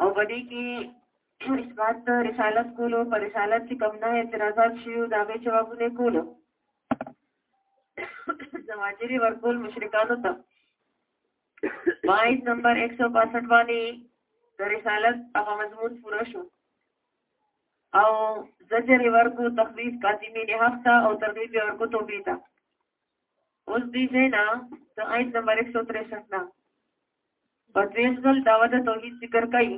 او په دې کې اثبات د رسالت کولو پر رسالت چې کوم نه اعتراضات شوي دا به جوابونه کولو زواجری ورکول مشرکانو ته باید نمبر 162 باندې د رسالت هغه مضمون پوره شو او زجر ورکو تخویف قاتمی نه حق تا او ترغیب ورکو توبې تا اوس دې نه د آیت نمبر 163 نه په دویم ځل دعوت توحید ذکر کوي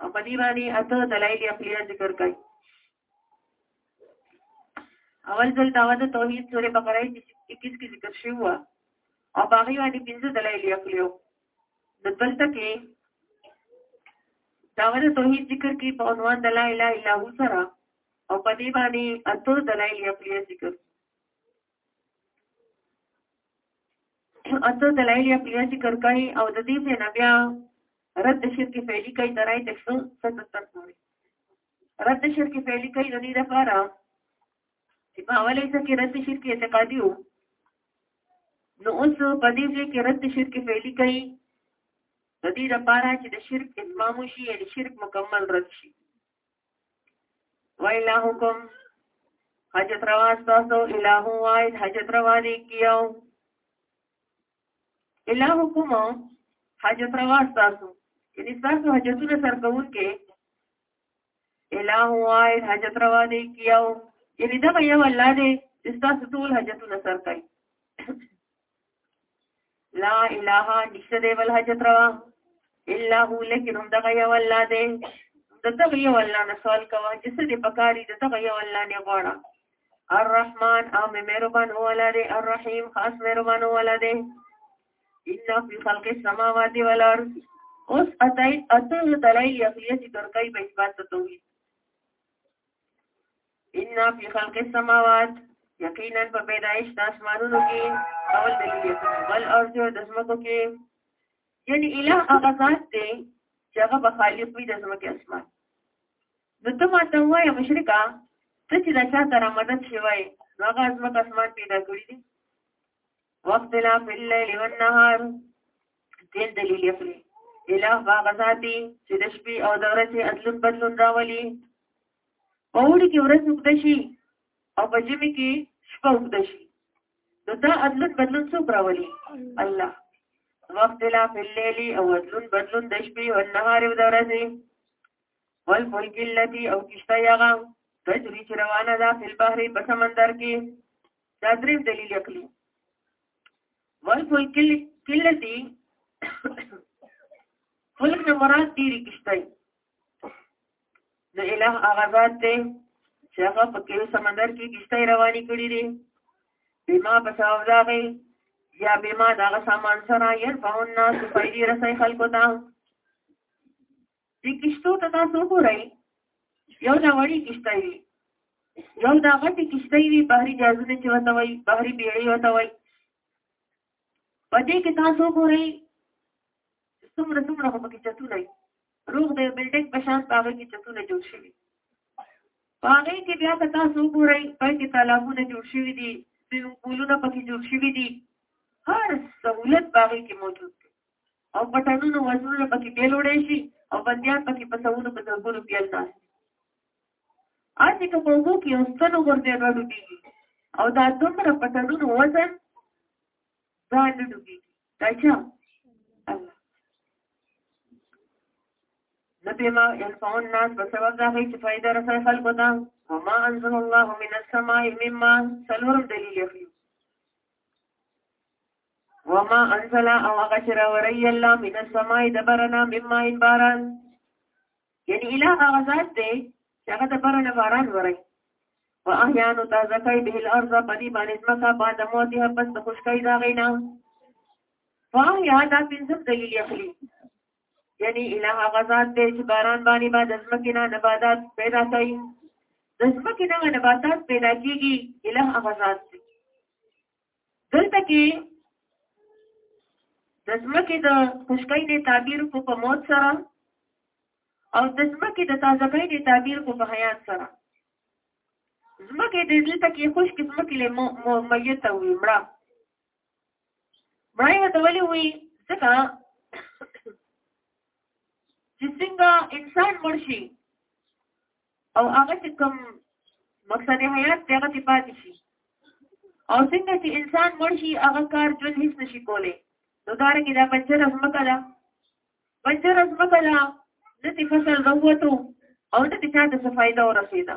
او په دې باندې اته دلایل عقلیه ذکر کوي اول ځل دعوت توحید سورې بقره 21 کې ذکر شوی و او باغی باندې پنځه دلایل عقلیه د دلته کې داوره توحید ذکر کې په عنوان د لا اله الا هو سره او په دې باندې اته دلایل عقلیه ذکر اته دلایل یا کلیه ذکر کوي او د دې په نه بیا رد شرک فعلی کوي درای د 177 پورې رد شرک فعلی کوي د دې لپاره چې په اوله ځکه کې رد شرک اعتقادي وو نو اوس په دې ځکه کې رد شرک فعلی کوي د دې لپاره چې د شرک اتمام شي یا د شرک مکمل رد شي وإلهكم حجت روا تاسو الہ واحد حجت روا دی کیو الہکم حجت روا تاسو یعنی تاسو حجتونه سرکون کې الہ واحد حجت روا دی کیو یعنی دا یو الله دی تاسو ټول حجتونه سر کوي لا اله نشته دی بل حاجت روا الا هو لیکن هم دغه یو الله دی د دغه یو الله نه سوال کوه چې څه دې پکاري د دغه یو الله نه غواړه الرحمن او مهربان ولا دی الرحیم خاص مهربان ولا دی ان فی خلق السماوات والارض اوس اتای اته دلایل عقلیه چې ترکای په اثبات توحید ان فی خلق السماوات یقینا په پیدایش د اسمانونو کې اول دلیل بل او جو د زمکو کې یعنی الہ هغه ذات دی چې هغه به خالق وي د زمکه اسمان نو ته ما ته وایې مشرکا ته چې دا چا تر مدد شوی نو هغه زمکه اسمان پیدا کړی دی واختلاف الليل والنهار دین دلیل اخلي اله هغه ذاتي چې د شپې او د ورځې ادلون بدلون راولي په وړي کې ورځ وګد شي او په جمی کې شپه وګد شي نو دا ادلون بدلون څوک راولي الله واختلاف الليل او ادلون بدلون د شپې او النهار او د ورځې والفلک التي او کشته یغه تجری چې روانه ده په بحر په سمندر کې دا دریم دلیل عقلی والفل کل کل دی فلک نه مراد دیری کشتای د الہ اغازات ته چې هغه په کې سمندر کې کشتای رواني کړی دی بما بساو داغي یا بما داغه سامان سره ير فون ناس پیری رسای خلکو ته دې کشتو ته تاسو وګورئ یو دا وړي کشته وي یو دا غټي کشته وي بحري جازونه چې وته وي بحري بیړې وته وي په دې کې تاسو وګورئ څومره څومره په کې چتونه وي روغ د بلډینګ په شان په هغه کې چتونه جوړ شوي په هغه کې بیا که تاسو وګورئ په کې تالابونه جوړ شوي دي سویمنګ پولونه پکې جوړ شوي دي هر سهولت په هغه کې موجود او پټانونو وزنونه پکې بیل وړی شي او بندیان پکې په سونو په زرګونو بیل ناس اسی که په وګو کې یو ستن وګرځي نو ډوبېږي او دا دومره پټانونو وزن دا نه ډوبېږي دا چې الله نبی ما ينفعون ناس بسبب دا هي چې فائدہ رسای خلکو ته وما انزل الله من السماء مما سلورم دلیل یې وما انزل او هغه چې راوړی الله من السماء دبرنا مما ان باران یعنی اله هغه ذات دی چې هغه د برنا باران ورای او احیانو تازه کوي به الارض پدی باندې مکه بعد موتها پس د خوشکای دا غینا فهم یا دا پنځم دلیل اخلي یعنی اله هغه ذات دی چې باران باندې بعد از مکه نه نباتات پیدا کوي د ځمکې نه نباتات پیدا کیږي اله هغه ذات دی دلته کې د ځمکې د خشکۍ د تعبیر کو په موت سره او د ځمکې د تازګۍ د تعبیر کو په حیات سره ځمکې د دلته کې خشکې ځمکې له میته وي مړه مړه یې ته ولې وي ځکه چې څنګه انسان مړ شي او هغه چې کوم مقصد حیات دی هغه پاتې شي او څنګه چې انسان مړ شي هغه کار جون هیڅ نشي کولی نو دا رنګه دا پنځه رزمکه ده پنځه رزمکه ده نتی فصل روتو او نتی چاته څه فائدہ ورسیده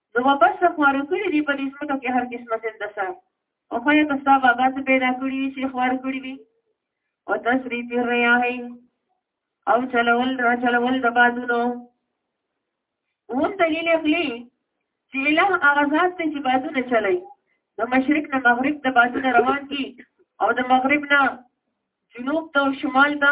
نو ما بس خواره کړي دي په دې ځمکه کې هر قسمه هندسه او خو یې تاسو بابا ته پیدا کړی وي چې خوار کړی وي او تسریف الرياح او چلول را چلول د بادونو هم دلیل اخلي چې له هغه ذات چې بادونه چلای د مشرق نه مغرب د بادونه روان دي او د مغرب نه جنوب ته او شمال ته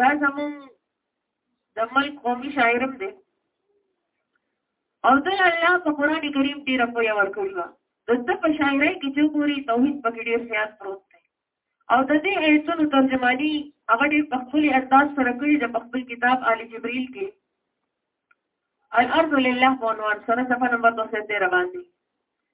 دا زمون د ملک قومي شاعرم دی او د الله په قران کریم ډیر په یو ورکړی و د څه په شاعرۍ کې چې ګوري توحید په ډیر زیات پروت دی او د دې ایتونو ترجمانی هغه ډیر په خپل انداز سره کړی د خپل کتاب آل جبرئیل کې الارض لله عنوان سره صفحه نمبر 213 باندې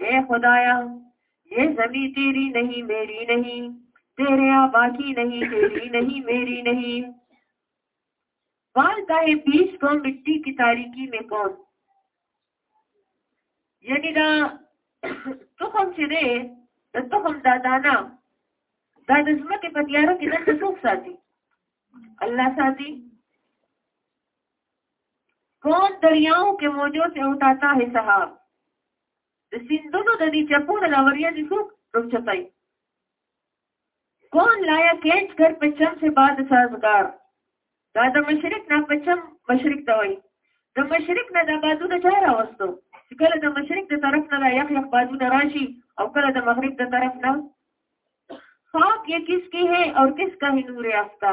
اے خدایا یہ زمین تیری نہیں میری نہیں تیرے آ باقی نہیں تیری نہیں میری نہیں بال کا یہ بیس کو مٹی کی تاریخی میں کون یعنی دا تخم چې دی د تخم دا دانا دا د ځمکې په تیارو کې دلته څوک ساتي الله ساتي کون دریاو کې موجود یو تاتا هي صاحب د سیندونو د دې چپو د لاوریا دي څوک روچتای کون لایا کېچ کر پچم سے بعد سازگار دا د مشرق نه پچم مشرق ته وای د مشرق نه د بادونه چا راوستو چې کله د مشرق د طرف نه یخ یخ بادونه راشي او کله د مغرب د طرف نه خاک یہ کس کی ہے اور کس کا ہی نور یافتہ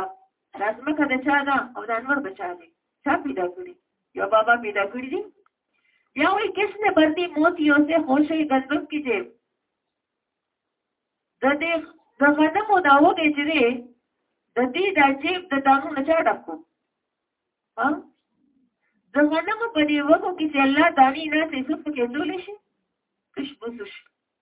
دا ځمکه د چا ده او دا نور بچا دی چا پیدا کړی یو بابا پیدا کړی دی بیا وی کس نے بردی موتیو سے خوشی گندم کی جیب د دې د غنمو دا وګې چې دی د دې د جیب د دانو نه چا ډکو ها د غنمو په دې وګو کې چې الله دانی نه څه څه کې جوړ شي کښ بوسو شي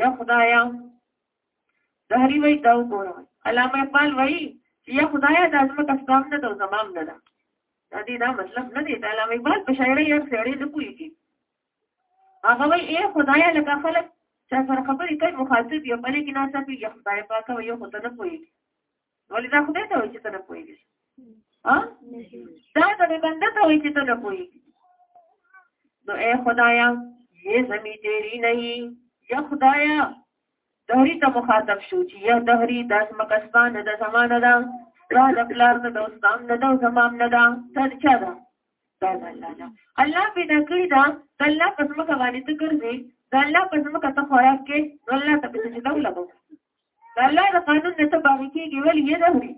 یا خدایا دهری وای دا وګوره علامه اقبال وای چې یا خدایا د ازمه تفدام نه د زمام نه ده دا دې دا مطلب نه دی د علامه اقبال په شاعرۍ یې سړی نه پوهیږي هغه وای اے خدایا لکه خلک چې سره خبرې کوي مخاطب یې بلې کې ناڅاپي یا خدای پاک وای یو خدای نه پوهیږي ولې دا خدای ته وایي چې ته نه پوهېږې دا د بنده ته وایي چې ته نه پوهېږې نو اے خدایا یہ زمین تیری نہیں یا خدایا دهری ته مخاطب شو چې یا دهری داس مکسبان نه د زمانه دا دا د پلار نه د استام نه د زمام نه دا تر چا دا دا الله دا الله پیدا کړی دا د الله پسمه کوي ته ګرځي د الله پسمه کته خوراک کې نو الله ته پسې دا ولګو دا الله د قانون نه ته باغی کېږي ولې یې نه وړي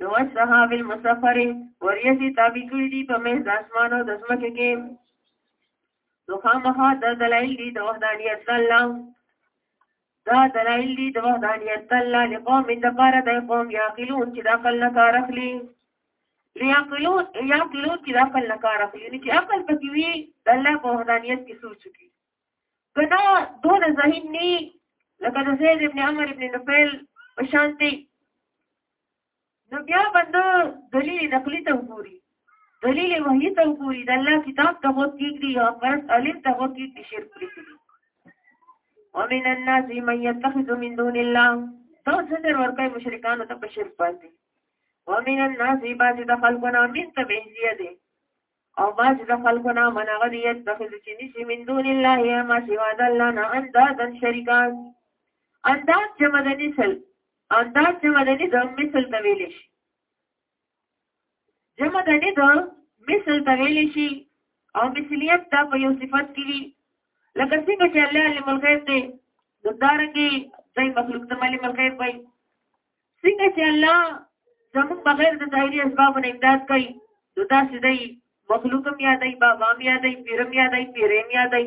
نو اصحاب المسافر وریسی تابع کړی دي په مې ځاسمانو د ځمکې کې نو خامخا د دلایل دي د وحدانیت الله دا دلائل دی د وحدانیت الله لقوم د پاره د قوم یاقلون چې د عقل نه کار اخلي لیاقلون یاقلون چې د عقل نه کار اخلي نو چې عقل پکې وي د الله په وحدانیت کې سوچ کی کنا دون ذهن ني لکه د زید ابن عمر ابن نفیل په شانتي نو بیا بنده دلیل نقلی ته وګوري دلیل وحی ته وګوري د الله کتاب ته وو کېږي او پرس علم ته وو کېږي شرک پرېږي ومن الناس من يتخذ من دون الله تو ستر ورکه مشرکان ته په شرک باندې ومن الناس بعض د خلقنا من تبعیه دي او بعض د خلقنا من غدي يتخذ چې نشي من دون الله ما سوا د الله نه اندادن شریکان انداد چې مدني سل انداز جمع د ند مثل ته ویل شي جمع د ند مثل ته ویل شي او مثلیت دا په یو صفت کې وي لکه څنګه چې الله علم الغیب دی نو دارنګي ځای مخلوق ته علم الغیب وایي څنګه چې الله زموږ بغیر د ظاهري اسباب نه امداد کوي نو دا سیدای مخلوقم یادای بابام یادای پیرم یادای پیرم یادای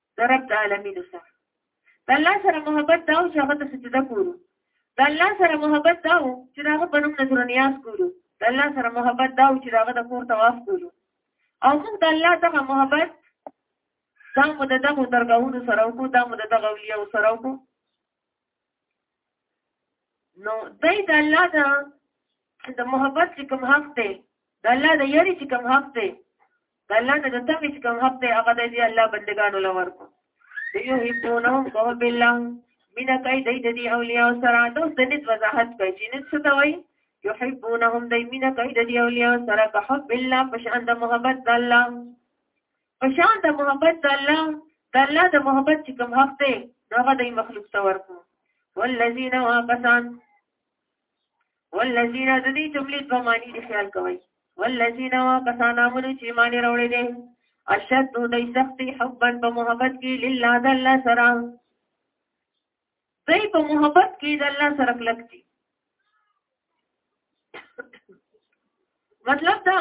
د رب د عالمینو سره د الله سره محبت دا چې هغه ته سجده کوو د الله سره محبت دا و چې هغه په نوم نظر نیاز کوو د الله سره محبت دا و چې هغه د کور طواف کوو او موږ د الله سره محبت دا مو د دغه درګاونو سره وکړو دا مو د دغه اولیاء سره وکړو نو دای د الله د د محبت چې کوم حق دی د الله د یری چې کوم حق دی د الله نه د تمې چې کوم حق دی هغه دی الله بندگانو لور کو دی یو هیبونهم کو بالله مینا کوي دی د دې اولیاء سره د سنت وضاحت کوي چې نت څه ته وایي یحبونهم دی مینا کوي د دې اولیاء سره که حب بالله پشان د محبت د الله په شان د محبت د الله د الله د محبت چې کوم حق دی هغه د مخلوق ته ورکو والذین واقسان والذین د دې جملې په معنی دي خیال کوي والذین واقسان امر چې معنی راوړي دي اشد د سختی حبا په محبت کې لله د الله سره دوی په محبت کې د الله سره کلک دي مطلب دا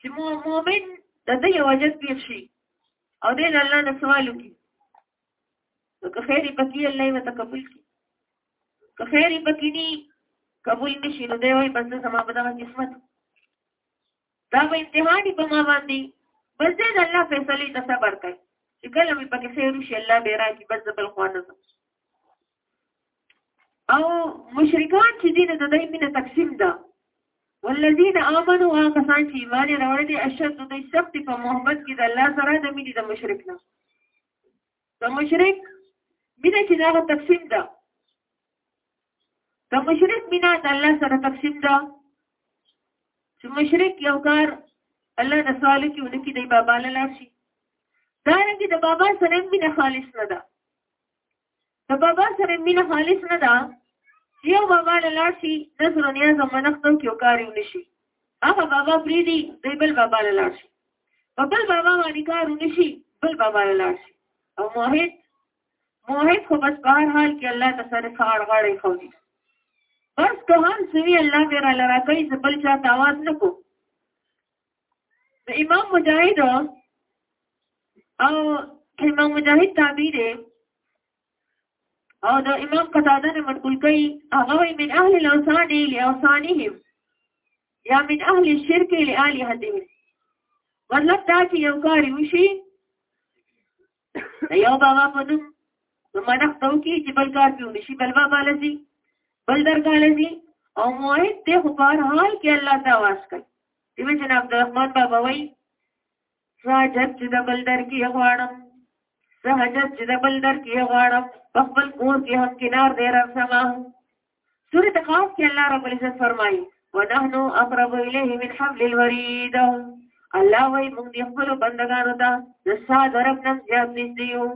چې مؤمن د دې وجد پیر شي او دې الله نه سوال وکړي نو که خیر پکې الله یې متقبل کړي که خیر پکې نه قبول نشي نو دی وایي بس زما په دغه قسمت دا به امتحان په ما باندې بس دې الله فیصله ته صبر کوي چې کله مې پکې خیر وشي الله به راکړي بس بل خوانه او مشرکان چې دین د دې مینه تقسیم ده والذین آمنوا هغه کسان چې ایمان راوړي دي اشد د سخت په محبت کې د الله سره د مینې د مشرک نه د مشرک مینه چې دا تقسیم ده د مشرک مینه د الله سره تقسیم ده چې مشرک یو کار الله د سوال کې ولکې دی بابا لاله شي دا رنګ د بابا سره مینه خالص نه ده د بابا سره مینه خالص نه ده یو بابا لاله شي د سره نیاز منښتو کې کار ونشي هغه بابا پری دی دی بل بابا لاله شي په بل بابا باندې کار ونشي بل بابا لاړ شي او موحد موحد خو بس په هر حال کې الله ته سره خار غړې خوږي بس که هم سوي الله مې را لرا کوي چې بل چا ته आवाज نه کو د امام مجاهد او امام مجاهد تابعی دی او د امام قتاده نه منقول کوي هغه من اهل الاوثان له اوثانهم یا من اهل الشرک لآلهته مطلب دا چې یو کار وشي یو بابا په نوم منخ ته وکړي چې بل کار پې ونشي بل بابا لځي بل درګاه لځي او موحد دی خو په هر حال کې الله ته واس کوي دیو جناب د رحمان بابا وایي حاجت چې د بل در کې غواړم زه حاجت چې د بل در کې غواړم په خپل کور کې هم کنار دی را سما سورې د قاف کې الله رب العزت فرمایي ونحن اقرب الیه من حبل الورید الله وای موږ دې خپل بندگانو ته د سا درب نن زیات نږدې یو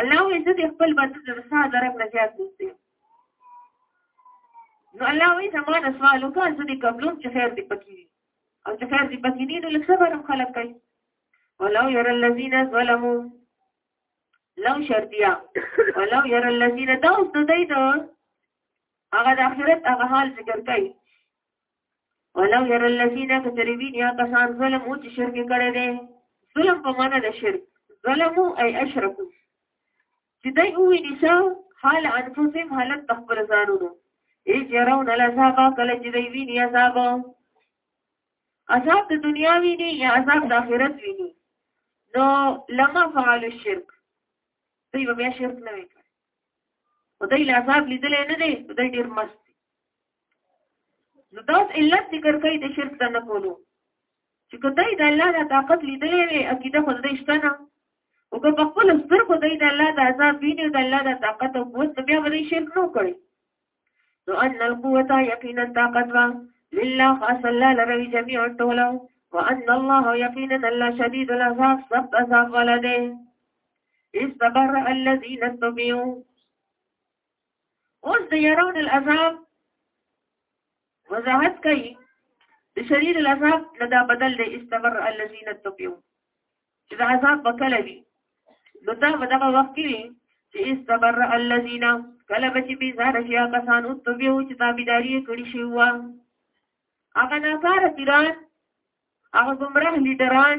الله وای زه دې خپل بندګانو ته د سا درب نه زیات نږدې یو نو الله وی زمانه سوال وکړ چې د قبلوم چې خیر دی پکې او چې کار دې پکې نه نو لکه صبر هم خلک کوي ولو ير الذين ظلموا لو شرطیا ولو ير الذين دا اوس د دې نو هغه د آخرت هغه حال ذکر کوي ولو ير الذين كتربين يا کسان ظلم او چې شرک کړي دي ظلم په معنا د شرک ظلمو اي اشرکو چې دوی وویني شه حال انفسهم حالت د خپل ځانونو ای جرون العذاب کله چې دوی ویني عذاب عذاب د دنیا ویني یا عذاب د آخرت ویني نو لما فعل الشرك دوی به بیا شرک نه وکړي او دوی له عذاب لیدلې نه دی دوی ډیر مست نو دا علت ذکر کوي د شرک د نه کولو چې کدی د الله د طاقت لیدلې وي عقیده خو دې شته نه او که په خپل سترګو دی د الله د عذاب ویني او د الله د طاقت او قوت نو بیا به شرک نه کړي نو ان القوت یقینا طاقت وا لله خاص الله لروي جميع ټولو وان الله یقینا الله شدید العذاب سخت عذاب ولده استبر الذين اتبعوا اوس د يرون العذاب وضاحت کوي د شریر العذاب لدا بدل د استمر الذين تبيو چې د عذاب وکړه وي نو دا په دغه وخت کې وي چې استمر الذين کله به چې بي زار شي هغه سان او تبيو چې تابعداري کړی شي وا هغه نه کار تیران هغه ګمراه لیډران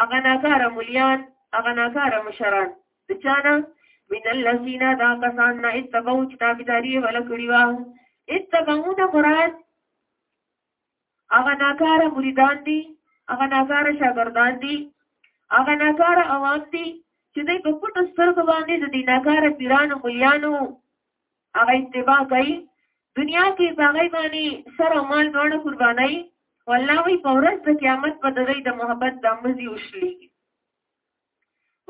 هغه ناکاره مليان هغه ناکاره مشران د چانه من الذين دا کسان نه اتبعو چې تابعداري ولا کړی وا اتبعو نه مراد هغه ناکاره مریدان دي هغه ناکاره شاګردان دي هغه ناکاره عوام دي چې دوی په پټو سترګو باندې د دې ناکاره پیرانو مليانو هغه اتباع کوي دنیا کې په هغه باندې سر او مال دواړه قربانای والله وی په ورځ د قیامت په دغې د محبت د مزي وشلي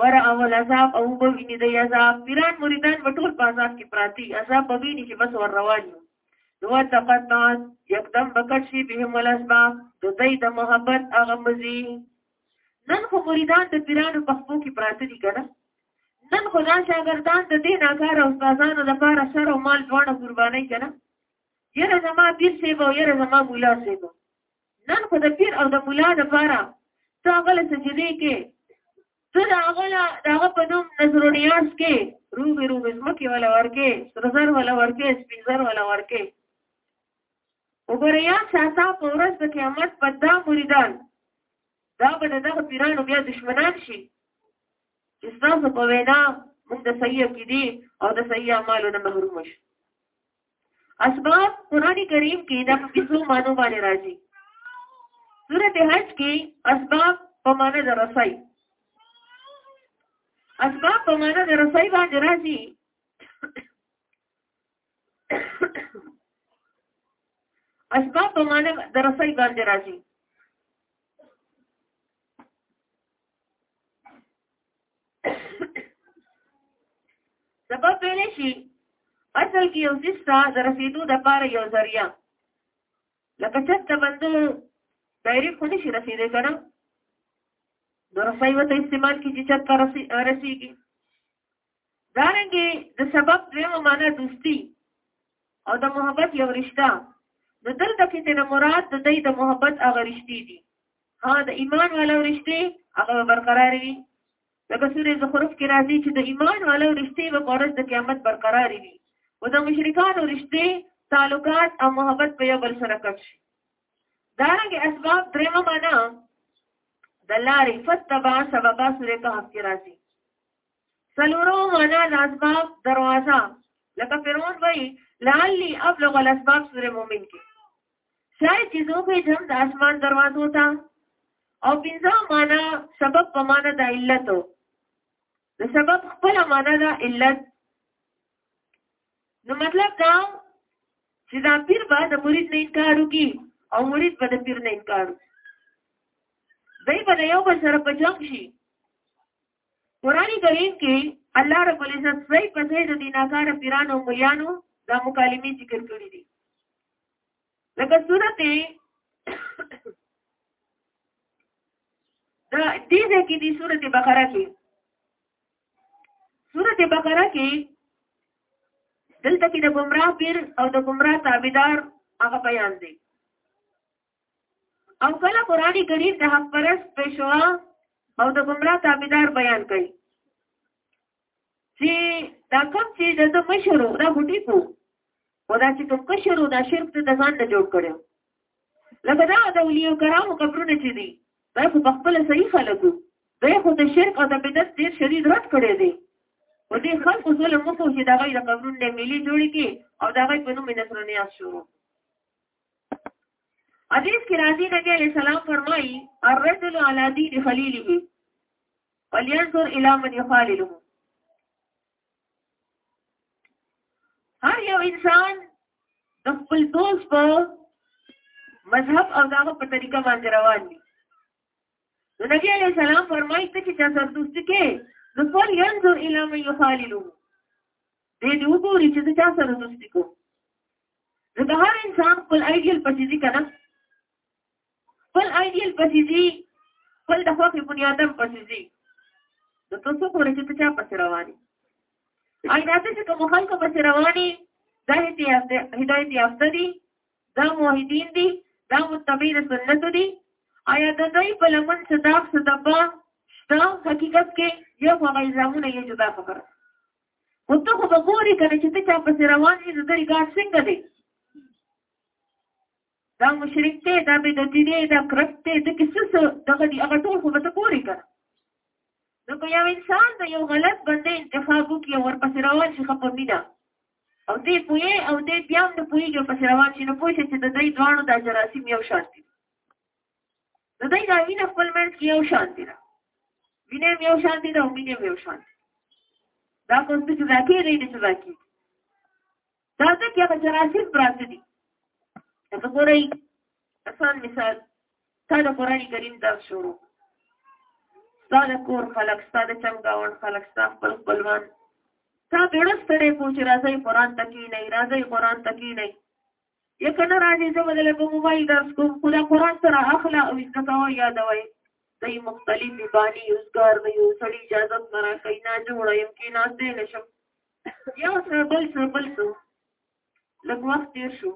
ور اول عذاب او به ویني د عذاب پیران مریدان په ټول بازار کې پراتی عذاب به ویني چې بس ور روان یو نو تقطعت یکدم بکټ شي به ملاسبا د دې د محبت هغه مزي نن خو مریدان د پیرانو په خپل کې پراتی دي کنه نن خو دا شاګردان د دې ناکاره استادانو لپاره سر او مال دواړه قربانۍ کړه یره زما پیر صاحب او یره زما مولا صاحب نن خو د پیر او د مولا لپاره ته هغه له سجدې کې ته د هغه له هغه په نوم نظرونیاس کې روبې روبې ځمکې ولا ورکې سرزر ولا ورکې سپینزر ولا ورکې وګوره یا ساته په ورځ د قیامت په دا مریدان دا به دغه پیرانو بیا دشمنان شي چې ستاسو په وینا موږ د صحیح عقیدې او د صحیح اعمالو نه محروم شو اسباب قرآن کریم کې دا په څو مانو باندې راځي سورت حج کې اسباب په معنی د رسای اسباب په معنی د رسای باندې راځي اسباب په معنی د رسای باندې راځي سبب ویل شي اصل کې یو څه سره د رسیدو د پاره یو ذریعہ لکه چې د بندو دایره خو نشي رسیدې کنه د رسای وته استعمال کیږي چې تر رسیږي دارنګه د سبب دویمه معنا دوستی او د محبت یو رشتہ نو دلته کې د مراد د دې د محبت هغه رښتې دي ها د ایمان والو رښتې هغه برقرار وي لکه سورې زخرف کې راځي چې د ایمان والو رښتې به پرز د قیامت برقرار وي او د مشرکانو رښتې تعلقات او محبت په یو بل سره کم شي دا رنګ اسباب درېمه معنا د لارې فتبع سببا سورې کهف کې راځي سلورو معنا لاسباب دروازه لکه فرعون وای لعلی ابلغ الاسباب سوره مومن کې شاید چې زه به جم د اسمان دروازو ته او پنځه معنا سبب په معنا د علت د سبب خپل معنا د علت نو مطلب دا چې دا پیر به د مرید نه انکار وکي او مرید به د پیر نه انکار وکي دوی به یو بل سره په جنگ شي قران کریم کې الله رب العزت ځای په ځای د دیناګار پیرانو او مليانو دا مکالمې ذکر کړې دي لکه سورته دا دې ځای کې دي سورته بقره کې سورته بقره کې دلته کې د ګمراه پیر او د ګمراه تابعدار هغه بیان دی او کله قران کریم د حق پرست پښوا او د ګمرا تابعدار بیان کړي چې دا کوم چې د مشرو دا غټي کو او دا چې کوم کشرو دا شرک ته ځان نه جوړ کړو لکه دا د اولیو کرامو قبرونه چې دي دا خو خپل صحیح خلکو دا خو د شرک او د بدعت ډیر شدید رد کړي دي او دې خلکو ټول مخو چې دا غي د قبرونه ملي جوړي کی او دا غي په نوم نصرانيات شروع حدیث کې راځي نبی عليه السلام فرمایي الرجل على دين خليله ولينظر الى من يخالله هر یو انسان د خپل دوست په مذهب او دغه په طریقه باندې روان دي نو نبی علیہ السلام فرمایي ته چې چا سره دوستي کې نو ټول ينظر الى من يخاللو دې دې وګوري چې چا سره دوستي کو نو د هر انسان خپل ایډیل پسې ځي کنه خپل ایډیل پسې ځي خپل د خوښې بنیادم پسې ځي نو ته څه کولی چې ته چا پسې روانې آی دا څه چې کوم خلکو پسې روانې دا هدایت یافته دي دا موحدین دي دا متبعین سنت دي آیا د دوی په لمن صداق صدقه شته حقیقت کې یو هغه الزامونه یې جدا خبره خو ته خو به ګورې که نه چې ته چا پسې روان یې نو د ریګارډ څنګه دی دا مشرک دی دا بدعتي دی دا کرک دی د کې څه څه دغه دي هغه ټول خو به ته ګورې که نو که یو انسان د یو غلط بندې انتخاب وکړي او ورپسې روان شي ښه په مینه او دی پوهې او دی بیا هم نه پوهېږي ورپسې روان شي نو پوه شي چې د دوی دواړو دا جراثیم یو شان دي نو دای دا وینه خپل منځ کې یو شان دي دا وینه یو شان دي دا وینه یو شان دي دا کوم څه چې راکې دی نه راکې دا څه کې هغه جراثیم پراته دي تاسو ګورئ اصل مثال تا د قران کریم درس شروع تا د کور خلک تا د چنګاون خلک تا خپل خپلوان تا بیرستره پوچ راځي قران تکي نه راځي قران تکي نه یکه نه راځي زه بدل په موبایل درس کوم خو دا قرآن سره اخلا او زده کوه یادوي دوی مختلفې باني یوزګار د یو سړي اجازت نه راکوي نه جوړه یم کې نه دی نشم یو سره بل سره بل سره لږ وخت تیر شو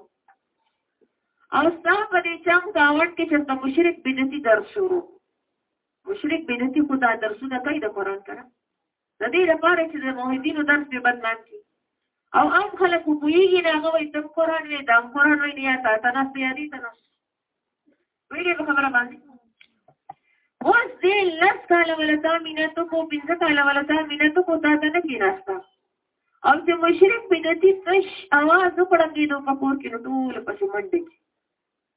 او ستا په دې چم داوټ کې چې د مشرک بنتی درس شروع مشرک بنتی خو دا درسونه کوي د قرآن سره د دې لپاره چې د موحدینو درس به بدنام کی او عام خلک په پویږي نه هغه وي تم قران وي دا قران وي نه یا تا تنس دی دی تنس ویلې په خبره باندې اوس دې لس کال ولتا مینه ته کو پنځه کال ولتا مینه ته کو تا ته نه کیناستا او چې مشرک بدعتي تش اواز وکړم دې نو په کور کې نو ټول پسې منډه کی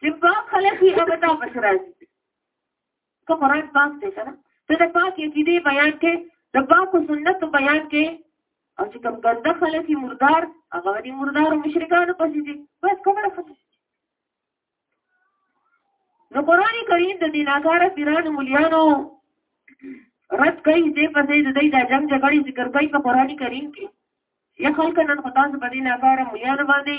چې په خلک یې هغه ته پس راځي که قرآن پاک دی که نه ته د پاک عقیدې بیان کې د پاکو سنتو بیان کې او چې کوم ګنده خلک یې مردار هغه دې مردار او مشرکانو پسې دي بس کومه خبره نو قرآن کریم د دې ناکاره پیرانو ملیانو رد کوي دې په دې د دې د جنگ جګړې ذکر کوي په قرآن کریم کې یا خلک نن خدای په دې ناکاره ملیانو باندې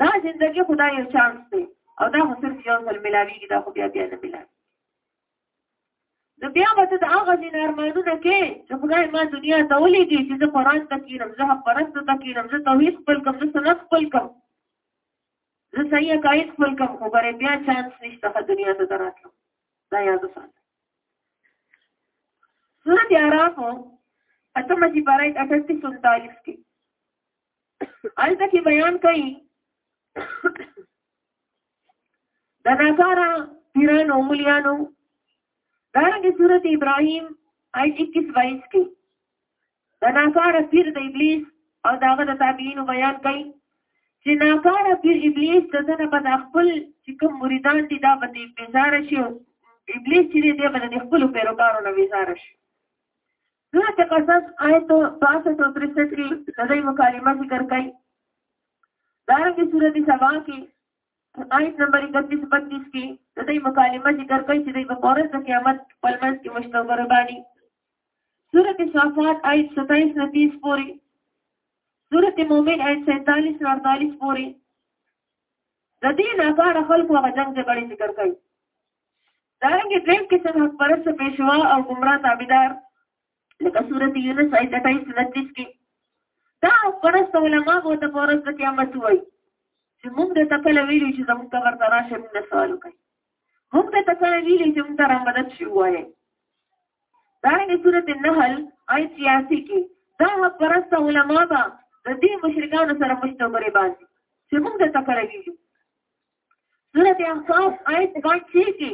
دا زندگی خدای یو چانس دی او دا خو صرف یو ځل ملاویږي دا خو بیا بیا نه ملاوي نو بیا به ته د هغه ځین ارمانونه کې چې خدای ما دنیا ته ولېږي چې زه قرآن ته کینم زه حق پرستو ته کینم زه توحید خپل کړم زه سنت خپل کړم زه صحیح عقاید خپل کړم خو ګورې بیا چانس نشته ښه دنیا ته ته راتلم دا یاد وساته سورت اعراف اتمه سپاره اټکتیس انتالیس کې الته کې بیان کوي دا ناکارا پیرانو مليانو دارنګه سورت ابراهيم آیت 21 22 کې دا ناکارا پیر د ابلیس او داغه د تابعین بیان کوي چې ناکاره پیر ابلیس د دنه په خپل چې کوم مریدان دي دا باندې بیزار شي ابلیس چې دی به د خپل پیروکارو نه بیزار شي سورت قصص آیت 62 او 63 کې صدای مکالمه ذکر کړي دارنګه سورت سبا کې آیت نمبر 31 32 کې صدای مکالمه ذکر کړي چې د پورس د قیامت په منځ کې مشتور باندې سورت صافات آیت 27 نه 30 پورې سورت مومن آیت 47 نه 48 پورې د دې نه کار خلکو هغه جنگ جګړې ذکر کړي دارنګه دریم قسم حق پرست پیشوا او گمراه تابعدار لکه سورت یونس آیت 28 29 کې دا حق پرست علما وو ته پرست قیامت وای چې موږ د تکل ویلو چې زموږ قبر ته راشه موږ سوال وکړي موږ د تکل ویلو چې موږ ته مدد شي وای دارنګه سورت النحل آیت 86 کې دا حق پرست علما با د دې مشرکانو سره مشتبه باندې چې موږ د تکل ویلو سورت احقاف آیت باید چی کی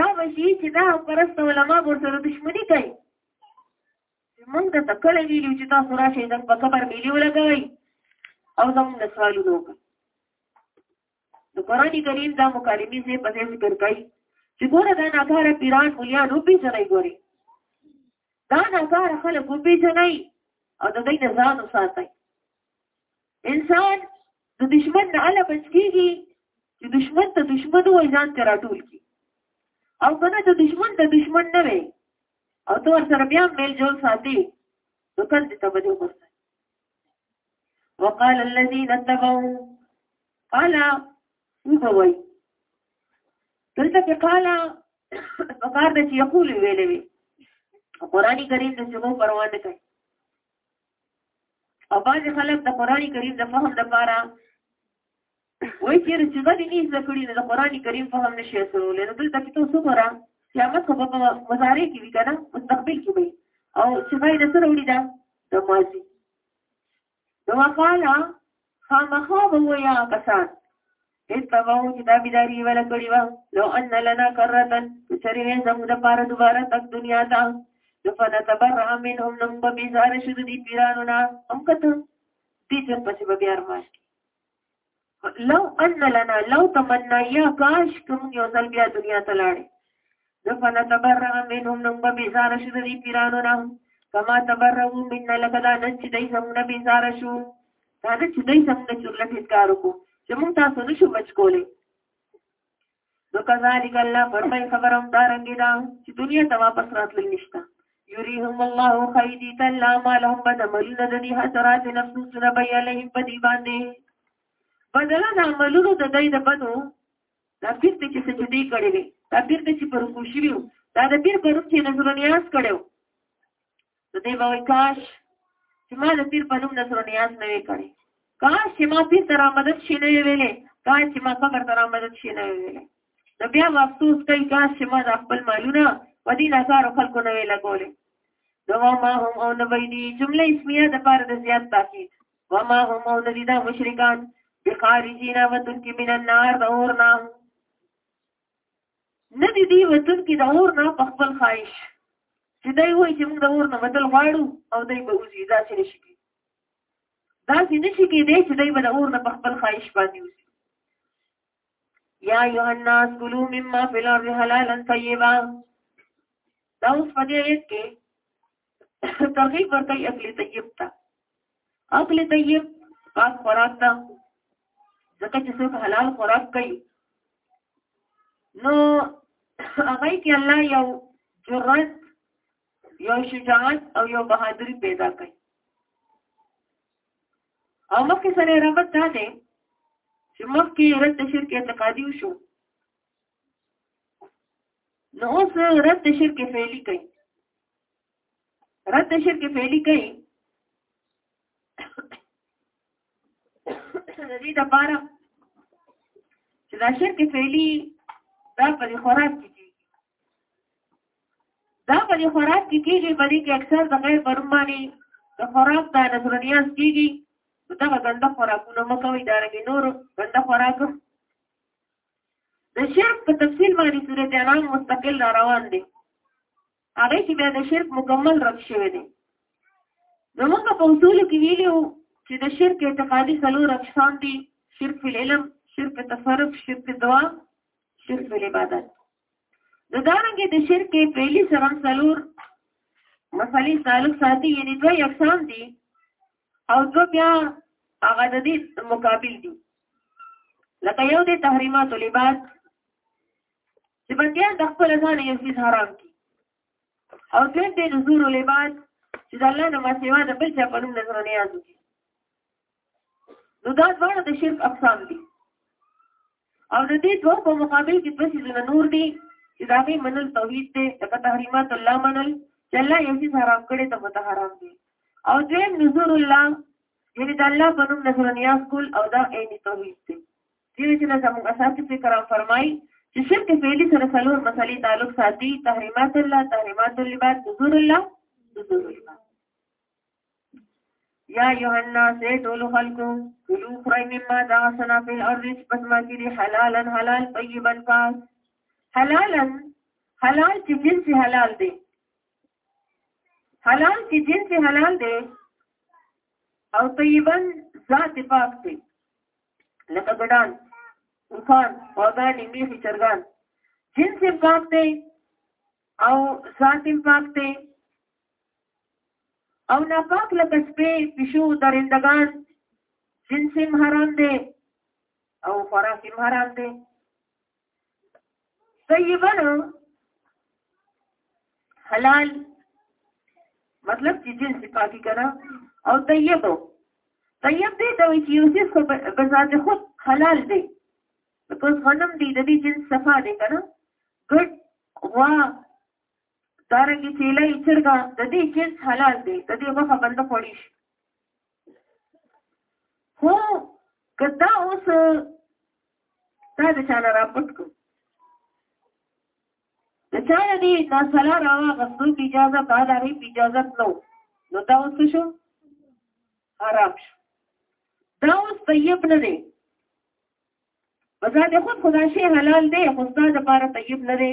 را بشی چې دا پرست علما ورسره دشمنی کوي موږ ته کله ویلو چې تاسو راشئ د په خبر ملي ولګوي او زموږ د سوالونو وکړي د قرآن کریم دا مکالمې زه په دې ذکر کوي چې ګوره دا ناکاره پیران مليان وپېژنئ ګوري دا ناکاره خلک وپېژنئ او د دوی نه ځان وساتئ انسان د دشمن نه اله بچ کېږي چې دشمن ته دشمن وای ځان ته راټول کړي او که نه د دشمن د دشمن نه وي او ته ورسره بیا میل جول ساتي نو کل دې ته به دې وغورځوي وقال الذين اتبعوا قال وبوي دلته کې قال وقار د چې یقول ویلې وي قرآني کریم د څه پروا نه کوي او باج خلک د قران کریم د فهم لپاره وای چې رسوله دې نه ذکرې د قران کریم فهم نشي سره لنو دلته کې تاسو ګورا قیامت خو په مزارې کې وی کنه مستقبل کې وی او چې وای د سره وړي دا د ماضي نو وقاله خامخا به وي هغه کسان اتبعو چې دا بیداری یې وله کړې وه لو ان لنا کرتا که چېرې وی زموږ دپاره دوباره تک دنیا ته نو فنتبرأ منهم نو موږ به بېزاره شو د دې پیرانو نه هم کته دې چر پسې به بیا ارمان کړي لو ان لنا لو تمنا یا کاش کوم یو ځل بیا دنیا ته لاړې دفن تبرع منهم نم ببیزار شو دی پیرانو نم کما تبرعو من لکه دا نن چې دی زمونه بیزار شو دا نن چې دی زمونه چورلټ انکار وکړو چې مونږ تاسو نشو بچ کولی نو کذالک الله فرمای خبرم دارنګی دا چې دنیا ته واپس راتلل نشته یریهم الله خیدی تلا ما لهم بدملون دنی حسرات نفس سنبی علیهم بدی باندې بدلا د عملونو د دای د بدو دا پیر ته چې سجدې کړې وي دا پیر ته چې پر رکوع شوي وو دا د پیر په نوم چې نظر نیاز کړی وو نو دی به وایي کاش چې ما د پیر په نوم نظر نیاز نه وی کړی کاش چې ما پیر ته رامدد شي نه ویلې کاش چې ما قبر ته رامدد شي نه ویلې نو بیا به افسوس کوي کاش چې ما د خپل مالونه په دې نظارو خلکو نه وی لګولې نو ما هم او نه ویلي جمله اسمیه د پاره د زیات تاکید وما هم او ندی دا مشرکان بخارجین وطن کی من النار دا اورنا ندی دی وطن کی دا اورنا پخبل خواهش چې دای وای چې موږ دا اورنا وطن غواړو او دای به اوزی دا چې نشی کی دا چې نشی کی دی چې دای به دا اورنا پخبل خواهش باندې اوزی یا ایوه الناس کلو مما فی الارض حلالا طیبا دا اوس پدې کې ترغیب ورکړي عقل طیب ته عقل طیب پاک خوراک ته ځکه چې څوک حلال خوراک کوي نو هغه کې الله یو جرأت یو شجاعت او یو بهادری پیدا کوي او مخکې سره رغبت دا دی چې مخکې رد شرک اعتقادي وشو نو اوس رد شرک فعلی کوي رد شرک فعلی کوي د دې لپاره چې دا شرک فعلی دا په خوراک کې کیږي دا په خوراک کې کیږي په دې کې اکثر د غیر برمانی د خوراک د نظرنیاز کیږي دا غنده خوراکونه مکوې دا رنګ نور غنده خوراک د شرک په تفصیل باندې سورې انعام مستقل را روان دي هغه کې بیا د شرک مکمل رد شوی دی زمونږ په اصول کې ویلو چې د شرک اعتقادي څلور اقسام دي شرک فی العلم شرک تصرف شرک دعا شرک فی العبادت د دارنګې د شرک پهلی سره څلور مسلې تعلق ساتي یعنی دوه اقسام دي او دو بیا هغه د دې مقابل دي لکه یو د تحریمات لباس چې بندیان د خپل ځان یو څه حرام دي او دوی د نزور لباس چې د الله نه مسیوا د بل چا په نوم نظر نه یادو نو دا ډول د شرک اقسام دي او د دې دوه په مقابل کې دوه څیزونه نور دي چې د هغې منل توحید دی لکه تحریمات الله منل چې الله یو څیز حرام کړی ته به حرام دی او دویم نظر الله یعنې د الله په نوم نظر نیاز کول او دا عیني توحید دی دې وجې نه زموږ اساسي فکر هم فرمایي چې شرک فعلي سره څلور مسلې تعلق ساتي تحریمات الله تحریمات العباد نظر الله نظر الله یا ایها الناس ای ټول خلکو کلو خورئ مما دا سنا فی الارض چې پس ما کې دي حلالا حلال طیبا پاک حلالا حلال چې جنس حلال دی حلال چې جنس حلال دی او طیبا ذات پاک دی لکه ګډان انسان پودان میخي چرګان جنس پاک دی او ذات پاک دی او ناپاک لکه سپی پشو درندگان جنس هم حرام دی او خوراک هم حرام دی طیبا حلال مطلب چې جنس پاکي کنه او طیب طیب دی دا چې یو څه په ذات خود حلال دی په غنم دی د دې جنس صفا دی کنه ګډ وا دارنګه چیلې چرګه د دې جنس حلال دی د دې غوښه بند خوړی شي خو کدا اوس دا د چانه راپټ کو د چانه دی دا سلا راوا غسل کی اجازه دا لري اجازه نو نو دا اوس شو حرام شو دا اوس طیب نه دی بزاد خود خدا شی حلال دی خو دا د پاره طیب نه دی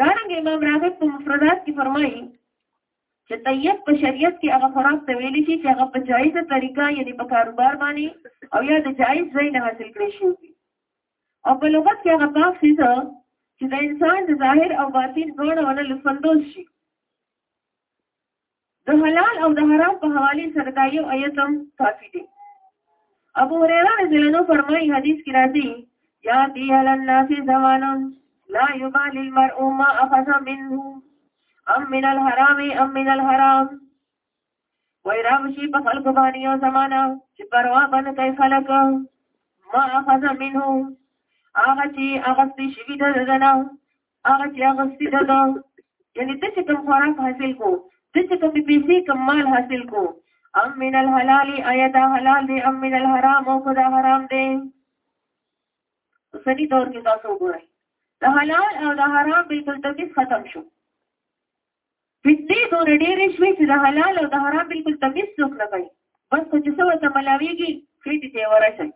دارنګ امام راغب په مفردات کې فرمایي چې طیب په شریعت کې هغه خوراک ته ویل شي چې هغه په جایزه طریقه یعنی په کاروبار باندې او یا د جایز ځای نه حاصل کړی شي او په لغت کې هغه پاک څه چې د انسان د ظاهر او باطن دواړه ونه لفندوز شي د حلال او د حرام په حواله سره دا یو آیت هم کافی دی ابو هريره رضی الله عنه فرمایي حدیث کې راځي یا دی علی الناس زمان لا یبال المرء ما اخذ منه ام من الحرام ام من الحرام وای را بشي په خلق باندې یو زمانہ چې پروا باندې کوي خلق ما اخذ منه هغه چې هغه څه شي د زنا هغه چې هغه سپیده ده یعنی ته چې کوم خوراک حاصل کو ته چې کوم پیسې کوم مال حاصل کو ام من الحلال آیا دا حلال دی ام من الحرام او خدا حرام دی سنی دور کې تاسو وګورئ د حلال او د حرام بالکل تمیز ختم شو فتنې دور ډېرې شوې چې د حلال او د حرام بالکل تمیز څوک نه کوي بس خو چې څه ورته ملاویږي خېټې ته یې ورشي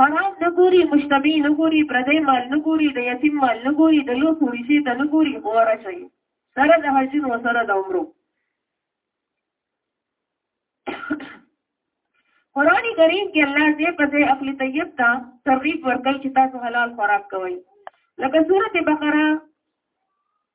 حرام نه ګوري مشتبه نه ګوري پردی مال نه ګوري د یتیم مال نه ګوري د لوکو ریسې ته نه ګوري ورشي سره د حجونو سره د عمرو قرآن کریم کې الله دې په دې عقل طیب ته ترغیب ورکړي چې تاسو حلال خوراک کوئ لکه سورته بقره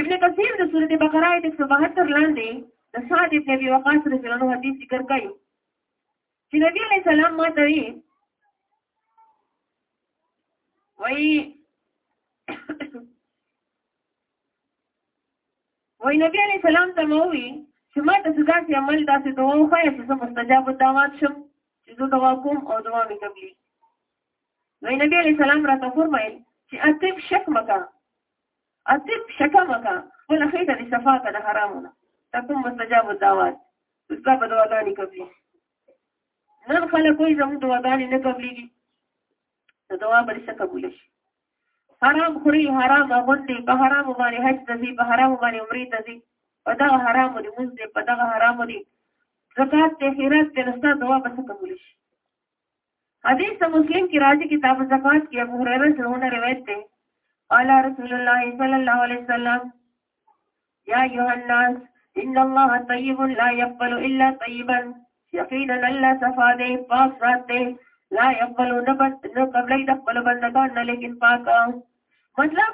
ابن کثیر د سورته بقره آیت 172 لاندې د سعد ابن ابي وقاص رضی الله عنه حدیث ذکر کړي چې نبی علیہ السلام ما ته وی وای وای نبی علیہ السلام ته مو وی چې ما ته سزا چې عمل داسې دوه خو یې چې مستجاب دعوات شم چې زه دوا کوم او دوا مې قبلي نو نبی علیہ السلام راته فرمایل چې اتب شک مکا اتب شک مکا ولا خیته د صفا کړه حرامونه تاسو مستجاب الدعوات استاد په دعاګانې کوي نن خلک کوئی زموږ دعاګانې نه قبليږي نو دعا به څه قبول شي حرام خوري حرام غوندي په حرام باندې حج دزي په حرام باندې عمرې دزي په دا حرام دي موږ دې په دا حرام دي زکات ته خیرات ته رستا دعا به څه قبول شي حدیث د مسلم کې راځي کتاب زکات کې ابو هريره رضی الله عنه روایت ده قال رسول الله صلی الله علیه وسلم یا ایها الناس ان الله طیب لا يقبل الا طیبا یقینا الله صفا دې پاک ذات دې لا يقبل نبت نو قبل دې خپل بندگان نه لیکن پاک مطلب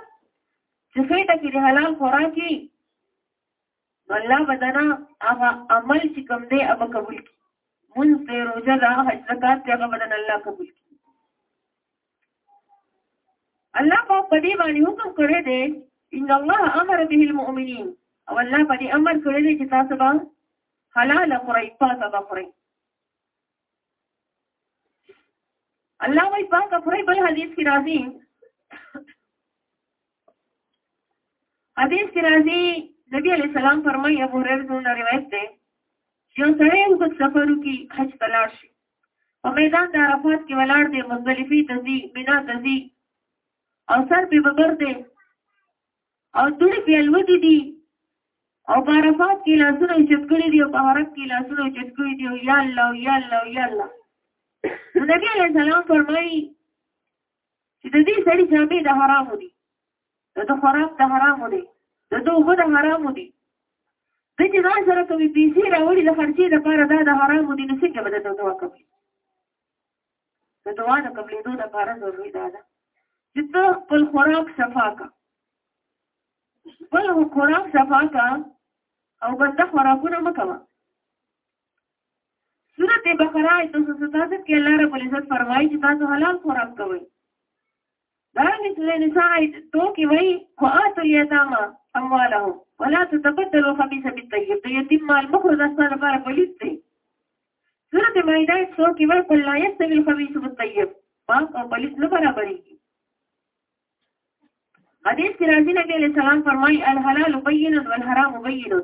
چې څه ته کې حلال خوراکي الله بدنا هغه عمل چې کوم دی هغه قبول کړي مونږ دې روزه دا حج زکات چې هغه بدن الله قبول کړي الله په په دې باندې حکم کړی دی ان الله امر به المؤمنین او الله په دې امر کړی دی چې تاسو به حلال خورئ پاکه به خورئ الله وايي پاکه خورئ بل حدیث کې راځي حدیث کې راځي نبی علیہ السلام فرمایي ابو هريره نه روایت ده یو سړی یو څه سفر وکړي حج ته لاړ شي په میدان د عرفات کې ولاړ دی مزدلفي ته ځي مینا ته ځي او سر په ببر دی او دوړي په الوتي دي او په عرفات کې لاسونه چت کړی دی او په حرم کې لاسونه چت کړی دی یا الله یا الله یا الله نبی علیہ السلام فرمایي چې د دې سړي جامې د حرامو دي د ده خوراک د حرامو دی د ده اوبه د حرامو دي ده چې دا سره کوي پیسې راوړي د خرچې لپاره دا د حرامو دي نو څنګه به درته دعا کوي د دعا د قبلېدو لپاره ضروري دا ده چې ته خپل خوراک صفا کړه خپل خوراک صفا کړه او بنده خوراکونه مه کوه سورت بقره آیت 267 کې الله رب العزت فرمایي چې تاسو حلال خوراک کوئ دارنګه سورې نساء آیت 2 کې وایي وآتوا اليتامى اموالهم ولا تتبدلوا خبيث بالطيب د یتیم مال مخره د ستاسو لپاره پلیت دی سورت مائده آیت 100 کې وایي قل لا يستوي الخبيث بالطيب پاک او پلیت نه برابرېږي حدیث کې راځي نبی علیہ السلام فرمایي الحلال بین والحرام بین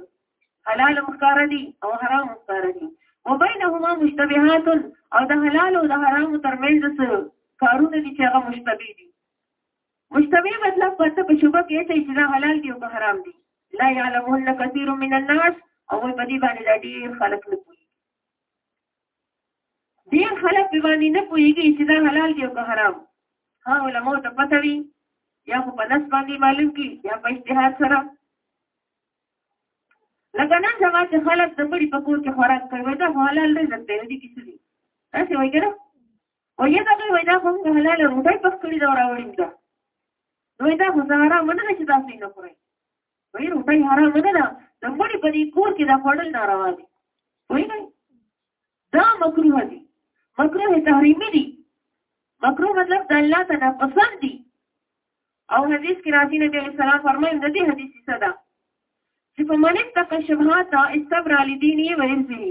حلال مخکار دي او حرام مخکار دي وبینهما مشتبهات او د حلال او د حرام ترمنځ څه کارونه دي چې هغه مشتبه دي مشتبه مطلب پته په شوبه کې چې چې حلال دي او حرام دي لا يعلمون كثير من الناس او په دې باندې ډېر خلک نه ډیر خلک په باندې نه پوهیږي چې دا حلال دی او که حرام ها علماء ته پته وي یا خو په نس باندې معلوم کی یا په اجتهاد سره لکه نن سبا چې خلک د مړي په کور کې خوراک کوي دا حلال دی ځکه دې کې څه دي تاسو وایي کنه او یا دا کوي دا کوم حلال روټي پخ کړی دا راوړم دا نو دا خو زهرا مننه چې تاسو نه خورئ وایي روټۍ حرام نه ده د مړي په دې کور کې دا خوړل ناروا دي وایي دا مکروه دي مکروه تحریمي دي مکروه مطلب د الله ته ناپسند دي او حدیث کې راځي نبی علیه السلام فرمایي د دې حدیث څه ده چې په منځ تک شبهات استبر علی دیني ورزي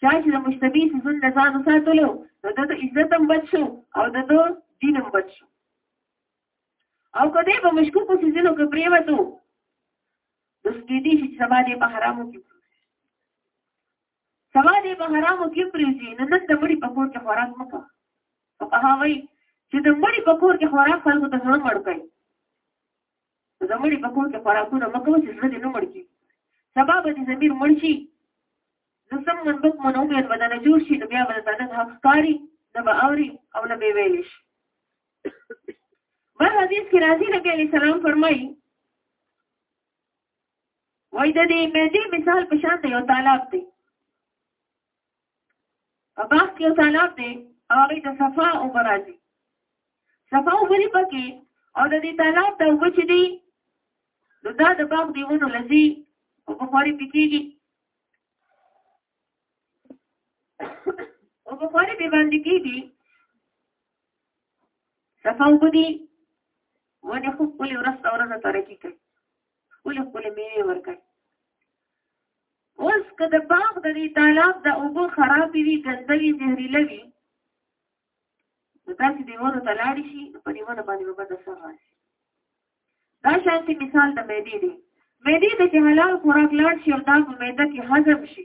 چا چې د مشتبه سيزون د ځان ساتلو نو د عزت هم بچو او د دین هم بچو او که دی په مشکوکو سیزنو کې پریوتو نو سکیدی شي چې سبا دی په حرامو کې سبا دی په حرامو کې پریوځي نو نن د مړي په کور کې خوراک مکه او په هغوی چې د مړي په کور کې خوراک خلکو ته ځان مړ کوي د مړي په کور کې خوراکونه مکه چې زړه دې نه مړ کړي سبا به دې ضمیر مړ شي نو سم من بک من امید بدنه جوړ شي نو بیا به د تنه حق کاری نه به اوري او نه به ویل شي بل حدیث کې راځي نبی علیہ السلام فرمایي وای د دې مېدی مثال په شان دی یو طالب دی په باغ کې یو طالب دی او هغه د صفا او برازي صفا او بری پکې او د دې طالب د وبچ دی نو دا د باغ دیونو لذي او په خوري پکېږي او په خوري به باندې کېږي صفا وبو دي ونه خو خپل ورځ ته ورځ ترقي کوي خپل خپل میوه ورکړي اوس که د باغ د دې تالاب د اوبو خرابې وي ګنده وي زهریله وي نو داسې دیوانو ته لاړ شي په دیوانو باندې به بده سر راشي دا شانتي مثال د معدې دی معدې ته چې حلال خوراک لاړ شي او دا په معده کې هضم شي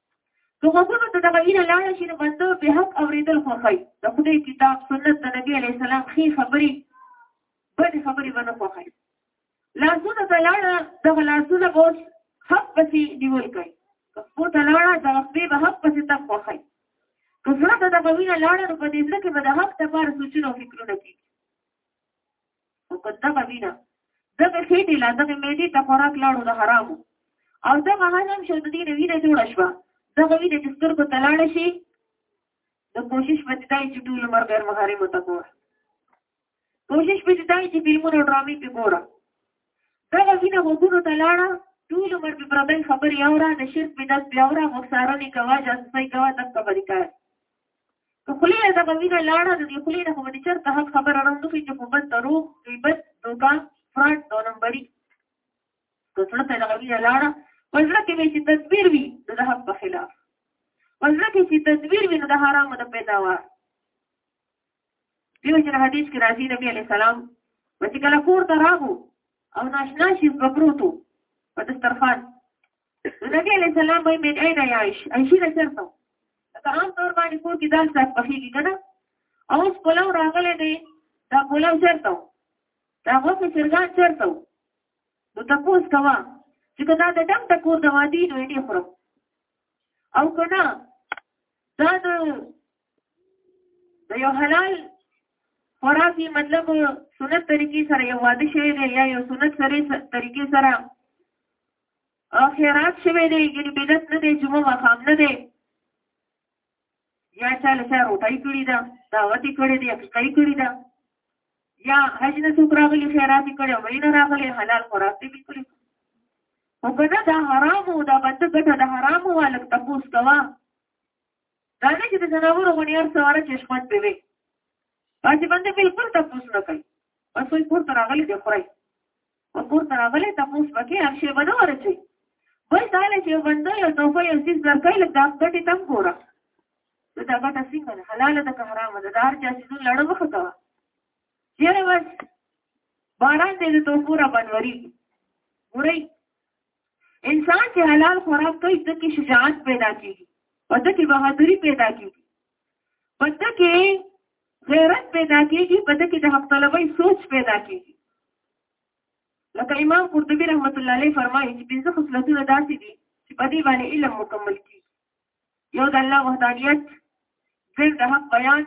که غوږونو ته دغه وینه لاړه شي نو بنده به حق اورېدل خوښوي د خدای کتاب سنت د نبی علیه السلام ښې خبرې بدې خبرې به نه خوښوي لاسونه ته لاړه دغه لاسونه به اوس حق پسې نیول کوي که خپو ته لاړه د خپې به حق پسې تک خوښي که زړه ته دغه وینه لاړه نو په دې زړه کې به د حق دپاره سوچونه او فکرونه کېږي او په دغه وینه دغه خېټې لا دغه معدې ته خوراک لاړو د حرامو او دغه هضم شو د دې نه وینه جوړه شوه دغه وینه چې سترګو ته لاړه شي د کوشش به دا چې ټول عمر غیر محرمو ته ګوره کوشش به دا چې فلمونه او ډرامې پې ګوره دغه وینه غوږونو ته لاړه ټول عمر به پردۍ خبرې اوره د شرک بدعت بیا اوره مخسارنې کوه جاسوسۍ کوه دغه خبرې کوه که خلی له دغه وینه لاړه نو د خلی نه خو باندې چېرته حق خبره راوندو کې چې په بد دروغ غیبت دوکا فراډ دو نمبري که زړه ته دغه وینه لاړه په زړه کې به چې تدبیر وي د حق په خلاف په زړه کې چې تدبیر وي نو د حرامو د پیداوار دیو چې حدیث کې راځي نبی علی سلام چې کله کور ته راغو او ناشنا شي په پروتو په دسترخوان نبی علیہ السلام وی من اين يعيش عيشي له چرته دا عام طور باندې کور کې دال سات پخېږي کنه او اوس پلاو راغله دی دا پلاو چرته دا غوښه چرګان چرته نو تاسو کوا چې دا د دم ته کور د وادي نو یې خورم او کنه دا د یو حلال خوراکي مطلب سنت طریقې سره یو واده شوی دی یا یو سنت سره طریقې سره او خیرات شوی دی یعنی بدعت نه دی جمعه مخام نه دی یا چا لسه روټۍ کړی ده دعوت یې کړی دی حقیقي کړی ده یا حج نه څوک راغلی خیرات یې کړی وای نه راغلی حلال خوراک دی کړی او کنه دا حرام او دا بنده ګټه د حرام او الک تپوس کوا دا نه چې د جناورو غنیار سواره چې شمت به وي باندې باندې بالکل تپوس نه کوي بس وي پور تر غلي دی خوري او کور ته راغلی تپوس به کې هر شی به نه ورچوي بل دا دی چې یو بنده یو تحفه یو څیز درکوي لږ دا ګټې ته هم ګوره نو دا ګټه څنګه ده حلاله ده که حرامه ده د هر چا څیزونو لړه مخه کوه چېرې بس باران دی د تحفو را بنوري ګورئ انسان چې حلال خوراک کوي د کې شجاعت پیدا کیږي او د کې بهادری پیدا کیږي پته کې غیرت پیدا کیږي پته کې د حق طلبۍ سوچ پیدا کیږي لکه امام قرطبي رحمت الله علیه فرمایي چې پنځه خصلتونه داسې دي چې په دې باندې علم مکمل کیږي یو د الله وحدانیت دویم د حق بیان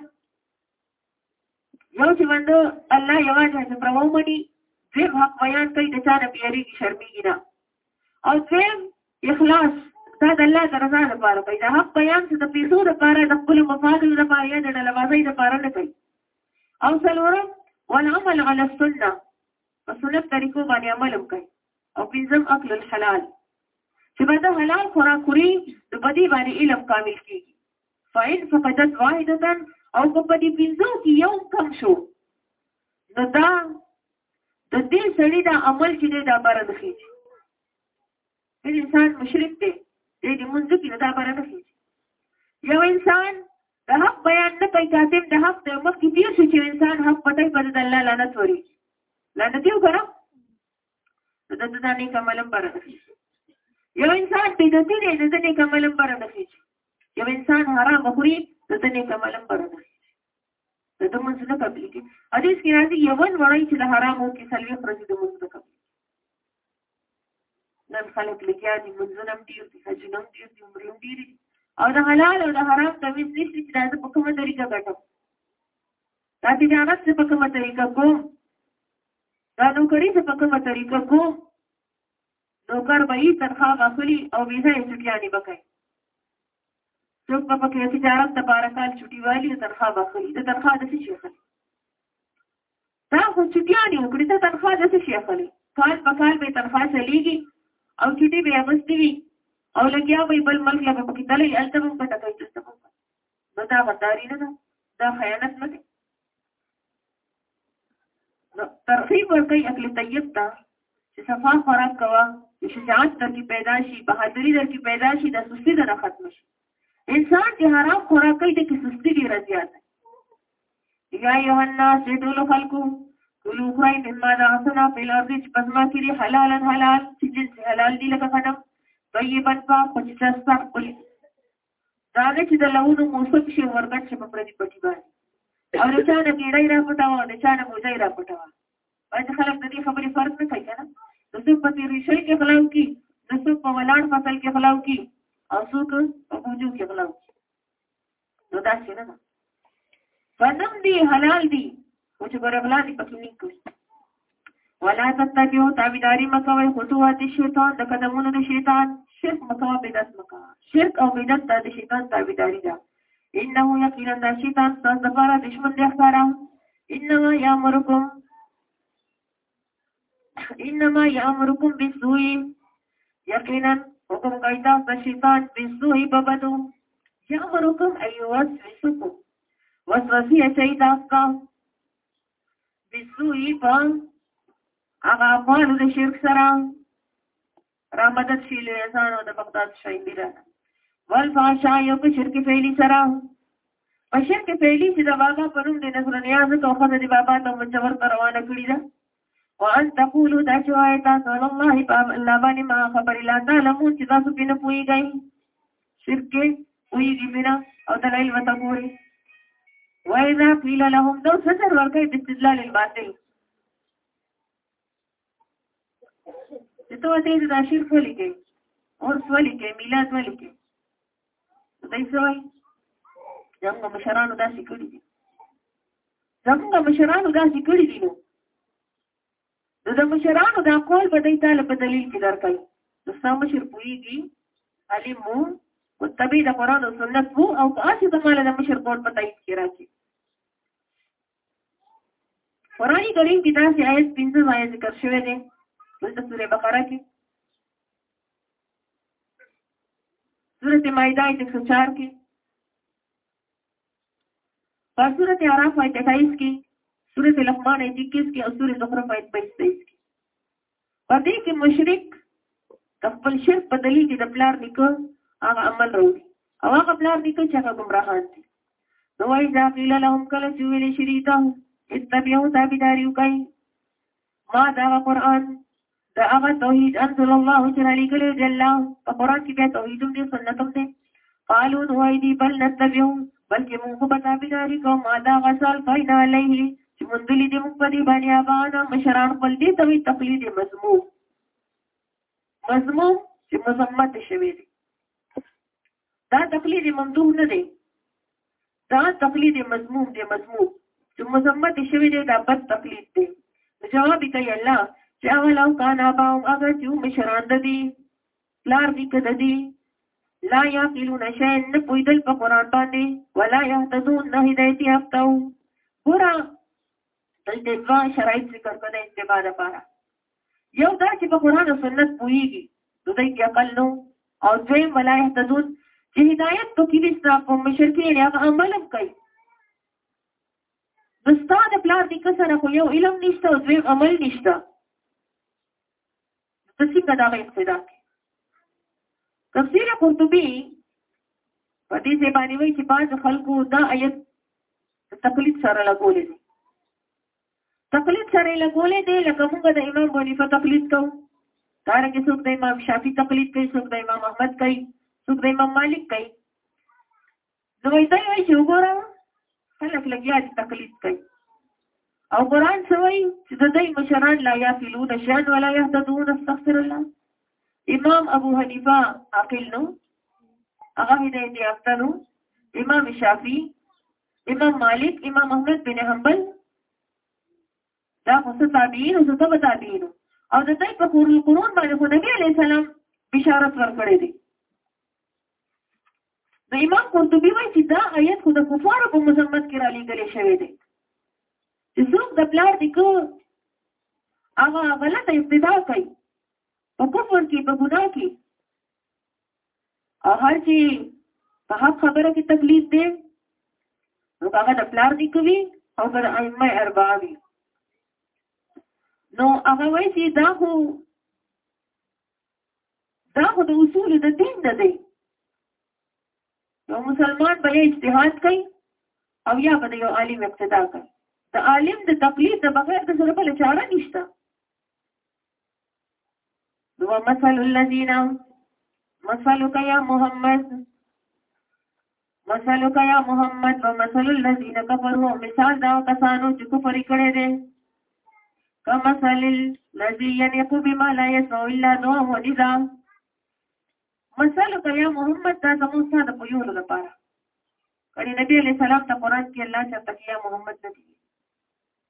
یو چې باندې الله یوازې د پرو مني دې حق بیان کوي د چا نه پیری کی شرمېږي نه او دې اخلاص دا د الله د رضا لپاره کوي دا حق بیان چې د پیسو لپاره د خپل مفاد لپاره یا د لوازۍ لپاره نه کوي او څلورم والعمل على السنه په سنت طریقو باندې عمل وکړي او پنځم اکل الحلال چې باید حلال خوراک خوري د بدی باندې علم کامل کیږي فإن فقدت واحدة او که په دې پنځو کې یو کم شو نو دا د دې سړي دا عمل چې دی دا بره نه خېږي هر انسان مشرک دی دې دې مونږ کې دا بره نه خېږي یو انسان د حق بیان نه کوي کاتم د حق د مخ کې تیر شي چې انسان حق پټه پر د الله لعنت وري لعنت یو کړه د دې ځانې کملم بره نه خېږي یو انسان پیدا دی د دې کملم بره نه خېږي یو انسان حرام خوري د دې نه کمالم پرونه د دې منځ نه قبلي کې حدیث کې راځي یو ون وړي چې د حرامو کې سلوي خرج د منځ نه قبلي نن خلک لګیا دي منځونه هم ډیر دي حجونه هم ډیر دي عمرونه ډیر دي او د حلال او د حرام تمیز نشي چې دا په کومه طریقه ګټم دا تجارت څه په کومه طریقه کوم دا نوکری څه په کومه طریقه کوم نوکر به یې تنخوا به اخلي او بې ځایه چټیانې به کوي څوک به پکې د تجارت لپاره کال چټي والي او تنخوا به اخلي د تنخوا د څه شي اخلي دا خو چټیانې وکړي ته تنخوا د څه شي اخلي کال په کال به تنخوا چلیږي او چټي به اغوستي وي او لګیا به بل ملک له پکې تللی هلته به هم ګټه کوي دلته به هم نو دا غداري نه ده دا خیانت نه دی ترغیب ورکړي اکل طیب ته چې صفا خوراک کوه شجاعت در کې پیدا شي بهادری در کې پیدا شي د سستی در ختم شي انسان چې حرام خوراک کوي د کې سستی ډیره زیاته یا ایو الناس چې ټول خلکو کلو خورای مما دا حسنا په لار دې چې پزما کې حلال حلال چې جنس حلال دي لکه خدم طیبا پاک چې سستا دا هغه چې د لونو موسم شي ورګټ شي په پردي پټي باندې او د چا نه ګیړی را پټاوه او د چا نه موزی را پټاوه باید خلک د دې خبرې فرق نه کوي که نه د څوک په تېریشۍ کې غلاو کي د څوک په ولاړ فصل کې غلاو کي او څوک په بوجو کې غلاو کي نو داسې نه ده غنم دی حلال دی او چې برغلا دی پکې نه کوي ولا تتبعو تابعداري مکوئ خطوات شیطان د قدمونو د شیطان شرک مکوئ بدعت مکوئ شرک او بدعت د شیطان تابعداري ده انه یقینا د شیطان ستاسو لپاره دشمن دی ښکاره انما یامرکم انما یامرکم بالسوء یقینا حکم کوي تاسو د شیطان بالسوء په بدو یامرکم ایوسوسکم وسوسه اچي تاسو کا بالسوء په هغه اقوال د شرک سره را مدد شي له یزان او د بغداد شایندي را والفحشاء یو په شرک فعلی سره په شرک فعلی چې د بابا په نوم د نظر نیاز ته خو د بابا ته منجور ته روانه کړی ده وان تقولوا دا چې وایي تاسو الله په الله باندې ما خبر لا تعلمون چې تاسو پینې پويږئ شرک پويږي مینا او دلایل وته ګوري وایذا قیل لهم دو سجر ورکه د استدلال الباطل ته وته د داشیر فلی کې اور فلی کې میلاد فلی کې دای څه وای زموږ مشرانو داسې کړی دي زموږ مشرانو داسې کړی دي نو د مشرانو دا قول به دای تعالی په دلیل کې درکړي نو سم مشر پویږي علی مو متبع د قران او سنت وو او که اسی زماله د مشر قول په تایید کې راځي قرآن کریم کې داسې آیت پنځه ځای ذکر شوی دی دلته سورې بقره کې سورت مائدہ ایت ایک سو چار کی اور سورت عراف ایت اٹھائیس کی سورت لقمان ایت اکیس کی اور سورت زخرف ایت بائیس تیئیس کی په دې کې مشرک د خپل شرک په دلیل چې د پلار نیکه هغه عمل راوړي او هغه پلار نیکه چې هغه ګمراهان دي نو وایي دا قیل لهم کله چې ویلې شري ته اتبعو تابعداري وکړئ ما دا قرآن دا هغه توحید انزل الله چې را لېږلی دی الله په قرآن کې بیا توحید هم دی سنت هم دی قالو نوای دی بل نتبعون بلکې موږ په تابعداري کوو ما دا غسل پیدا علیه چې مونږ دې دې موږ په دې باندې ابان مشران خپل دې ته وی تقلید مضمون مضمون چې مذمت شوی دی دا تقلید ممدوح نه دی دا تقلید مضمون دی مضمون چې مذمت شوی دی دا بد تقلید دی جواب کوي الله چې اولو کان اباهم اگر چې مشران دې پلار نیکه د دې لا یعقلون شیئا نه پوهېدل په قرآن باندې ولا یهتدون نه هدایت یافتو ګوره دلته دوه شرایط ذکر کړه د اتباع لپاره یو دا چې په قرآن او سنت پوهېږي نو دی کې عقل نو او دویم ولا یهتدون چې هدایت په کې نشته کوم مشر کې یعنې هغه عمل هم کوي د ستا د پلار نیکه سره خو یو علم نشته او دویم عمل نشته څه په دغه ابتدا کې تفسیر قرطبي په دې ځای باندې وایي چې بعض خلکو دا آیت تقلید سره لګولې دي تقلید سره لګولې دي لکه موږ د امام بنیفه تقلید کوو دا رنګه څوک د امام شافعي تقلید کوي څوک د امام احمد کوي څوک د امام مالک کوي نو وایي دوی وایي چې وګوره خلک لګیا دي تقلید کوي او قرآن څه وایي چې د دوی مشران لا یعقلون شیئا ولا یهتدون استغفر الله امام ابو حنیفه عاقل نو هغه هدایت یافته نو امام شافعي امام مالک امام احمد بن حنبل دا خو څه تابعین او څه به تابعین او د دوی په قرون باندې خو نبی علیه السلام بشارت ورکړی دی نو امام قرطبي وایي چې دا آیت خو د کفارو په مذمت کې را لېږل شوی دی چې څوک د پلار دی کو هغه غلطه ابتدا کوي په کفر کې په ګناه کې او هر چې په حق خبره کې تکلیف دی نو هغه د پلار دی کوي او د ائمه اربعه وي نو هغه وایي چې دا خو دا خو د اصول د دین نه دی یو مسلمان به اجتهاد کوي او یا به یو عالم اقتدا کوي د عالم د تقلید د بغیر د سره بل چاره نشته نو مثل الذين مثلك يا محمد مثلک یا محمد و مثل الذین کفروا مثال دا کسانو چې کفر کړي دي کما مثل الذی یلق بما لا یسمع الا دعاء و ندا مثلک یا محمد دا زموږ سره په یو لپاره کړي نبی علیہ السلام ته قران کې الله چې تکیا محمد نبی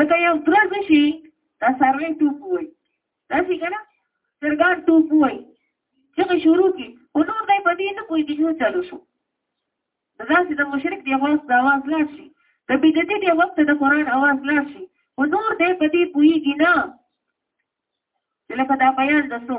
لکه یو ترز شي دا سروي ټوپ وای دا شي کنه سرګار ټوپ وای چې شروع کی او نور دای په دې نه کوی چې شو چالو شو دا چې د مشرک دی واس دا واس لاړ شي د بدعتي دی وخت د قران اواز لاړ شي او نور دای په دې کوی نه لکه دا بیان دسو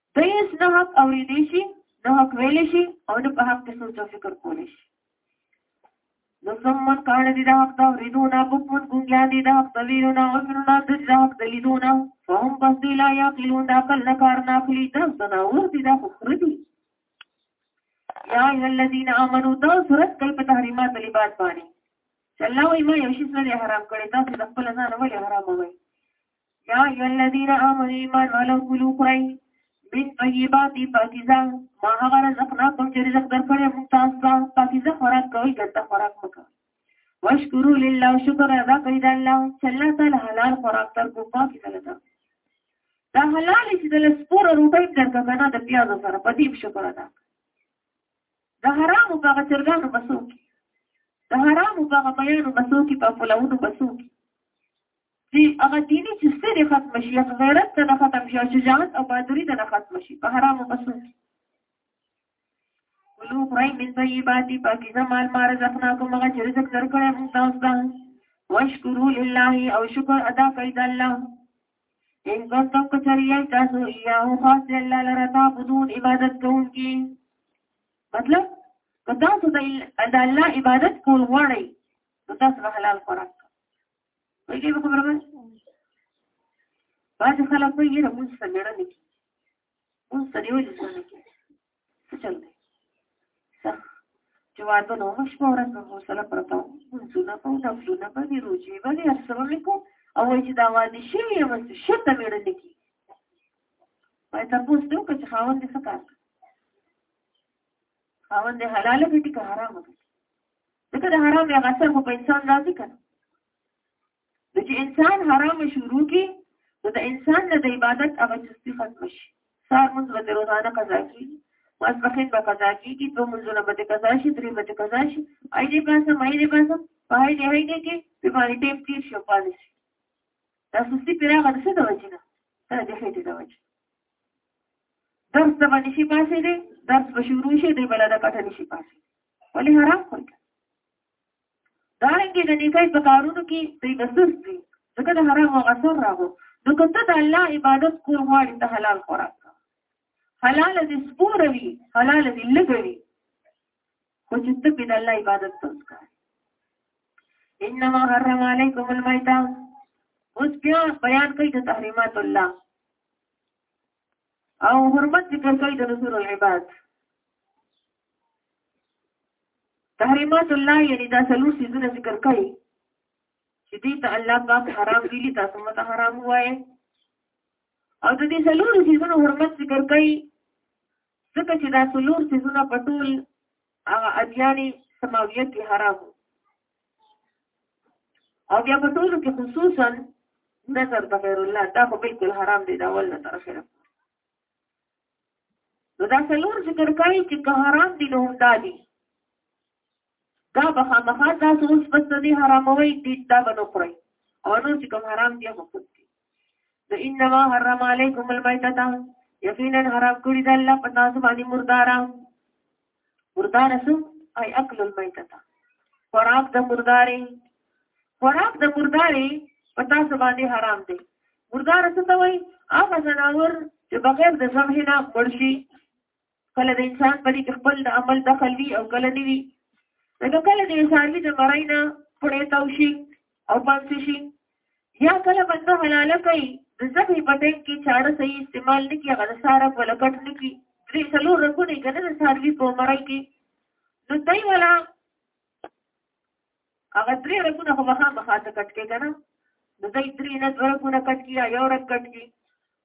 ته یې نه حق اورېدی شي نه حق ویلی شي او نه په حق کې سوچ او فکر کولی شي نو سمن کان دي دا حق دا ورېدو نه بکمن ګونګیا دي دا حق د ویرو نه وکړو نه د دا حق د لیدو نه فهم بس دی لا یا قلون دا کل نه کار نه اخلي دا تناور دي دا خخره دي یا ایها الذین آمنو دا صورت کل په تحریمات لباس باندې الله وایي ما یو شي سره حرام کړی تاسو د خپل ځان ولې حرام وایي یا ایو الذین آمنوا ایمان ولو کلو خورای من طیبات پاکیزه ما هغه رزقنا کوم چې رزق درکړې موږ تاسو ته پاکیزه خوراک کوي ګټه خوراک وکړه واشکرو لله شکر ادا کړئ د الله چې الله تعالی حلال خوراک درکو پاکیزه لته دا حلال چې د سپور روټۍ درکو کنه د پیاز سره په دې شکر ادا د حرام په هغه چرګانو بسو کې د حرام په هغه بیانو بسو کې په فلاونو بسو کې چې هغه دیني چې څه دې ختم شي هغه غیرت ته نه ختم شي او شجاعت او بهادري ته نه ختم شي په حرامو بسو کې کلو خورای من طیباتی پاکیزه مال ما رزقناکم هغه چې رزق درکړی موږ تاسو ته واشکرو لله او شکر ادا کړئ د الله ان کنتم کچریای تاسو یاه خاص الله لره تعبدون عبادت کوونکي مطلب که تاسو د الله عبادت کول غواړئ نو تاسو حلال خوراک وایي په خبره باندې بعضې خلک وایي یاره مونځ ته مېړه نه کېږي مونځ ته دې ولې څه نه کېږي څه چل دی سخت چې واده نه وم شپه ورځ به حوصله پرته وم مونځونه به وم نفلونه به وي روژې به وي هر څه به مې کوم او وایي چې دا واده شوي یم چې شر ته مېړه نه کېږي وایي تپوس دې وکړه چې خاوند دې څه کار کوي خاوند دې حلاله ګټي که حرامه ګټي ځکه د حرام یو اثر خو په انسان راځي کنه نو چې انسان حرام شروع کی نو د انسان نه د عبادت هغه چستی ختم شي سار مونږ به روزانه قضا کیږي ماسپخین به قضا کیږي دوه مونږونه به قضا شي درې به قضا شي آی دې پاسه مې دې پاسه پای دې هی دې کې په باندې ټیم تیر شو پاله شي دا سستی پیرا غد څه د وجنه دا دې هټې د وجنه درس د باندې شي پاسه دې درس به شروع شي دې بل د کټه نشي پاسه ولې حرام خوري دا رنګه د نیکای په کارونو کې دوی نسوس دي ځکه د حرام او غسر راغو نو کته د الله عبادت کول غواړي ته حلال خوراک حلال دې سپوروي حلال دې لګوي خو چې ته په الله عبادت تاسو انما حرم علیکم المیتہ اوس بیا بیان کوي د تحریمات الله او حرمت ذکر کوي د نزول العباد تحریمات الله یعنی دا څلور سیزونه ذکر کوي چې دې ته الله پاک حرام ویلي تاسو مته حرام وایي او د دې څلور سیزونو حرمت ذکر کوي ځکه چې دا څلور سیزونه په ټول هغه ادیانې سماویت کې حرام او بیا په ټولو کې خصوصا نظر د غیر الله دا خو بالکل حرام دی دا ول نه تر اخره نو دا څلور ذکر کوي چې که حرام دي نو هم دا دي دا به خامخا تاسو اوس پس دې حراموي دي دا به نو خورئ او نو چې کوم حرام دي هغه خود دي نو انما حرم علیکم المیتة یقینا حرام کړی د الله په تاسو باندې مردارا مردار سو اي اکل المیته تا خوراک د مردارې خوراک د مردارې په تاسو باندې حرام دی مردار څه ته وایي هغه ځناور چې بغیر د ذبح نه مړ شي کله د انسان په دې کې خپل د عمل دخل وي او کله نه وي نو کله د انسان وي د مرای نه پړې تاو شي او پاک شي یا کله بنده حلاله کوي د ذبح په ټیم کې چاړه صحیح استعمال نه کړي هغه د سارک ولا کټ نه کړي درې څلور رکونه یې که نه د څاروي په عمرۍ کې نو دی ولا هغه درې رکونه خو مخامخا ته کټ کړي که نه نو دی درې نه دوه رکونه کټ کړي یا یو رک کټ کړي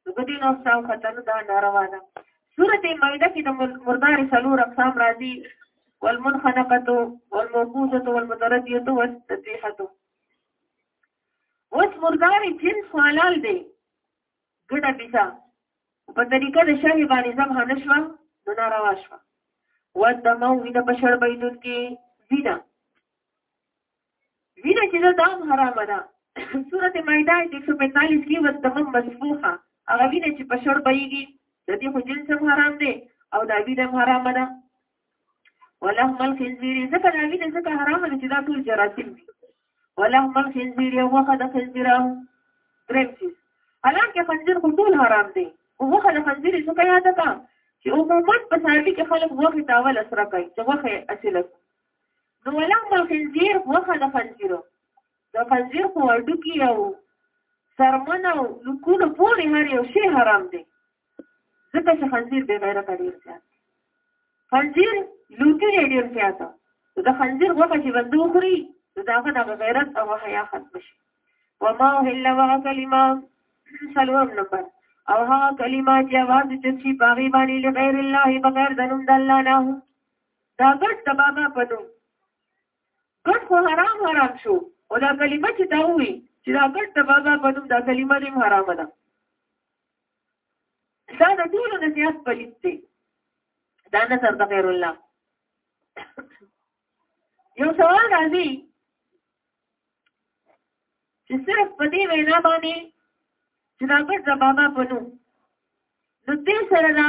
نو په دې نو څاو خطر دا ناروا ده سورته مائده کې د مردار څلور اقسام راځي والمنخنقه والموقوزه والمترديه والتسبيحه اوس مردار جنس حلال دی ګډه بيسا په طریقه د شهي باندې زم هنه شو نو ناروا شو ودمو وینه بشړ بيدون کې وینه وینه چې دا هم حرامه ده سورته مائده د 145 کې وتهم مسفوخه هغه وینه چې په شور بهيږي د دې خو جنس هم حرام دی او دا وینه هم حرامه ده ولهم الخنزير ځکه دا وینه ځکه حرامه ده چې دا ټول جراثیم دي ولهم الخنزير یو وخت د خنزير او دریم شي حالانکه خنزير خو ټول حرام دی او وخت د خنزير څه کوي دا چې عموما په سړی کې خلک وخت تاول اسره کوي چې وخت اصله نو ولما خنزیر غوښه د خنزیرو د خنزیر خو هډوکي او سرمن او لکونو پورې هر یو شی حرام دی ځکه چې خنزیر بې غیرته ډېر زیات خنزیر لوتی دی ډېر زیات د خنزیر غوښه چې بنده وخوري نو د هغه دغه غیرت او حیا ختم شي وما اهل وعه کلمه څلورم نمبر او هغه کلمه چې اواز چې شي په هغې باندې لغیر الله بغیر د نوم د الله نه دا ګډ د بابا په نوم ګډ خو حرام حرام شو او دا کلمه چې دا وي چې دا ګډ د بابا په نوم دا کلمه دې حرام ده دا د ټول نصيحت پلیت دی دا نه سر د غیر الله یو سوال راځي چې صرف په دې وینا باندې چې دا ګډ د بابا په نوم نو دې سره دا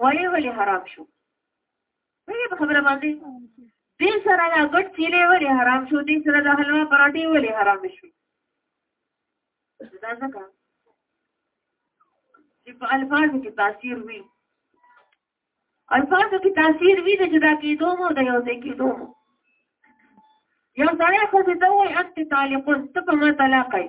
وایې ولې حرام شو په خبره باندې دې سره دا ګډ چیلې ولې حرام شو دې سره د حلوا پراټې ولې حرام شو دا ځکه چې په الفاظو کې تاثیر وي الفاظو کې تاثیر وي د جدا کېدو مو د یو ځای کېدو مو یو سړی خو دې ته وایي انت طالقون ته په ما طلاق یې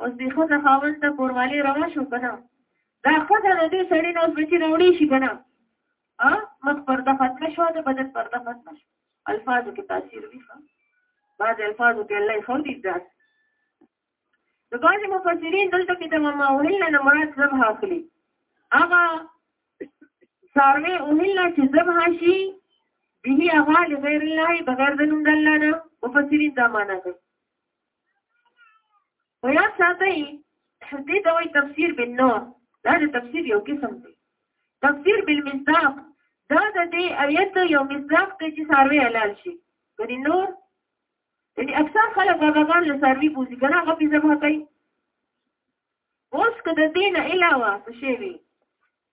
اوس دې خو د خاوند ته کوروالی روا شو که نه دا ښځه د دې سړي نه اوس بچي راوړی شي که نه مخ پرده ختمه شوه د بدن پرده ختمه شوه الفاظو کې تاثیر وي ښه بعضې الفاظو کې الله یې ښه دي ځان د بعضې مفسرین دلته کې د مما اوهله نه مراد ذبح اخلي هغه څاروی اوهله چې ذبح شي به هغه لغیر الله بغیر د نوم د الله نه مفسرین دا معنا کوي په یاد ساتئ دې ته وایي تفسیر بالنور دا د تفسیر یو قسم دی تفسیر بالمصداق دا د دې آیت یو مصداق دی چې ساروی حلال شي یعنی نور یعنی اکثر خلک باباګان له ساروی بوزي کنه هغه په ځما کوي اوس که د دې نه علاوه څه شی وي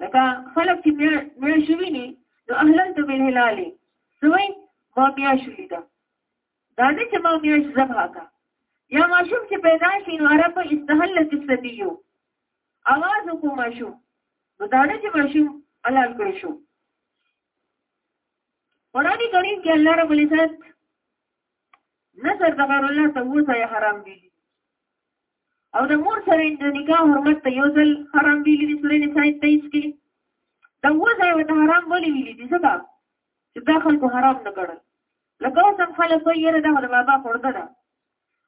لکه خلک چې مړ شوي ني نو اهلا ته ویل هلالي سوي ما بیا شوي دا دا نه چې ما بیا ذبح کا یا ماشوم چې پیدا شي نو عرب استهلت السبيو اواز کو ماشوم نو دا نه چې ماشوم حلال کړی شو قرآن کریم کې الله رب العزت نظر د غیر الله ته وځي حرام دي او د مور سره د نکاح حرمت ته یو ځل حرام ویلي دي سورې نساء 23 کې دا وځای وته حرام ولې ویلي دي څه چې دا خلکو حرام نه ګڼل لکه اوس هم خلک وایي یاره دا د بابا خورده ده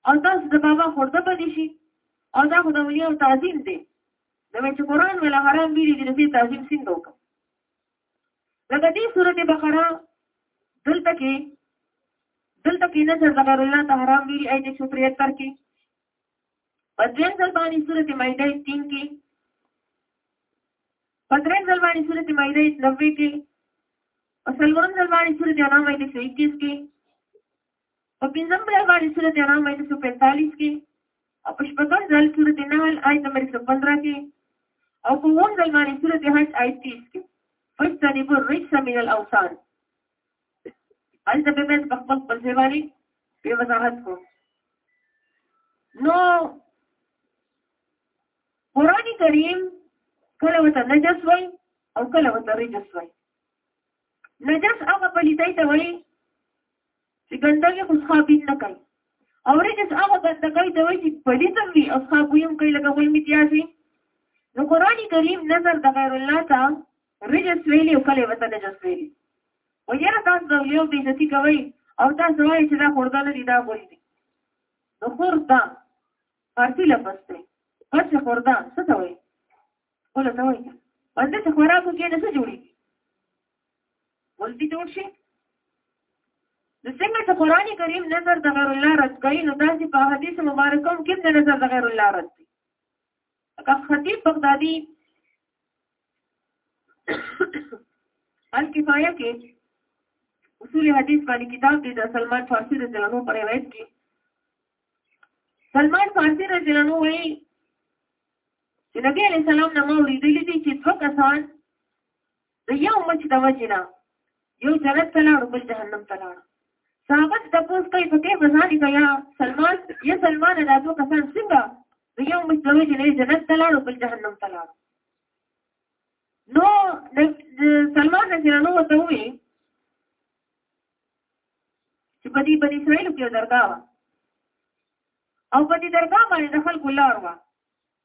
او تاسو د بابا خورده پدې شي او دا خو د ولي او تعظیم دی د مې چې قرآن ویلا حرام ویلي دي نو تعظیم څنګه وکړم لکه دې سورته بقره دلته کې دلته کې نه چې ذکر الله ته حرام ویلي اې 173 کې په دویم ځل باندې سورت مایده تین کې په دریم ځل باندې سورت مایده نوې کې په څلورم ځل باندې سورت انام مایده سو اکیس کې په پنځم ځل باندې سورت انام مایده سو پینتالیس کې او په شپږم ځل سورت نحل آیت نمبر سو پندرہ کې او په اووم ځل باندې سورت حج آیت تیس کې فجتنبو الرجس من الاوثان هلته به مې په خپل خپل ځای باندې په وضاحت کوم نو قرآن کریم کله ورته نجس وای او کله ورته رجس وای نجس هغه پلیتای ته وای چې ګندګي خو ثابت نه کوي او رجس هغه ګندګي ته وای چې پلیتم وي او ثابت وي کوي لکه وایي متیاسي نو قرآن کریم نظر د غیر الله ته رجس ویلی او کله وته نجس ویلی او یره تاسو د یو بې عزتي کوي او تاسو وایي چې دا خورده نه دي دا ګوري دي نو خورده پارتي لفظ دی پس خورده څه ته وایي ولا ته وایي باندې چې خوراکو کې نه څه جوړي ولدي جوړ شي د څنګه چې قران کریم نظر د غیر الله رد کوي نو داسې په حدیث مبارکو کې د نظر د غیر الله رد اګه خطیب بغدادي الکفایه کې اصول حدیث باندې کتاب دی د سلمان فارسی رضی الله عنه پر روایت کې سلمان فارسی رضی الله عنه وایي چې نبی علیہ السلام نو اوریدلې دي چې څو کسان د یو مچ د وجې نه یو جنت ته لاړو بل جهنم ته لاړو صحابه چې تپوس کوي په کې بزاني که یا سلمان یا سلمان دا دوه کسان څنګه د یو مچ د وجې نه جنت ته لاړو بل جهنم ته لاړو نو د سلمان رضی الله عنه ته وی چې په دې بنی اسرائیل کې درګه او په دې درګه باندې د خلکو لار وه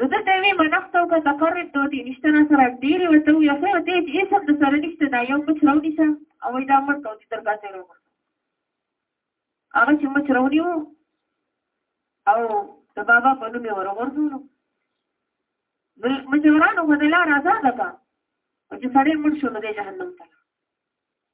نو ده ته وی منښت او که تقرب دو دې نشته نه سره ډېرې ورته وی خو دې چې هېڅ هم د سره نشته دا یو مچ راونیسه او وایي دا مړ کوو چې تر کاسې راوړه هغه چې مچ راونیو او د بابا په نوم یې ورغورځولو مجورانو غو د لار آزاده کړه او چې سړی مړ شو نو دی جهنم ته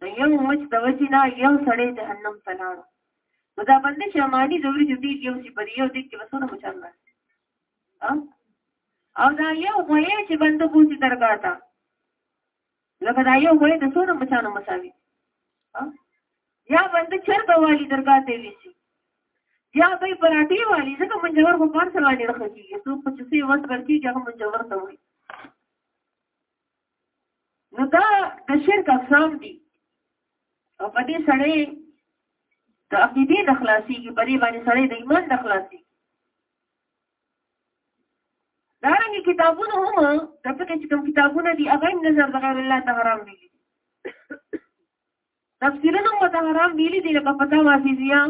د یو مچ د وجې نه یو سړی جهنم ته لاړو نو دا بنده چې امانی د ورځې دی یو چې په یو دې کې وسونه مچان راځي او دا یو غوې چې بنده کوسي درګاه ته لکه دا یو وای د څونه مچانو مساوي یا باندې چرته والی درګاه ته ویسی یا به پراټي والی ځکه منجور خو کار سره باندې راخږي څو 25 ورځې ورکی چې هغه منجور ته وایي نو دا د شرک اقسام دي او په دې سړی د عقیدې د خلاصېږي په دې باندې سړی د ایمان د خلاصېږي دارنګه کتابونه هم د فقې چې کوم کتابونه دي هغه هم نظر د غیر الله ته حرام دي تفسیرونه مو د حرام ویلي دي لکه پتا وافیزیا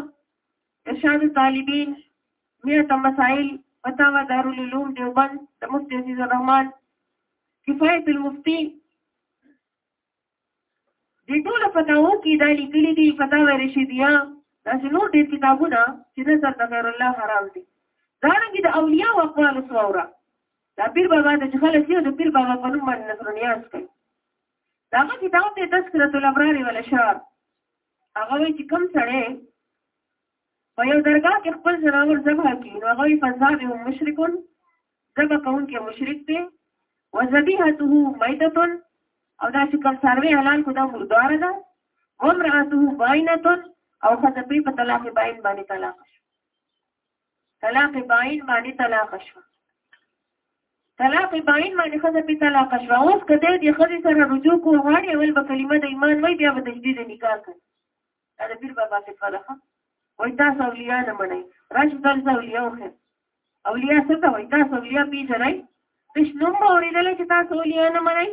ارشاد طالبین میرت مسائل فتاوا دارالعلوم دیوبند د مفتی عزیز الرحمن کفایت المفتی د ټولو فتاوو کې دا لیکلي دي فتاوا رشیدیه دا چې نور ډېر کتابونه چې نظر د غیر الله حرام دي دا رنګ د اولیاء او اقوال سوره دا پیر بابا د خلک یو د پیر بابا په نوم باندې نظر نیاز کوي داغه کتاب ته تذکرۃ الابرار ولا شعر هغه وی چې کم سره په یو درګه کې خپل زناور ذبح کی نو هغه فزاد هم مشرکون ذبح کون کې مشرک دی وذبیحته میتتون او دا چې کم سروي حلال کو دا مردار ده ومراته باینتون او خدای په طلاق باین باندې طلاق طلاق باین باندې طلاق شو طلاق باین باندې خزه په طلاق شو اوس کده دې خزه سره رجوع کو غواړي اول به کلمه د ایمان وای بیا به تجدید نکاح کوي دا پیر بابا څه فلخ وای تاسو اولیاء نه منئ راځي تاسو اولیاء وخه اولیاء څه ته وای تاسو اولیاء پیژنئ تاسو نوم اوریدل چې تاسو اولیاء نه منئ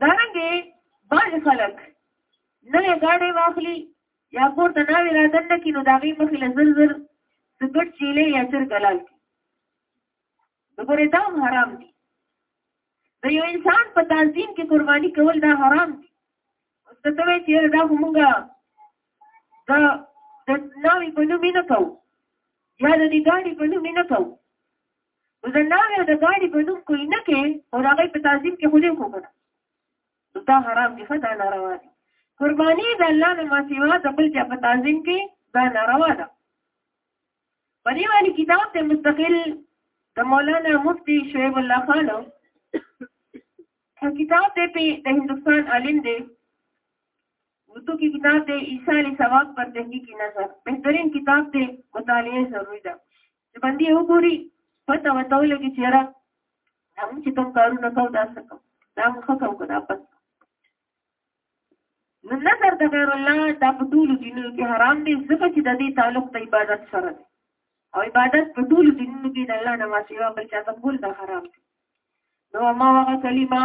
دارنګه باز خلک نه غاړې واخلي یا پور ته ناوی را دنه کې نو داغي مخې له زر زر سګټ چیلې یا چر ګلال کی دغه دا حرام دي د یو انسان په تعظیم کې قرباني کول دا حرام دي او ته ته چې دا همغه دا د ناوی په نوم نه کوو یا د دې ګاډي په نوم نه کوو نو د ناوې د ګاډي په نوم کوی نه کې او هغه په تعظیم کې خوري کوګنه دا حرام دي خدای نه روا دي قرباني د الله نه مسیوا د بل چا په تعظیم کې دا ناروا ده په دې باندې کتاب ته مستقل د مولانا مفتی شعیب الله خان کتاب ته په د هندستان عالم دی وتو کې کتاب ته عیسی علی ثواب پر تحقیقی نظر بهترین کتاب ته مطالعه ضروری ده چې باندې یو ګوري پته وته لګي چې را هم چې کوم کارونه کو دا څه کو دا مخه کو کنه پس نو نظر د غیر الله د ټول دینونو کې حرام دی ځکه چې د دې تعلق د عبادت سره دی او عبادت په ټول دینونو کې د الله نه ماسیوا بل چا ته بول دا حرام دی نو ما هغه کلمه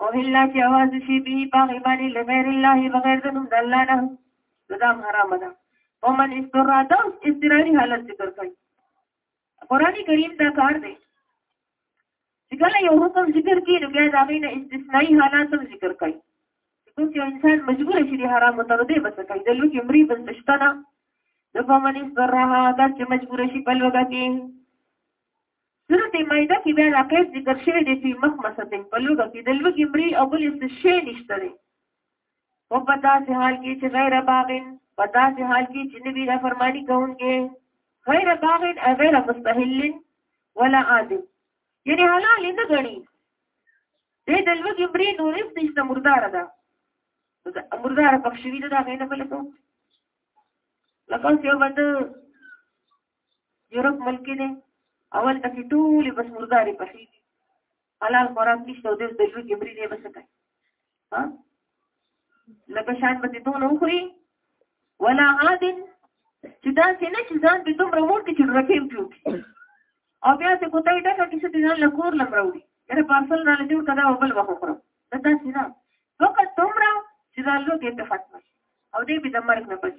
او هلا چې आवाज شي به باغې باندې لغیر الله بغیر د نوم د الله نه نظام حرام ده او من استراده استراری حالت ذکر کوي قرآني کریم دا کار دی چې کله یو حکم ذکر کړي نو بیا دا غینه استثنایی حالات هم ذکر کوي کوم چې انسان مجبور شي د حرام تر دې بس کوي د لوی عمرې بس شته نه د فمن استراها دا چې مجبور شي په لوګه کې سورت مائده کې بیا دا قید ذکر شوی دی چې مخ مسدن په لوګه کې د لوګي مري او بل څه شی نشته دی او په داسې حال کې چې غیر باغین په داسې حال کې چې نبی را فرمانی کوونکې غیر باغین او غیر مستحل ولا عادل یعنی حلال نه غني دې د لوګي مري نورې نشته مردار ده مردار پښوی ده دا غینه بل څه لکه چې وبد یورپ ملک کې دی اول پکې ټولې بس مردارې پخېږي حلال خوراک نشته او دې د ژوند کې مری دی بس کوي ها لکه شان به دې دونه وخوري ولا عادن چې دا چې نه چې ځان دې دومره مور کې چې رکیم پیو او بیا ته کوتای ډکه کې چې ځان له کور لم راوړي یره پارسل را لجوړ کدا او بل وخو خورم دا داسې نه فقط دومره چې دا لوګې ته ختم شي او دې به د مرګ نه بچ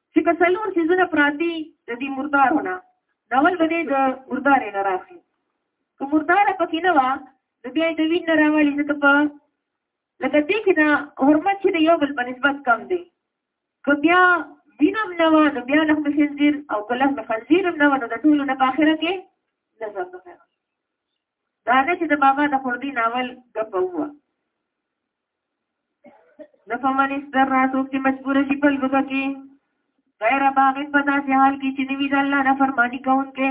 چې که څلور سیزونه پراتی د دې مردارونه ناول به دې د مردارې نه راخلي که مرداره پکې نه وه نو بیا د وین نه راولي ځکه په لکه دې کې نه حرمت چې د یو بل په نسبت کم دی که بیا وینم نه وه نو بیا لخم خنزیر او که لخم خنزیر هم نه وه نو د ټولو نه په آخره کې نظر نه دا نه چې د بابا د خوردي ناول ګپه ووه نو فمن استر راتوک چې مجبور شي په لوګه کې غیر باغ په داسې حال کې چې نوی د الله نه فرمانی کوونکې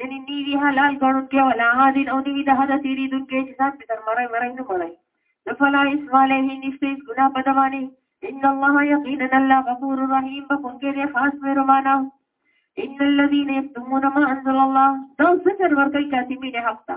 یعنی نیوی حلال ګڼونکې ولا حاضر او نوی د حدا تیریدونکې چې ځان په تر مرای مرای نه مړای نو فلا اسم علیه نشته ګناه په دواني ان الله یقینا الله غفور رحیم بخونکې دې خاص مهربانا ان الذين يكتمون ما انزل الله دا څه ورکړي کاتمینه حق ته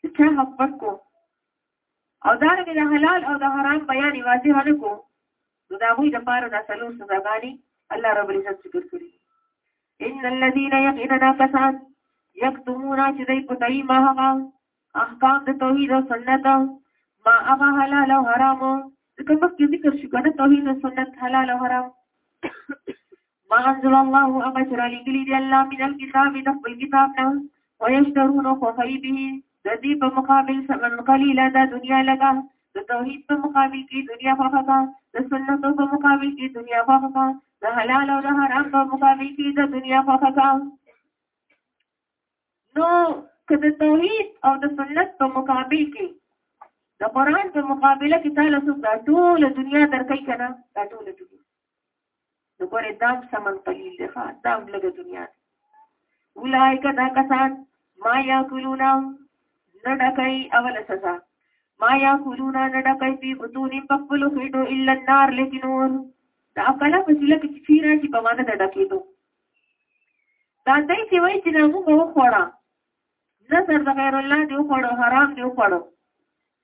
چې چا حق ورکو او دا رنګ د حلال او د حرام بیان واضح نه کو نو دا وی د پاره د سلو سزاګانی الله رب العزت ذکر کړی ان الذين يقيننا فساد يكتمون چې دوی پټي ما هغه احکام د توحید او سنت ما هغه حلال او حرام ځکه مخکې ذکر شو کنه توحید او سنت حلال او حرام ما انزل الله امت را لګلی دی الله من الكتاب د خپل کتاب نه ويشترون خوخي به د دې په مقابل سمن قليلا د دنیا لگا د توحید په مقابل کې دنیا خوخه د سنت په مقابل کې دنیا خوخه د حلال او د حرام په مقابل کې د دنیا خوخه نو که د توحید او د سنت په مقابل کې د قران په مقابله کې تعالی څوک دا ټول دنیا درکې کنه دا ټول دنیا نو ګورې دا سمن قلیل دی ښه دا هم لږه دنیا دی اولایکه دا کسان ما یا کلونا نه ډکوي اوله سزا ما یا کلونا نه ډکوي په بطونې په خپلو خېټو الا النار لیکن اور د عقله په سیله کې چې راشي په معنی د ډکېدو دا دی چې وایي چې نه موږ وخوړه نظر د غیر الله دی وخوړو حرام دی وخوړو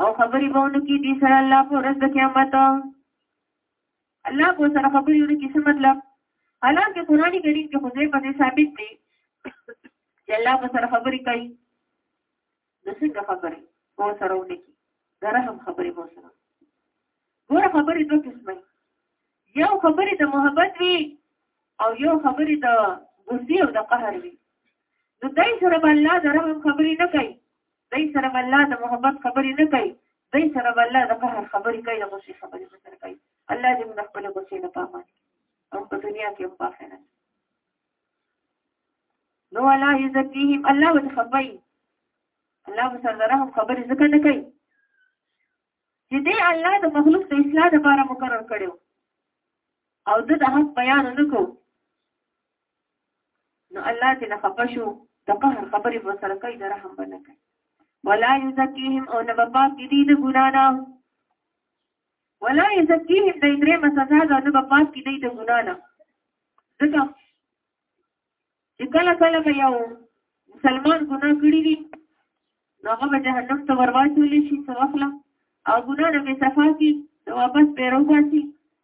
او خبرې به ونه کړي دې سره الله په ورځ د قیامت الله په سره خبرې ونه کړي څه مطلب حالانکه قرآن کریم کې خدای په دې ثابت دی چې الله په سره خبرې کوي د څنګه خبرې په سره ونه کړي د رحم خبرې په سره ګوره خبرې دوه قسمه یو خبرې د محبت وي او یو خبرې د غصې او د قهر وي نو دای سره به الله د رحم خبرې نه کوي دای سره الله د محبت خبرې نه کوي دای سره الله د قهر خبرې کوي د غصې خبرې نه کوي الله دې موږ خپل غصې نه پامه او په دنیا کې هم پافه نه نو الله یزکیهم الله وتخبی الله سره رحم خبرې ځکه نه کوي چې دې الله د مخلوق د اصلاح لپاره مقرر کړو او د حق بیان نکو نو الله دې نه خپه شو د قهر خبرې په سره کوي د رحم باندې کوي ولا یزکیهم او نه پاک دي د ګنا نه ولا یزکیهم د درې مسزا د نه پاک دي د ګنا نه ځکه چې کله کله به یو مسلمان ګناه کړی وي نو هغه به جهنم ته ورواچول شي څه وخت او ګناه نه به صفا کی نو واپس به روباسي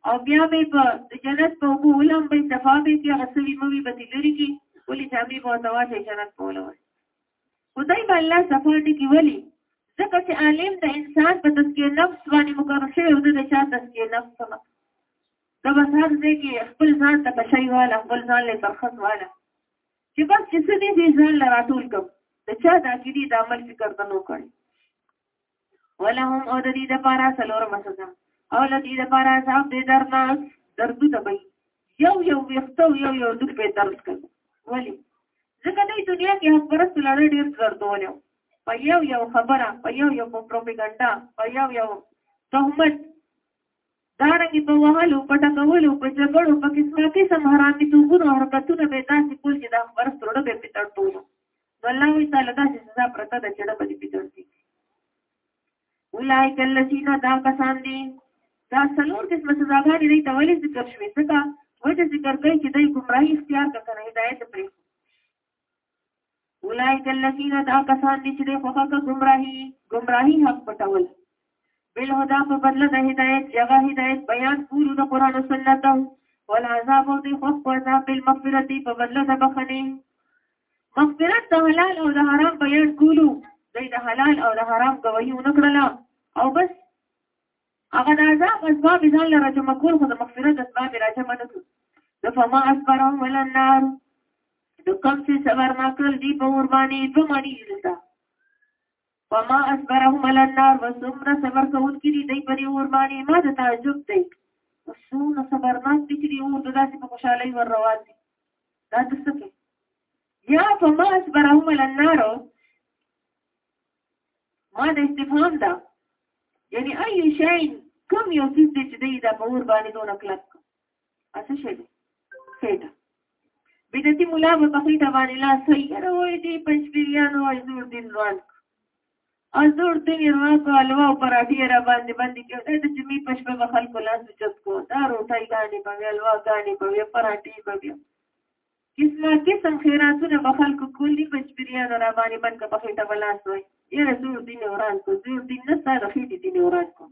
او بیا به په د جنت په اوبو ولم به صفا به کې غسوي موي به لري کی ولې جامې به تواشه جنت په ولوي خدای به الله صفا دې کی ولي ځکه چې عالم د انسان په تسکیه نفس باندې مقرر شوی او د چا تسکیه نفس سره ته بس هر ځای کې خپل ځان ته کشۍ واله خپل ځان له ترخص واله چې بس چې څه دې دې ځان له راټول کړ د چا د عقیدې د عمل فکر ته نو کړي ولهم او د دې د پارا سلور مسزا او د دې د پارا صاحب دې درنا دردو ته وي یو یو وختو یو یو د په درس کړ ولی ځکه دې دنیا کې هغه پرس لړ ډیر دردونه په یو یو خبره په یو یو پروپاګاندا په یو یو تهمت دارنګې په وهلو، په ټکولو، په جګړو، په قسما قسم حرامیتوبونو حرکتونه به یې داسې کول چې د اخبرس روډه به یې پې تړتولو نو الله وایي ستا له داسې سزا پرته ده چې ډه به دې پې تړتي اولایک الذین دا کسان دي دا څلور قسمه سزاګانې دی ته ولې ذکر شوې ځکه وجه ذکر کوي چې دوی ګمراهي اختیار کړه کنه هدایت پرې اولائک الذین دا کسان دي چې د خوخه گمراهي گمراهي حق پټول بل هدا په بدله د هدایت جګه هدایت بیان پورو د قران او سنت او عذاب او د خوف او عذاب بل مغفرت په بدله د بخنه مغفرت د حلال او د حرام بیان کولو د حلال او د حرام گواهی ونکړه او بس هغه د عذاب اسباب ځان له راجمه کول خو د مغفرت اسباب راجمه نه کړ د فما اسبرهم ولا النار د کوم چې صبر ما کړل دی په ور باندې دوه معنی دلته وما اصبرهم على النار وسمر صبر کول کړي دی په ور باندې ما د تعجب دی وسونه صبر ما کړي او د داسې په خوشحالي ور روان دي دا د څه یا فما اصبرهم على النار ما د استفهام ده یعنی ای شین کوم یو څه دې چې دې دا په ور باندې دون کلک اڅه شي دې سیدا بدتی مولا په پخې دا باندې لا صحیح راوي دې پنځپیرانو او زور دین روان او زور دین روان کو الوا پر اټی را باندې باندې کې دې چې می پښ په خلکو لاس چت کو دا روټای غاڼې په الوا غاڼې په پر اټی په قسمه قسم خیراتونه به خلکو کولي بچپریانو را باندې بند که په خېټه به لاس وای یاره زور دین وران کو زور دین نه ستا د خېټې دین وران کو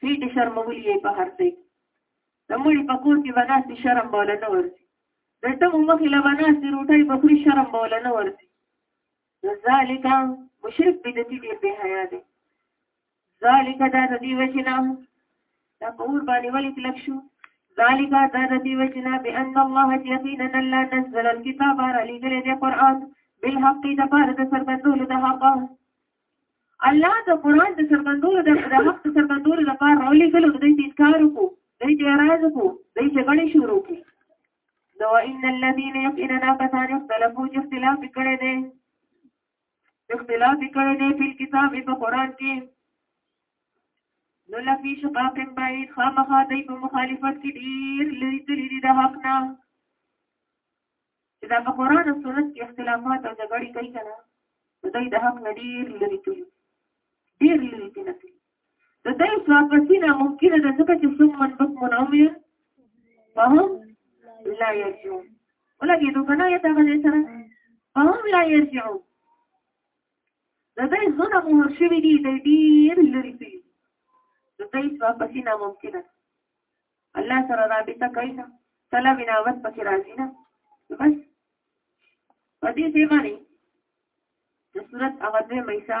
خېټې شرمولي یې په هر ځای د مړي په کور کې به ناستې شرم به وله نه ورځي د ټمو مخې له به ناستې روټۍ به خوري شرم به وله نه ورځي ذالک مشرک بدعتي ډېر بې حیا دی ذالک دا د دې وجنا دا په اور باندې ولې کلک شو ذالک دا د دې وجنا بان الله یقینا الله نزل الكتاب را لګل دې قران بالحق د پاره د سربندولو د حق الله د قران د سربندولو د حق د سربندولو لپاره را لګل د دې انکار وکړو د دې اعتراض وکړو د دې جګړې شروع کړو نو ان الذين يقيننا فسان اختلفوا اختلاف کړي دي اختلاف کړی دی په کتاب په قران کې نو لفی شقاق بعید خامخا دی په مخالفت کې ډیر لري تللی دی د حق نه چې دا په قران او سنت کې اختلافات او جګړې کوي کنه نو دی د حق نه ډیر لري تللی ډیر لري تللی د دې سواپتی نه ممکنه ده ځکه چې څوم من بک منومي فهم لا يرجو ولګي نو کنه یې دا غلې سره فهم لا يرجو د دې زونه مو شوی دی د ډیر لري دی د دې سواپتی نه ممکنه الله سره رابطه کوي نه کله بنا وخت پکې راځي نه بس په دې ځای باندې د صورت هغه دې مېسا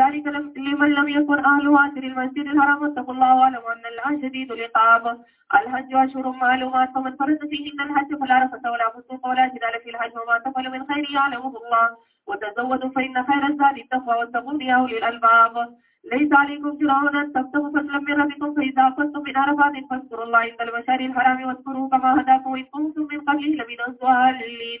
ذلك لمن لم يكن أهل واسر المسجد الحرام واتقوا الله واعلموا أن الله شديد العقاب الحج أشهر معلومات فمن فرض فيهن الحج فلا رفث ولا فسوق ولا جدال في الحج وما تفعل من خير يعلمه الله وتزودوا فإن خير الزاد التقوى واتقوا يا أولي الألباب ليس عليكم جناح أن تبتغوا فضلا من ربكم فإذا أفضتم من عرفات فاذكروا الله عند المشار الحرام واذكروا كما هداكم إن كنتم من قبله لمن الضالين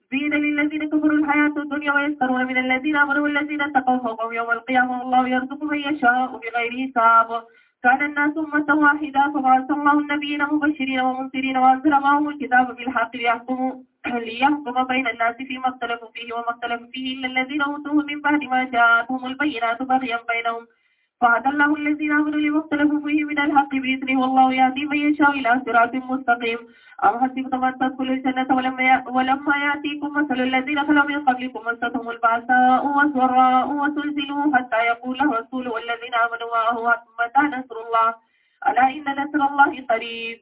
زين للذين كفروا الحياة الدنيا ويسخرون من الذين آمنوا والذين اتقوا فوقهم يوم القيامة والله يرزق من يشاء بغير حساب كان الناس أمة واحدة فبعث الله النبيين مبشرين ومنصرين وأنزل معهم الكتاب بالحق ليحكموا ليحكم بين الناس فيما اختلفوا فيه وما اختلفوا فيه إلا الذين أوتوه من بعد ما جاءتهم البينات بغيا بينهم وعد الله الذين امنوا لما اختلفوا فيه من الحق باذنه والله يهدي من يشاء الى صراط مستقيم ام حسبتم ان تدخلوا الجنه ولما ولما ياتيكم مثل الذين خلوا من قبلكم مستهم البعثاء والسراء وزلزلوا حتى يقول الرسول والذين امنوا معه متى نصر الله الا ان نصر الله قريب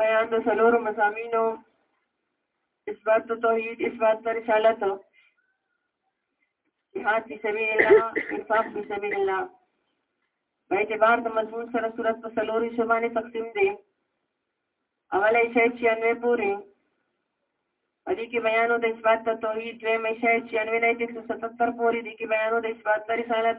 بیان د څلورو مضامینو اثبات د توحید اثبات د رسالت جهاد فی سبیل الله انفاق فی سبیل الله په اعتبار د مضمون سره صورت په څلورو حصو باندې تقسیم دی اوله حصه یې چیانوې پورې په دې کې بیانو د اثبات د توحید دویمه حصه یې چیانوې نه تر څو ستتر پورې دې کې بیانو د اثبات د رسالت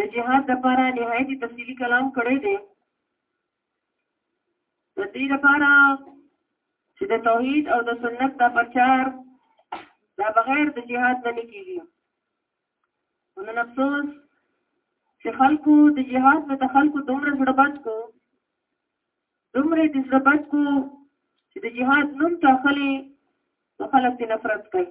د جهاد لپاره نهایت تفصیلی کلام کړی دی د دې لپاره چې د توحید او د سنت د پرچار دا بغیر د جهاد نه کیږي نو افسوس چې خلکو د جهاد نه د خلکو دومره زړه بد کو دومره د زړه بد کو چې د جهاد نوم ته خلې خلک د نفرت کوي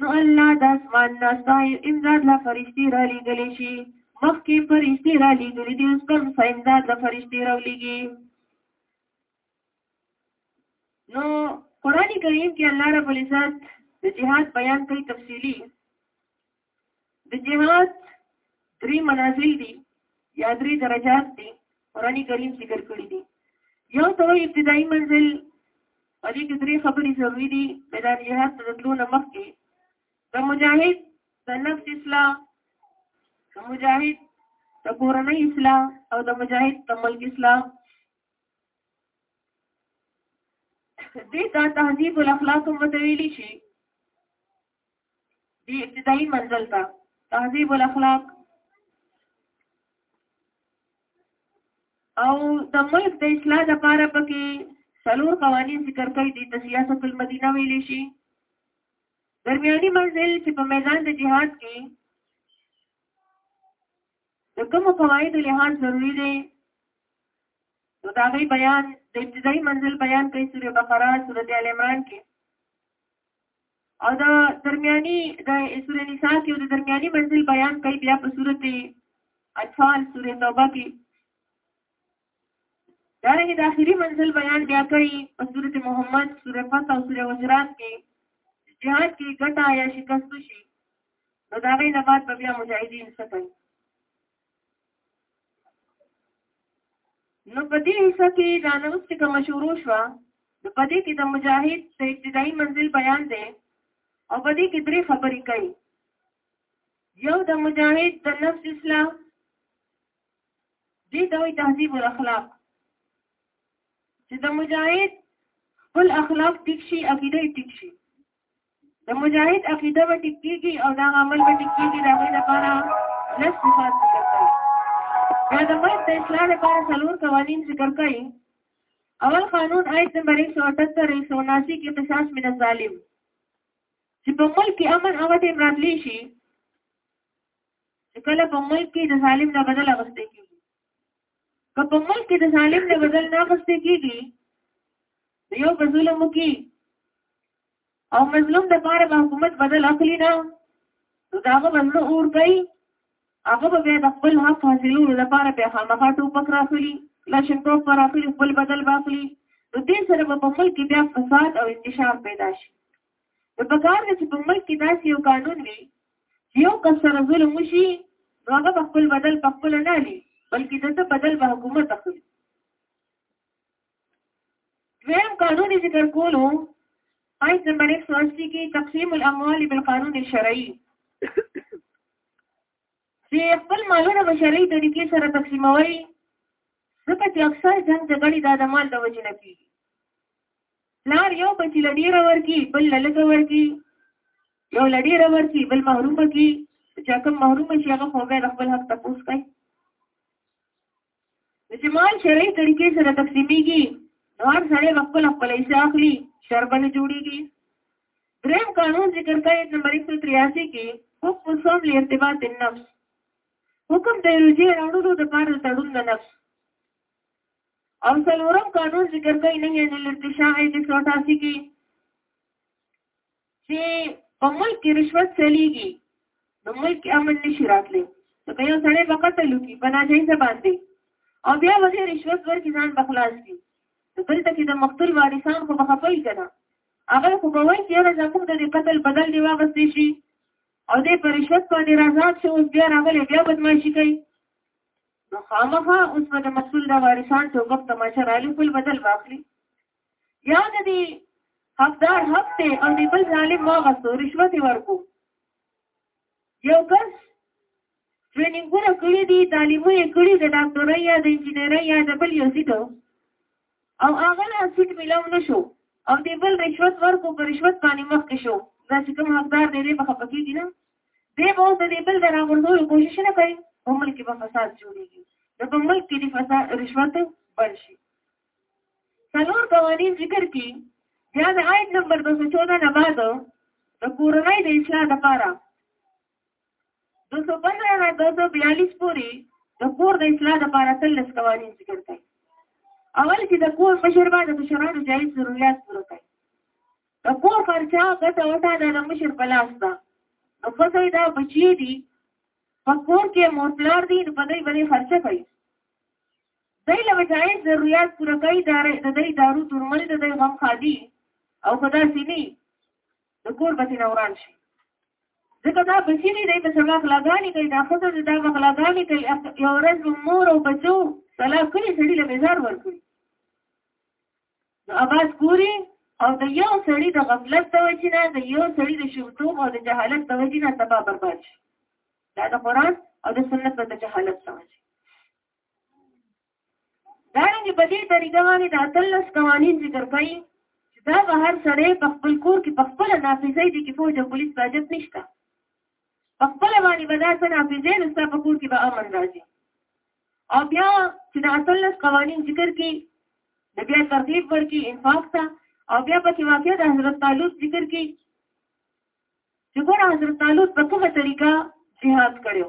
نو الله د اسمان نه ستاسو امداد له فرشتي را لېږل شي مخکې فرشتي را لېږل دي اوس کوم څه امداد له فرشتي راولېږي نو قران کریم کې الله رب العزت د جهاد بیان کوي تفصیلی د جهاد درې منازل دي یا درې درجات دي قرآن کریم ذکر کړی دي یو ته ابتدایي منزل په دې کې درې خبرې ضروري دي میدان جهاد ته تلو نه مخکې د مجاهد د نفس اصلاح د مجاهد د کورنۍ اصلاح او د مجاهد د ملک اصلاح دې ته تهذیب الاخلاق هم ویلي شي دی ابتدایي منزل ته تهذیب الاخلاق او د ملک د اصلاح لپاره پکې څلور قوانین ذکر کړي دي د سیاست المدینه ویل شي درمیاني منزل چې په میدان د جهاد کې د کوم قواعد لحاظ ضروری دی نو دا غي بیان د ابتدایي منزل بیان کوي سورې بقره سورې ال عمران کې او د درمیاني د سورې نساء کې د درمیاني منزل بیان کوي بیا په صورت اطفال سورې توبه کې دا رنګ د اخري منزل بیان بیا کوي په صورت محمد سورې فتح او سورې حجرات کې جهاد کې ګټه یا شکست شي نو دا غي نه بعد بیا مجاهدین څه کوي نو په دې حصہ کې دا نوې چې کوم شروع شو د پدې کې د مجاهد د ابتدایي منزل بیان دی او پدې کې درې خبرې کوي یو د مجاهد د نفس اصلاح دې دوی تهذیب الاخلاق چې د مجاهد خپل اخلاق ټیک شي عقیده ټیک شي د مجاهد عقیده به ټیک کېږي او دا عمل به ټیک کېږي د هغې لپاره لس صفات ذکر کړي دا د ملک د اصلاح لپاره څلور قوانین ذکر کړي اول قانون آیت نمبر 178 179 کې قصاص من الظالم چې په ملک کې امن هغه ټیم راتلی شي چې کله په ملک کې د ظالم نه بدل اغوستې کېږي که په ملک کې د ظالم نه بدل نه اغوستې کېږي یو په ظلم کې او مظلوم د پاره به حکومت بدل اخلي نه نو دا به مظلوم اور کوي هغه به د خپل حق حاصلولو لپاره به خامخا ټوپک راخلي لاشن ټوپ پر اخلي خپل بدل واخلي نو دې سره به په ملک کې بیا فساد او انتشار پیدا شي نو په کار چې په ملک کې داسې یو قانون وي چې یو کس سره ظلم وشي نو هغه خپل بدل په خپل نه لي بلکې دته بدل به حکومت اخلي دویم قانون ذکر کولو آیت نمبر 180 کې تقسیم الاموال بالقانون الشرعي چې خپل مالونه په شرعي طریقې سره تقسیموي ځکه چې اکثر جنگ جګړې دا د مال د وجې نه کېږي پلار یو بچی له ډېره ورکي بل له لږه ورکي یو له ډېره ورکي بل محرومه کړي چې کوم محرومه شي هغه خو به د خپل حق تپوس کوي چې مال شرعي طریقې سره تقسیمېږي نو هر سړی به خپل خپل حصه اخلي شر به نه جوړېږي دریم قانون ذکر کوي د نمبر 183 کې حکم صوم لارتباط النفس حکم د روزي راوړلو د پاره د تړون د نفس او څلورم قانون ذکر کوي نه یې د ارتشاع د 188 کې چې په ملک کې رشوت چلیږي نو ملک کې امن نشي راتلی نو که یو سړی په قتل وکړي په ناجایزه باندې او بیا به رشوت ورکړي ځان به خلاص کړي نو دلته چې د مقتول وارثان خو به خفه وي که نه هغه خو به وایي چې یاره زموږ د دې قتل بدل دې واغوستی شي او دی په رشوت باندې رازاد شو اوس بیا راغلی بیا بدماشي کوي نو خامخا اوس به د مسول د وارثان ټوګک تماشه رالي خپل بدل واخلي یا د دې حقدار حق ته او د بل ظالم واغستو رشوت ورکو یو کس ټریننګونه کړی دي تعلیمونه کړی د ډاکټرۍ یا د انجینرۍ یا د بل یو سیټو او هغه له سیټ ملاو نشو او د بل رشوت ورکو پر رشوت باندې مخ کې شو دا چې کوم حقدار دی به خپکیږي نه دی به اوس د بل دراغورځولو کوشش نه کوي په ملک کې به فساد جوړیږي د په ملک کې د فساد رشوت بل شي څلور قوانین ذکر کی بیا د آیت نمبر 214 نه بعد د کورنۍ د اصلاح لپاره 215 نه 242 پورې د کور د اصلاح لپاره تلس قوانین ذکر کړي اول کې د کور مشر باندې د مشرانو جایز ضرورت پوره کړي د کور خرچه ګټه وټه د مشر په لاس ده نو په ځای دا بچی دي په کور کې مور پلار دي په دې باندې خرچه کوي دی له وجایز ضروریات پوره کوي د دې دارو درمل د دې غم خادي او خدا سینی د کور بچی نوران شي ځکه دا بچینی دی په سما خلاګانی کوي دا خود د دا خلاګانی کوي یو ورځ مور او بچو سلا کړی سړي له مزار ورکړي نو اواز ګوري او د یو سړي د غفلت د وجینه د یو سړي د شوتوب او د جهالت د وجینه تبا برباد شي دا د قران او د سنت په جهالت سمجي دارنګه په دې طریقه باندې د اتلس قوانین ذکر کړي چې دا به هر سړی په خپل کور کې په خپل نافذه دي کې فوج او پولیس باجت نشته په خپل باندې به دا څه نافذه نو ستا په کور کې به امن راځي او بیا چې د اتلس قوانین ذکر کړي د بیا ترتیب ورکړي انفاق ته او بیا په کې واقع د حضرت طالب ذکر کړي چې ګور حضرت طالب په کومه طریقه جهاد کړو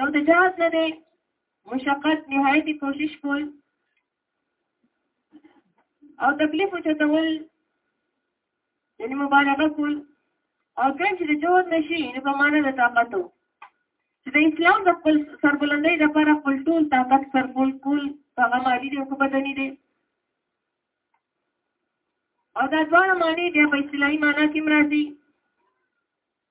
یو د جهاز نه دی مشقت نهایتي کوشش کول او تکلیف چتول یعنی مبالغه کول او کله چې د جهاد نشي نو په معنا د طاقت چې د اسلام د خپل سربلندۍ لپاره خپل ټول طاقت سربول کول هغه مالي دی او که بدني دی او دا دواړه معنی بیا په اصطلاحي معنا کې راځي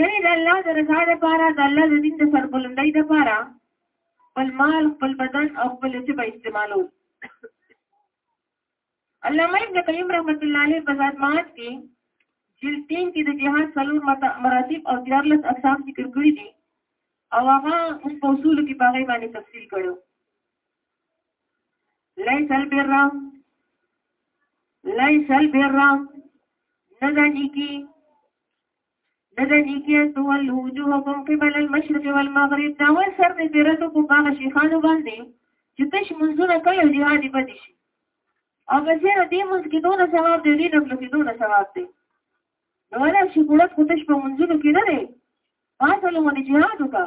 یعنی د الله د رضا لپاره د الله د دین د سربلندۍ لپاره خپل مال خپل بدن او خپل چې به استعمالو علامه ابن قیم رحمت الله علیه په ذات مات کې جلد 3 کې د جهاد څلور مراتب او 14 اقسام ذکر کړی دي او هغه موږ په اصول کې باغې باندې تفصیل کړو ليس البر ليس البر نه ځاني کې ددنی کې تول وجوهکم قبل المشرق والمغرب دا ول سر دې پیرتو کو باغ شیخانو باندې چې تش منځونه کوي او جهاد پدې شي او بچیر دې منځ کې دونه ثواب دی دې نو کې دونه ثواب دی نو ولا شي ګړت کو تش په منځونو کې نه دی پاتلو باندې جهاد وکړه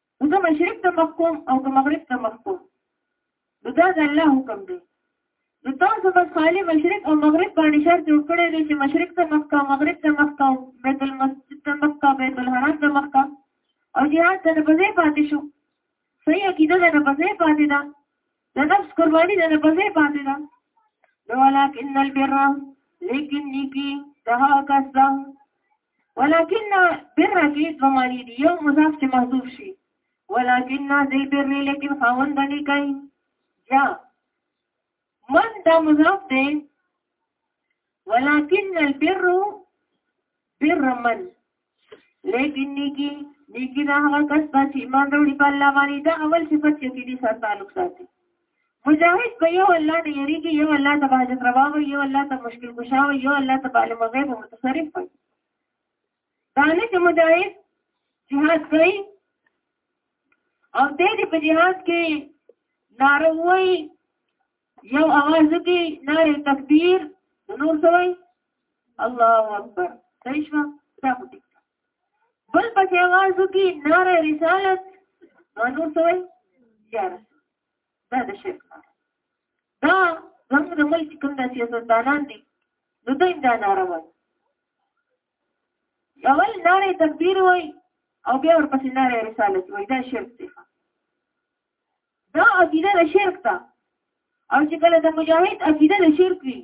نو زه مشرق ته مخ کوم او که مغرب ته مخ کوم نو دا د الله حکم دی نو تاسو بس خالي مشرق او مغرب باندې شرط جوړ کړی دی چې مشرق ته مخ کا مغرب ته مخ کا بیت المسجد ته مخ کا بیت الحرام ته مخ کا او جهاد ته نه بځې پاتې شو صحیح عقیده ده نه بځې پاتې ده د نفس قرباني د په ځای باندې ده نو ولکن البر لیکن نیکی د هغه کس ده ولكن بر کې دوه معنی دي یو مضاف چې محذوف شي ولكن ذل بر لیکن خاوند باندې کوي یا من دا مضاف دی ولكن البر برمن لیکن نیکی نیکی دا هغه کس دا چې ایمان وروړي په الله باندې دا اول صفت چې دې سره تعلق ساتي مجاهد به یو الله نه یریږي یو الله ته باندې روا وي یو الله ته مشکل کشا وي یو الله ته عالم غیب متصرف وي دا نه چې مجاهد جهاد کوي او دې دې په جهاد کې ناروي یو اواز کې ناره تکبیر نور سوي الله اکبر صحیح شو دا پټی بل پکې اواز کې ناره رسالت نور سوي یا رسول دا د شرک دا زموږ د ملک کوم د سیاستدانان دي نو دوی دا ناره وایي اول ناره تکبیر وایي او بیا ورپسې ناره رسالت وایي دا شرک دی دا عقیده د شرک ده او چې کله د مجاهد عقیده د شرک وي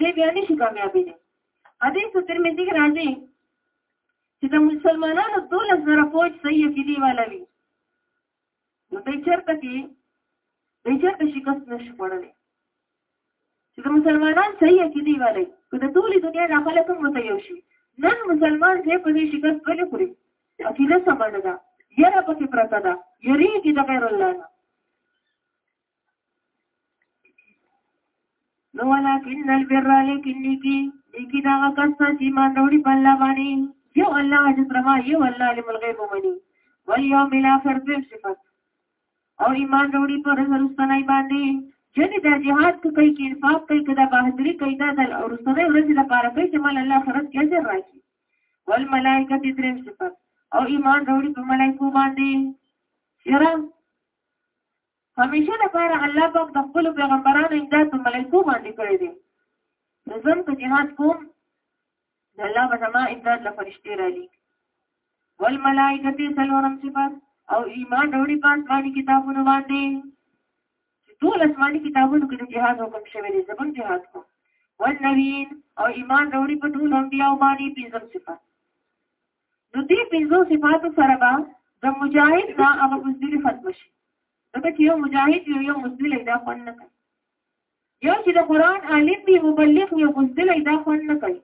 دې بیا نشي کامیابې دي حدیث ترمذی کې راځي چې د مسلمانانو دوله زره فوج صحیح کې دی والا وي نو دې چرته کې دې چرته شکست نشي خوړلې چې د مسلمانان صحیح عقیده والي که د ټولې دنیا د خلک هم ورته یو شي نن مسلمان ځای په دې شکست ولې خوري عقیده سمه نه ده یره پکې پرته ده یریږي د غیر الله نه نو ولکن البر لیکن نیکی نیکی دا کس چې ما نوړي په الله باندې یو الله حضرت رما یو الله علم الغیب منی والیوم الاخر دې صفات او ایمان وروړي پر رسولستانای باندې جنې د جهاد کو کوي کې انفاق کوي کدا بهادری کوي دا د ورسره ورځې د پاره کوي چې مال الله فرض کې اجر راکړي ول ملائکه دې دریم صفات او ایمان وروړي په ملائکه باندې یرا همیشه د پاره الله پاک د خپل پیغمبرانو امداد په ملائکه باندې کړی دی نظم په جهاد کوم د الله به زما امداد له فرشتې را لیږي والملائکه څلورم صفت او ایمان وروړي په آسماني کتابونو باندې ټول آسماني کتابونو کې د جهاد حکم شوی دی زمونږ جهاد کوو والنبیین او ایمان وروړي په ټول انبیاء باندې پنځم صفات نو دې پنځو صفاتو سره به د مجاهد دا هغه مزدوري ختم شي دا چې یو مجاهد یو یو مزدوري دا خوند نه کوي یو چې د قران عالم دی مبلغ وي غوندلې دا خوند نه کوي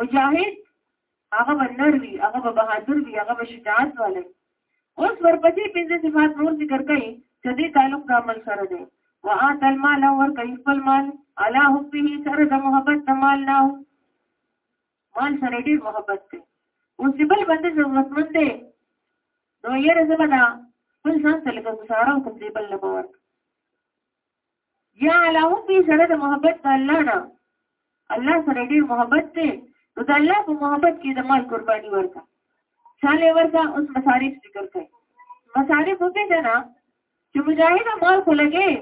مجاهد هغه بنر وي هغه به بهادر وي هغه به شجاعت والي اوس ورپسې پنځه صفات نور ذکر کړي چې دې تعلق د عمل سره دی وآت المال ور کوي خپل مال علا حبه سره د محبت د مال نه مال سره ډېر محبت دی اوس بل باندې ضرورتمند دی نو یې رزمه دا خپل ځان سره کوم سارو کوم دې بل لپاره یا علا حبی سره د محبت د الله نه الله سره ډیر محبت دی نو د الله په محبت کې د مال قرباني ورکا چاله ورکا اوس مصارف ذکر کړي مصارف په جنا چې مجاهد مال خو لګي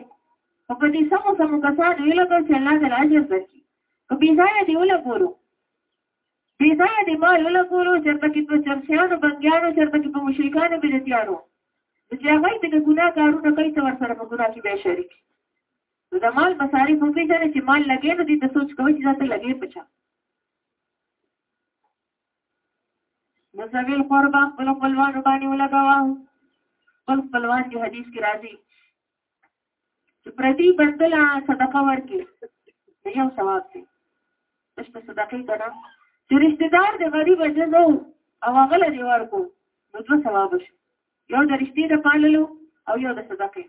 او په دې سمو سمو کسان ویل کو چې الله تعالی اجر درکړي کبي ځای دی ولا ګورو پیدا دې ما لولا کولو چرته کې په چرسیانو بنګیانو چرته کې په مشرکانو بدعتیانو چې هغه دې د ګناه کارونه کوي ته ورسره په ګناه کې به شریک نو د مال مصارف هم پیژنې چې مال لګې نو دې ته سوچ کوي چې ځاته لګې پچا نو ځویل قربا خپل خپلوان باندې ولګاوه خپل خپلوان چې حدیث کې راځي چې پردي بندله صدقه ورکړي نو یو ثواب دی بشته صدقې ته نه چې رشته دار د غریب جزو او هغه لري ورکو نو دوه ثواب شي یو د رشتې د پاللو او یو د صدقې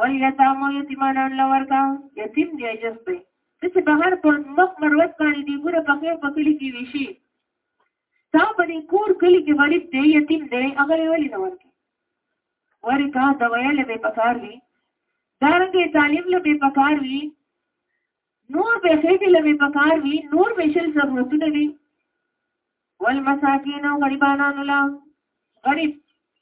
ول یتامو یتیمانان لورکا یتیم دی اجز دی چې بهر په مخ مروت باندې دی ګوره په خیر په کلی کې ویشي ستا په دې کور کلی کې غریب دی یتیم دی هغه ولې نه ورکې ورکا د ویل به پکار وي دارنګه تعلیم له به پکار وي نور به خېټه له به پکار وي نور به شل ضرورتونه وي والمساکین او غریبانو له غریب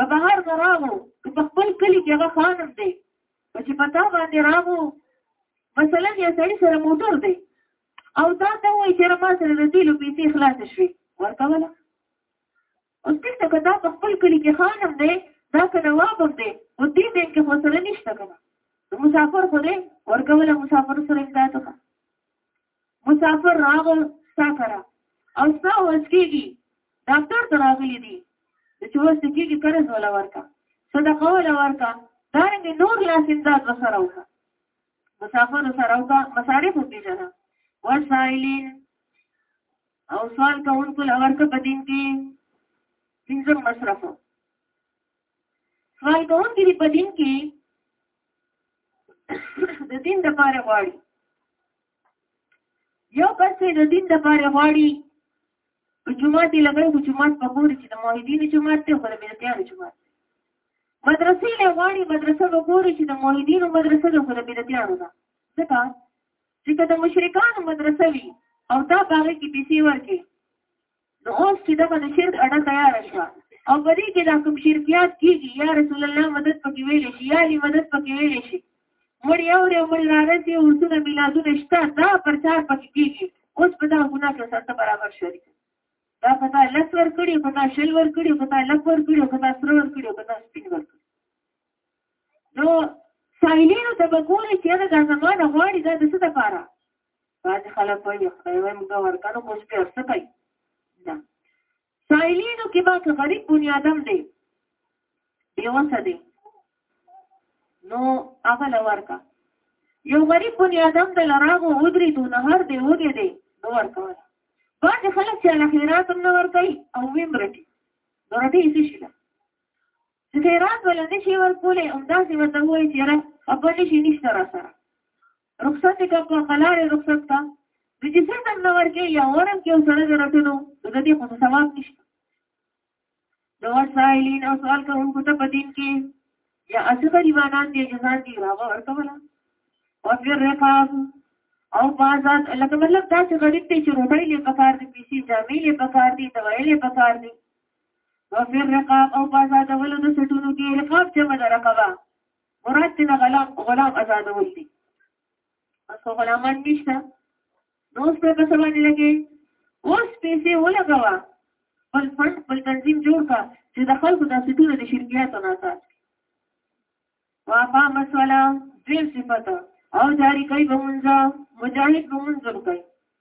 د بهر نه راغو که په خپل کلي کې هغه خانم دی او چې په تا باندې راغو مثلا یو سړي سره موټر دی او دا ته وایي چې ما سره د تیلو پیسې خلاص شوې ورکوله اوس دلته که دا په خپل کلي کې خانم دی دا که نواب هم دی او دې بینک کې مسله نشته که نه مسافر خو دی ورکوله مسافر سره امداد وکړه مسافر راغ ستا کرا او ستا وس کېږي ډاکټر ته راغلي دي د چې وس کېږي قرض ولا ورکا صدقه ولا ورکا دا رنګ نور لاس امداد وسره وکا مسافر سره وکا مصارف وکړه ورسایلین او سوال کوونکو لورکه په دین کې پنځم مصرف سوال کوونکي په دین کې د دین د پاره غواړي یو بس چې د دین د پاره غواړي په جمعات یې لګوي خو جمعات په ګوري چې د موحدینو جمعات دی خو د بدعتیانو جمعات دی مدرسې له غواړي مدرسه به ګوري چې د موحدینو مدرسه ده خو د بدعتیانو ده ځکه چې که د مشرکانو مدرسه وي او دا باغې کې پیسې ورکړي نو اوس چې دغه د شرک اډه تیار شوه او په دې کې دا کوم شرکیات کیږي یا رسول الله مدد پکې ویل شي یا علی مدد پکې ویل شي مړ یو دی مړ راځي او څونه میلادونه شته دا پرچار پکې کیږي اوس په دا ګناه کې سره برابر شوی دا پتا لس ور کړی پتا شل ور کړی پتا لک ور کړی پتا سر ور کړی پتا سپین ور کړی نو سایلینو ته به ګوري چې دا زمانه غواړي دا د څه لپاره بعضې خلک وایي خدای وایي موږ ورکانو کوس کې ارسه کوي نه سائلینو کې به که غریب بني آدم دی بیوسه دی نو هغه له ورکه یو غریب بني آدم د لراغو ودري دو نهر دی وګې دی نو ورکوله بعضې خلک چې له خیرات هم نه ورکوي او ویم رټي نو رټي یې څه شي ده چې خیرات ولا نه شي ورکولی همداسې ورته ووایي چې یاره خپه نه شي نشته را سره رخصت کا په خلاره رخصت کا د چې څه تم نه ورکې یا ورم کې سره د رټنو د دې خو ثواب نشته د وسایلین او سوال کوونکو ته پدین کې یا اسی غریبانان دې جزان دی راو ورکولا او پھر رقاب او بازات لکه مطلب دا چې غریب ته چې روټۍ لې پکار دي پیسې جامې لې پکار دي دوايي لې پکار دي او پھر رقاب او بازات ولود سټونو کې رقاب چې مده رقبه مراد تینا غلام غلام ازادول دي بس غلامان نشته نو اوس په څه باندې لګي اوس پیسې ولګوا بل فند بل تنظیم جوړ کا چې د خلکو د سټونه د شرکیاتو نه سات واقام الصلاه دې صفته او جاری کوي بمونځه مجاهد بمونځه کوي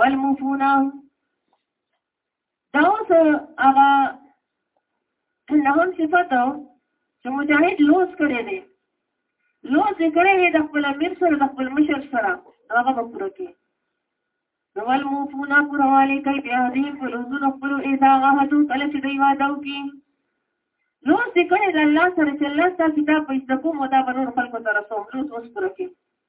والموفون دا اوس هغه نهم صفت چې مجاهد لوس کړی دی لوس یې کړی دی د خپل امیر سره د خپل مشر سره هغه به پوره کړي نو والموفون پوروالی کوي بیا دې په لوزونو خپلو اذا غهدو کله چې دوی واده وکړي لوس یې کړی د الله سره چې الله ستا کتاب په زده کوم او دا به نور خلکو ته رسوم لوس اوس پوره کړي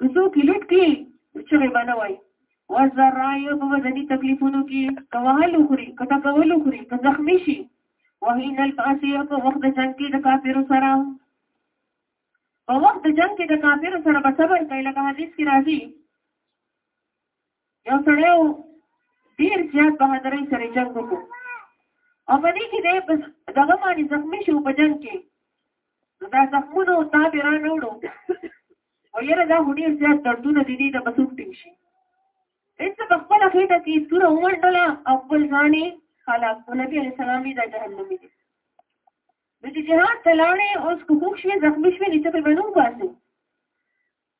که څوک لیک دی چغې به نه وای وزرایو په وزني تکلیفونو کې که وهل وخوري که ټکول وخوري که زخمي شي وهین الباسي او په وخت د جنګ کې د کافرو سره په وخت د جنګ کې د کافرو سره به صبر کوي لکه حدیث کې راځي یو سړی ډیر زیات بهادرۍ سره جنګ وکړو او په دې کې دغه باندې زخمی شو په جنګ کې دا زخمونه او تابې را نه وړو او یره دا هډیر زیات دردونه دي دي د بسوک ټیم شي هیڅ په خپل خېټه کې توره ومنډله او خپل ځانې خلاص او نبی علیه السلام دې د جهنم دي د جهاد تلاړې اوس کوښښ وی زخمی شوی چې په منو باسي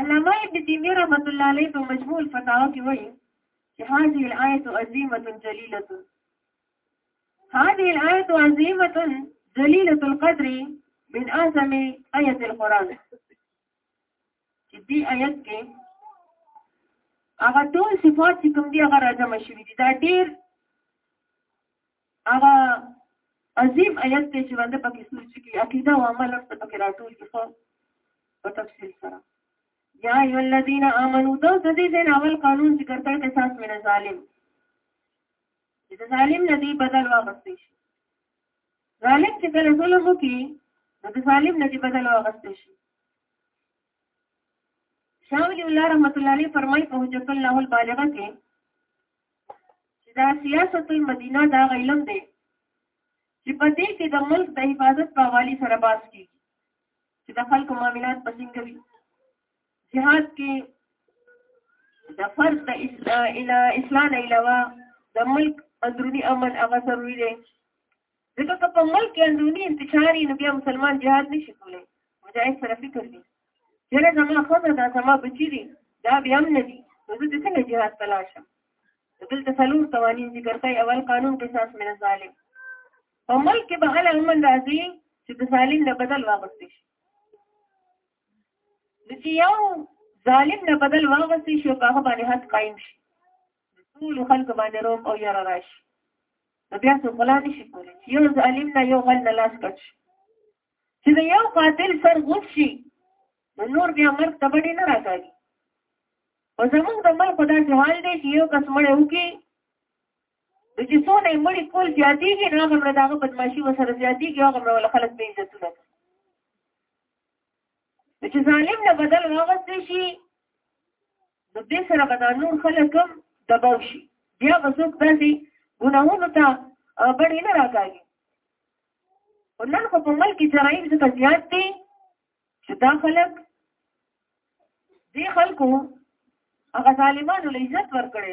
علامه ابن تیمیه رحمت الله علیه په مجموع الفتاوا کې وایي چې هذه الآیه عظیمه جلیله هذه الآیه عظیمه جلیله القدر من اعظم آیه القرآن چې دې آیت کې هغه ټول صفات چې کوم دي هغه راځم شوي دي دا ډېر هغه عظیم آیت دی چې باندې پکې سوچ کې عقیده او عمل ورته پکې راټول کې خو په تفصیل سره یا ایو الذین آمنو دا د دې ځین اول قانون ذکر کړ کې ساس مینه ظالم چې ظالم نه دی بدل واغستې شي ظالم چې کله ظلم وکړي نو د ظالم نه دی بدل واغستې شي شاه ولی الله رحمت الله علیه فرمایي په حجت الله البالغه کې چې دا سیاست المدینه دا علم دی چې په دې کې د ملک د حفاظت په حواله سره باس کیږي چې د خلکو معاملات په څنګه وي جهاد کې د فرد د اسلام علاوه د ملک اندرونی امن هغه ضروری دی ځکه که په ملک کې اندروني انتشار نو بیا مسلمان جهاد نشي کولی مجاهد سره فکر دی چېرې زما ښځه ده زما بچي دي دا بیا هم نه دي نو زه د څنګه جهاد ته لاړ شم دلته څلور قوانین ذکر کوي اول قانون قصاص من ظالم په ملک کې به هله امن راځي چې د ظالم نه بدل واغوستې شي د چې یو ظالم نه بدل واغوستې شي په هغه باندې حد قایم شي د ټولو خلکو باندې روم او یاره راشي نو بیا څوک غلا نه شي کولی چې یو ظالم نه یو غل نه لاس کټ شي چې د یو قاتل سر غوڅ شي نو نور بیا مرګ ته بډې نه راکاږي او زمونږ د ملک داسې حال دی چې یو کس مړی وکړي د چې څونه یې مړي کول زیاتېږي نو هغه مړه د هغه بدماشي ورسره زیاتېږي هغه مړه له خلک بې عزتونه کوي چې ظالم نه بدل واغستې شي نو دې سره به دا نور خلک هم دباو شي بیا به څوک داسې ګناهونو ته بڼې نه راکاږي او نن خو په ملک کې جرایم څخه زیات دي چې دا خلک دې خلکو هغه ظالمانو له عزت ورکړي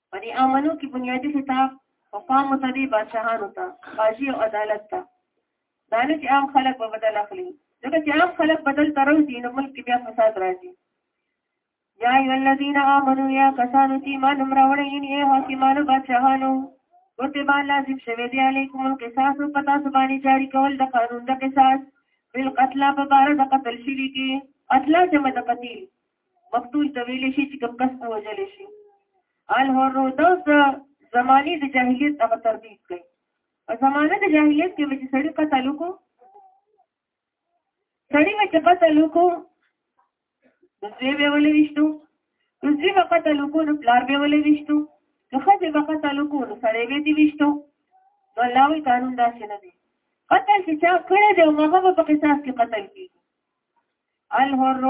په دې امنو کې بنیادی خطاب په پام متدي بادشاهانو ته قاضي او عدالت ته دا نه چې عام خلک په بدل اخلي ځکه چې عام خلک بدل ترو دي نو ملک بیا فساد راځي یا ای الذین آمنو یا کسانو چې ایمان راوړی یې حاکمانو بادشاهانو کتب لازم شوه دی علیکم القصاص پتا سبانی جاری کول د قانون د قصاص بل قتل په بار د قتل شری کې قتل چې مد قتیل مقتول ته ویل شي چې کوم کس ووژل شي الحر دا زماني د جاهلیت هغه ترتیب کوي په زمانه د جاهلیت کې چې سړی قتل وکړو سړی چې قتل وکړو د دوی به ولې وشتو د دوی به قتل وکړو نو پلار به ولې وشتو د ښځې به قتل وکړو نو سړی به دې وشتو نو الله وی قانون داسې نه دی قتل چې چا کړی دی او هغه به په قصاص کې قتل کېږي الحر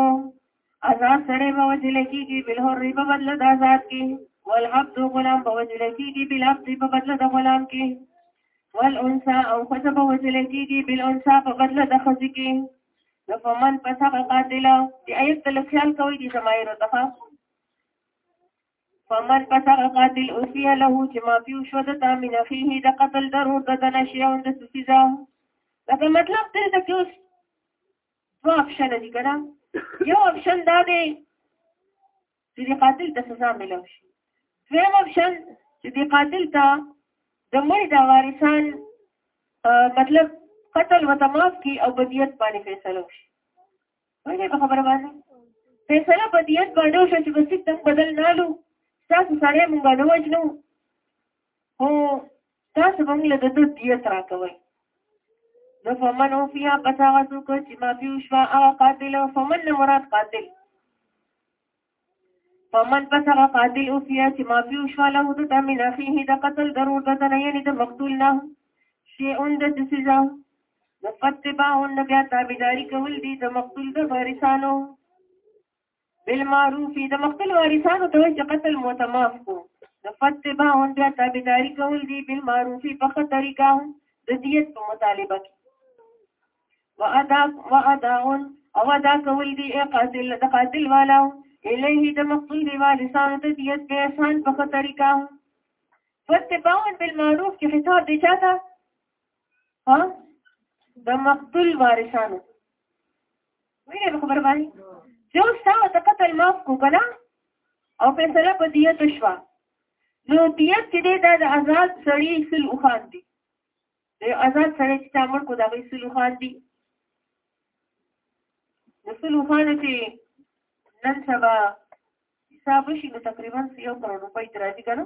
آزاد سړی به وجل کېږي بالحر په بدله د آزاد کې والعبد غلام به وجل کېږي بالعبد په بدله د غلام کې والانثى او ښځه به وجل کېږي بالانثى په بدله د ښځې کې نو په من پس هغه قاتله د ایت تل خیال کوي د زمایرو څخه فمن پس هغه قاتل اوسیه له چې معافي وشو د تا من اخیه د قتل ضرور د دنه شیعون د سزا دا مطلب دی چې اوس دوه اپشن دي کنه یو اپشن دا دی چې د قاتل ته سزا ملو شي دویم اپشن چې د قاتل ته د مړ د وارثان مطلب قتل وتماف کی او بدیت باندې فیصله وشي باندې په خبره باندې فیصله بدیت باندې وشي چې بسیت تم بدل نالو تاسو سره مونږ نه وجنو هو تاسو موږ له دته دیت راکوي نو فمن اوفیا پس هغه څوک چې ما فیو شوا او قاتل او فمن نه مراد قاتل فمن پس هغه قاتل اوفیا چې ما فیو شوا له د من اخیه د قتل ضرور ده نه یعنی د مقتول نه شی اون د سزا مفتبا اون بیا تابعداری کول دي د مقتول د فارسانو بالمعروف د مقتل وارثانو ته چې قتل متماف کو د فتبا اون بیا تابعداري کول دي بالمعروف په ښه طریقه د دیت په مطالبه کې وادا وادا او ادا کول دي قاتل د قاتل والا الیه د مقتل دی وارثانو ته دیت به احسان په ښه طریقه فتبا اون بالمعروف کې خطاب دی چاته ها د مقتل وارثانو وینې په خبر باندې چې اوس تا ته قتل معاف کو کنه او فیصله په دیت شوه نو دیت چې دی دا د آزاد سړي سل اوخان دي د آزاد سړي چې تامر کو دا غي سل اوخان دي د سل اوخان چې نن سبا حساب شي نو تقریبا یو کروڑ روپۍ ترازی کنه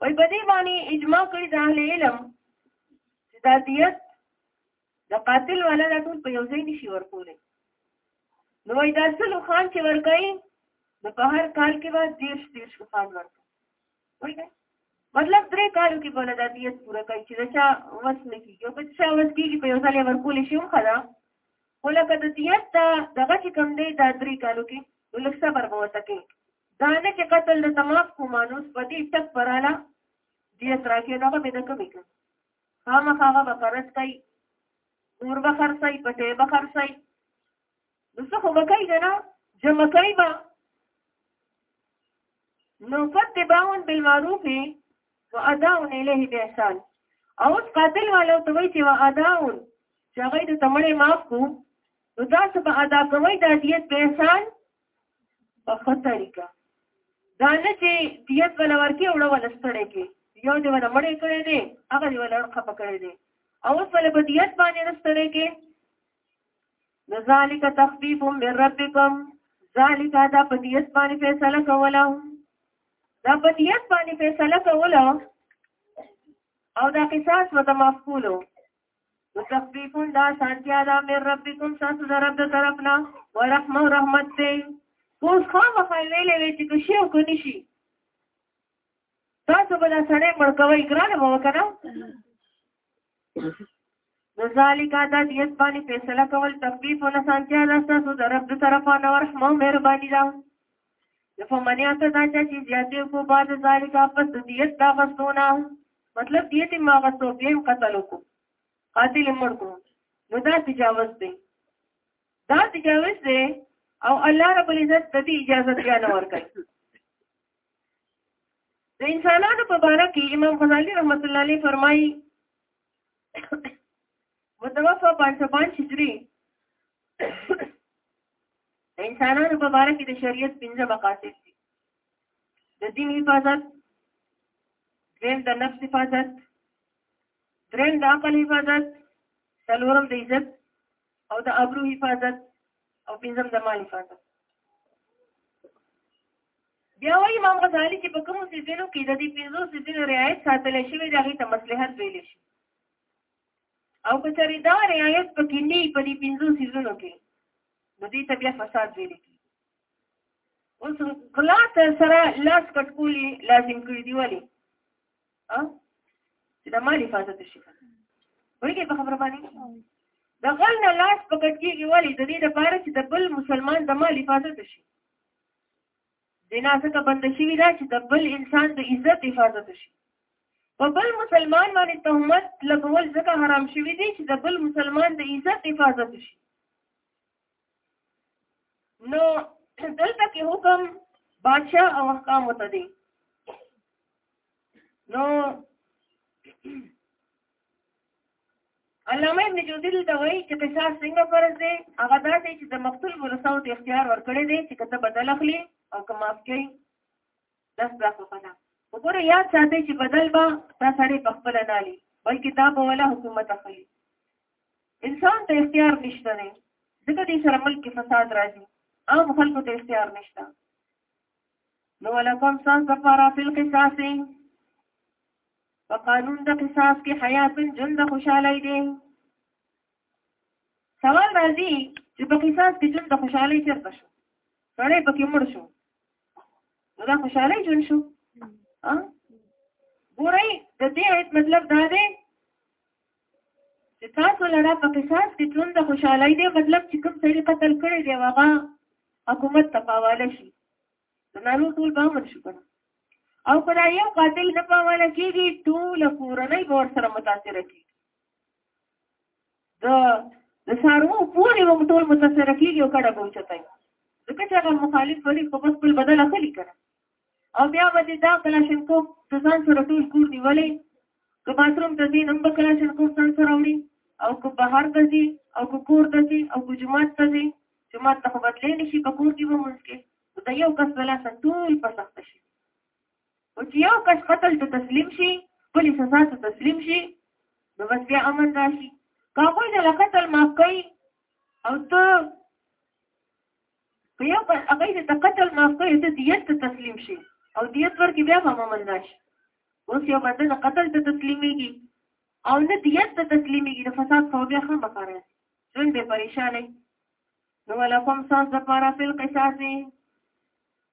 وای په دې باندې اجماع کړی د اهل علم چې دا دیت د قاتل ولا د ټول په یو ځای نشي ورکولې نو وای دا سلو خان چې ورکای نو په هر کال کې به دیش دیش خان ورکای وای مطلب درې کالو کې بوله د دیت پوره کوي چې دا چا وس نه کیږي او که چا وس کیږي په یو ځای ورکولې شي هم خدا ولکه د دیت دغه چې کم دی دا درې کالو کې ولکه صبر به وته کوي دا نه چې قتل د تماک کومانوس په دې ټک پراله دې تراکه دا به د کمی کړ خامخا به قرض کوي نور به خرڅي پټې به خرڅي نو څه خو به کوي کنه جمع کوي به نو فتباون بالمعروف واداون الیه باحسان او اوس قاتل والو ته وایي چې واداون چې هغه د تمړې معاف کو نو تاسو به ادا کوئ د دیت به احسان په ښه طریقه دا نه چې دیت ولا ورکی وړه ولا ستړی کې یو دی ولا مړې کړې دی هغه دی ولا خپه کړې دی او اوس ولا په دیت باندې نه ستړی کې ذالک تخفیف من ربکم ذالک دا په دیت باندې فیصله کوله دا په دیت باندې فیصله کوله او دا قصاص وته معقولو وتخفیف دا سانتیا دا مې ربکم تاسو د رب د طرف نه ورحمه او رحمت دی اوس خامخا ویلې وی چې کوشي او کو نشي تاسو به دا سړی مړ کوي ګرانه مو وکړه ذالک دا دیت باندې فیصله کول تخفیف او سانتیا دا تاسو د رب د طرف نه ورحمه او مهرباني ده په منیا ته دا چې زیاتې کو بعد ذالک پس د دیت دا غسونه مطلب دیت ما غسو بیم قتل کو قاتل مړ کو نو دا تجاوز دی دا تجاوز دی او الله رب العزت د دې اجازه بیا نه ورکړي د انسانانو په باره کې امام غزالی رحمت الله علیه فرمایي متوفا 505 هجری انسانانو په باره کې د شریعت پنځه مقاصد دي د دین حفاظت دریم د نفس حفاظت دریم د عقل حفاظت څلورم د عزت او د ابرو حفاظت او پنځم د مال حفاظت بیا وایي امام غزالی چې په کومو سیزنو کې د دې پنځو سیزنو رعایت ساتل شوی د هغې ته مصلحت ویل شي او که چېرې دا رعایت پکې نه په دې پنځو سیزونو کې نو دې ته بیا فساد ویل کېږي اوس غلا ته سره لاس کټکولي لازم کړی دی ولی ا چې د مال حفاظت شي وایي په خبره باندې د غل نه لاس پکټ کېږي ولی د دې لپاره چې د بل مسلمان د مال حفاظت شي زنا څخه بند شوی دا چې د بل انسان د عزت حفاظت شي په بل مسلمان باندې تهمت لګول ځکه حرام شوی دی چې د بل مسلمان د عزت حفاظت شي نو دلته کې حکم بادشاہ او احکام وته دي نو علامه ابن جوزی دلته وایي چې قصاص څنګه فرض دی هغه دا دی چې د مقتول ورثو ته اختیار ورکړی دی چې کته بدل اخلي او که معاف کوي داس دا خو نه وګوره یاد ساتي چې بدل به دا سړی په خپل نه لي بلکې دا به ولا حکومت اخلي انسان ته اختیار نشته دی ځکه دې سره ملک فساد راځي عام خلکو ته اختیار نشته نو ولکم ساس دپارا فی القصاص په قانون د قصاص کې حیات جون د خوشحالی دی سوال راځي چې په قصاص کې جون د خوشحالی چېرته شو سړی پکې مړ شو نو دا خوشحالی جون شو ګورئ د دې آیت مطلب دا دی چې تاسو لره په قصاص کې ژوند د خوشحالۍ دی مطلب چې کوم سړي قتل کړی دی هغه حکومت ته پاواله شي نو ټول به امن شي کنه او کله یو قاتل نه پاواله کېږي ټول کورنۍ به ورسره متاثر کېږي د د سارو پورې به ټول متاثر کېږي او کډه به وچتای ځکه چې هغه مخالف فريق په خپل بدل اخلي کنه او بیا به دې دا کلاشینکوف د ځان سره ټول کور نیولی که باتروم ته ځي هم به کلاشینکوف ځان سره وړي او که بهر ته ځي او که کور ته ځي او که جومات ته ځي جومات ته خو بدلی نه شي په کور کې به مونځ کې نو د یو کس بلا سره ټول په سخته شي او چې یو کس قتل ته تسلیم شي خپلې سزا ته تسلیم شي نو بس بیا امن راشي که هغوی ته له قتل معاف کوي او ته که یو پر هغه دې ته قتل معاف کړي ته دیت ته تسلیم شي او دیت ورکړي بیا به مومن راشي اوس یو بنده د قتل ته تسلیمېږي او نه دیت ته تسلیمېږي د فساد خو بیا هم بخاره ژوند به پریشانې نو ولکم ساز د پارا فل قصاصي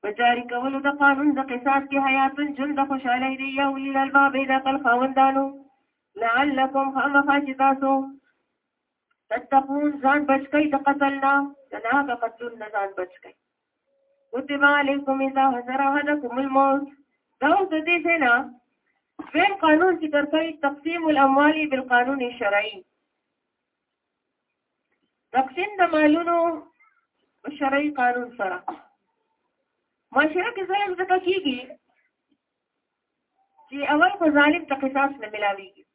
په جاری کولو د قانون د قصاص کې حیات ژوند د خوشاله دی یا ولي الباب د خپل خوندانو لعلکم هم فاجتاسو تتقون ځان بچ کړئ د قتل نه نه د قتل نه ځان بچ کړئ کتب علیکم اذا حضر احدکم الموت دا د دې څخه دویم قانون ذکر کوي تقسیم الاموال بالقانون الشرعي تقسیم د مالونو شرعي قانون سره معاشره کې ظلم ځکه کیږي چې اول په ظالم ته قصاص نه ملاويږي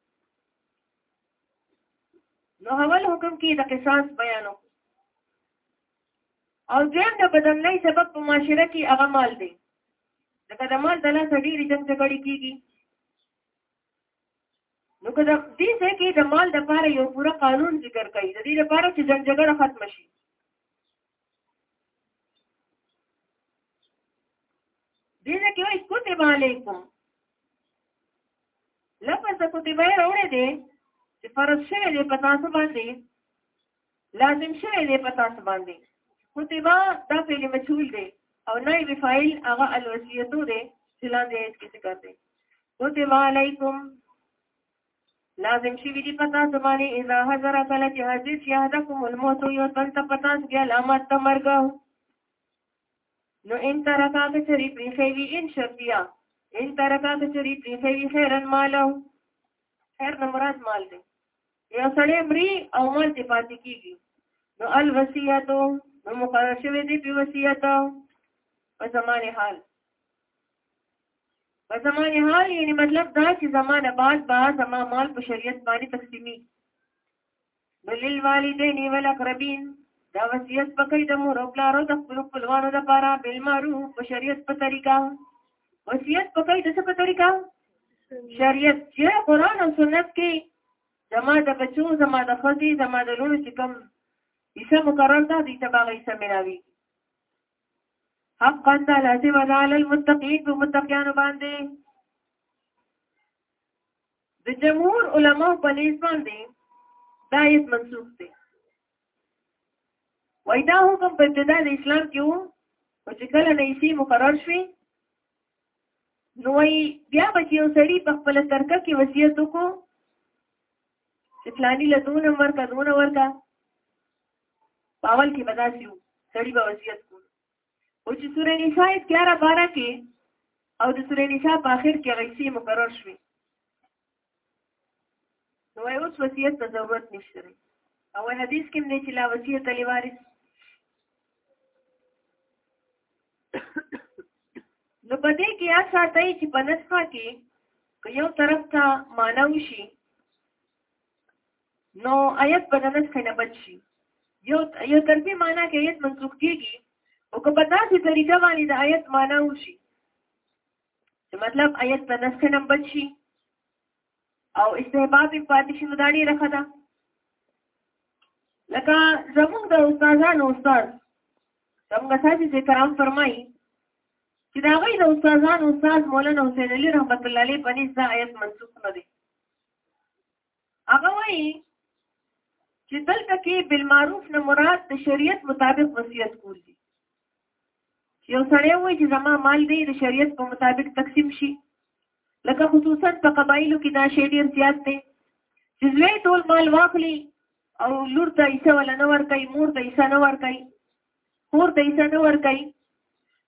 نو اول حکم کې د قصاص بیان وکړو او دویم د بدنۍ سبب په معاشره کې هغه مال دی لکه د مال د لاسه ډېرې جنګ جګړې کېږي نو که د دې ځای کې د مال دپاره یو پوره قانون ذکر کوي د دې لپاره چې جنګ جګړه ختمه شي دینه کې وایي کتب علیکم لفظ د کتب یې راوړی دی چې فرض شوی دی په تاسو باندې لازم شوی دی په تاسو باندې کتب دا فعل مجهول دی او نائب فاعل هغه الوصیتو دی چې لاندې یې ذکر دی کتب علیکم لازم شوی دی پتا زمانی اذا حضر کله چې حاضر شي احدکم الموت یو تن ته پتا سګي علامات ته مرګ نو ان ترکا که چری پریخوی ان شفیا ان ترکا که چری پریخوی خیرن مالو خیر نه مراد مال دی یو سړی مری او مال دی پاتې کیږي نو الوصیتو نو مقرر شوی دی په وصیت په زمانه حال په زمانه حال یعنی مطلب دا چې زمانه بعد با زما مال په شریعت باندې تقسیمی بلل والدین والاقربین دا وصیت پکې د مور او پلارو د خپل خپلوانو لپاره بل معروف په شریعت په طریقه وصیت پکې د څه په طریقه شریعت چې قران او سنت کې زما د بچو زما د خدي زما د لونو چې کوم ایسه مقرر ده دې تبعه ایسه ملاوي حقا دا لازم ده علی المتقین په متقیانو باندې د جمهور علما په لیس باندې دا یې منسوخ دي وای دا حکم په ابتدا د اسلام کې وو او چې کله نه یې مقرر شوی نو بیا به یو سړی په خپل ترکه کې وصیت وکړو چې فلانی له دونه ورکا دونه ورکا په اول کې بداسي وو سړي به وصیت کو او چې سورې نساء 11 12 کې او د سورې نساء په اخر کې غیسي مقرر شوې نو اوس وصیت ته ضرورت نشته او حدیث کې نه چې لا وصیت علی وارث نو په دې کې یا ساتي چې په نسخه کې یو طرف ته مانو شي نو آیت په دغه څخه نه بچ شي یو یو ترفی معنا کې آیت منسوخ کیږي او که په داسې طریقه باندې د آیت معنا وشي چې مطلب آیت په نسخه نه بچ شي او استحباب یې پاتې شي نو دا ډېره ښه ده لکه زمونږ د استادانو استاد زمونږ ساتي چې کرام فرمایي چې د هغوی د استادانو استاد مولانا حسین علي رحمت الله علیه په نس دا ایت منسوخ نه دی هغه وایي چې دلته کې بالمعروف نه مراد د شریعت مطابق وصیت کول دي یو سړی وایي چې زما مال دی د شریعت په مطابق تقسیم شي لکه خصوصا په قبایلو کې دا شی ډیر زیات دی چې زوی ټول مال واخلي او لور ته ایسه ولا نه ورکوي مور ته ایسه نه ورکوي خور ته ایسه نه ورکوي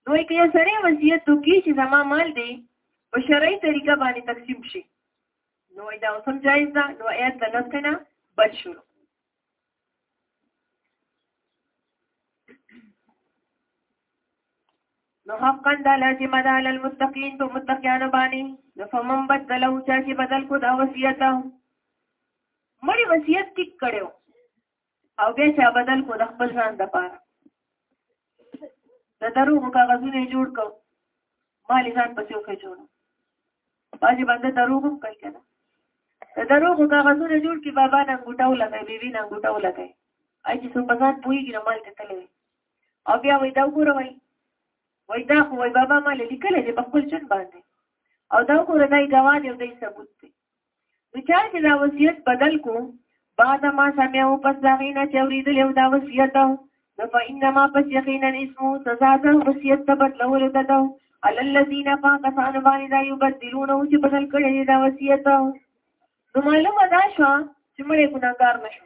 نو که یو سړی وصیت وکړي چې زما مال دی په شرعي طریقه باندې تقسیم شي نو وای دا اوسم جایز ده نو آیات د نسخ نه بچ شو نو حقا دا لازم ده علی المتقین تو متقیان باندې نو فمن بدله چا چې بدل کو دا وصیت مړي وصیت ټیک کړو او بیا چا بدل کو د خپل ځان د پاره د درو کاغذونه جوړ کو مال ځان پسې وکړ جوړ باجی باندې درو هم کوي کنه د درو کاغذونه جوړ کی بابا نه ګټاو لګي بیبي نه ګټاو لګي اجي سو په ځان پويږي مال ته تللی او بیا وای دا وګوره وای وای دا خو وای بابا مال لیکل دي په خپل چن باندې او دا وګوره دای غوان یو دای ثبوت دی نو چا چې دا وصیت بدل کو بعد ما سمعو پس داغینا چوری دلیو دا وصیت او نو فا انما پس یقینا اسمو سزا دا وصیت دا بدلو لده دا الالذین فا کسان بانی دا یبدلون او چې بدل کړی دا وصیت او نو معلومه دا شوا چې مړې ګناهګار نشو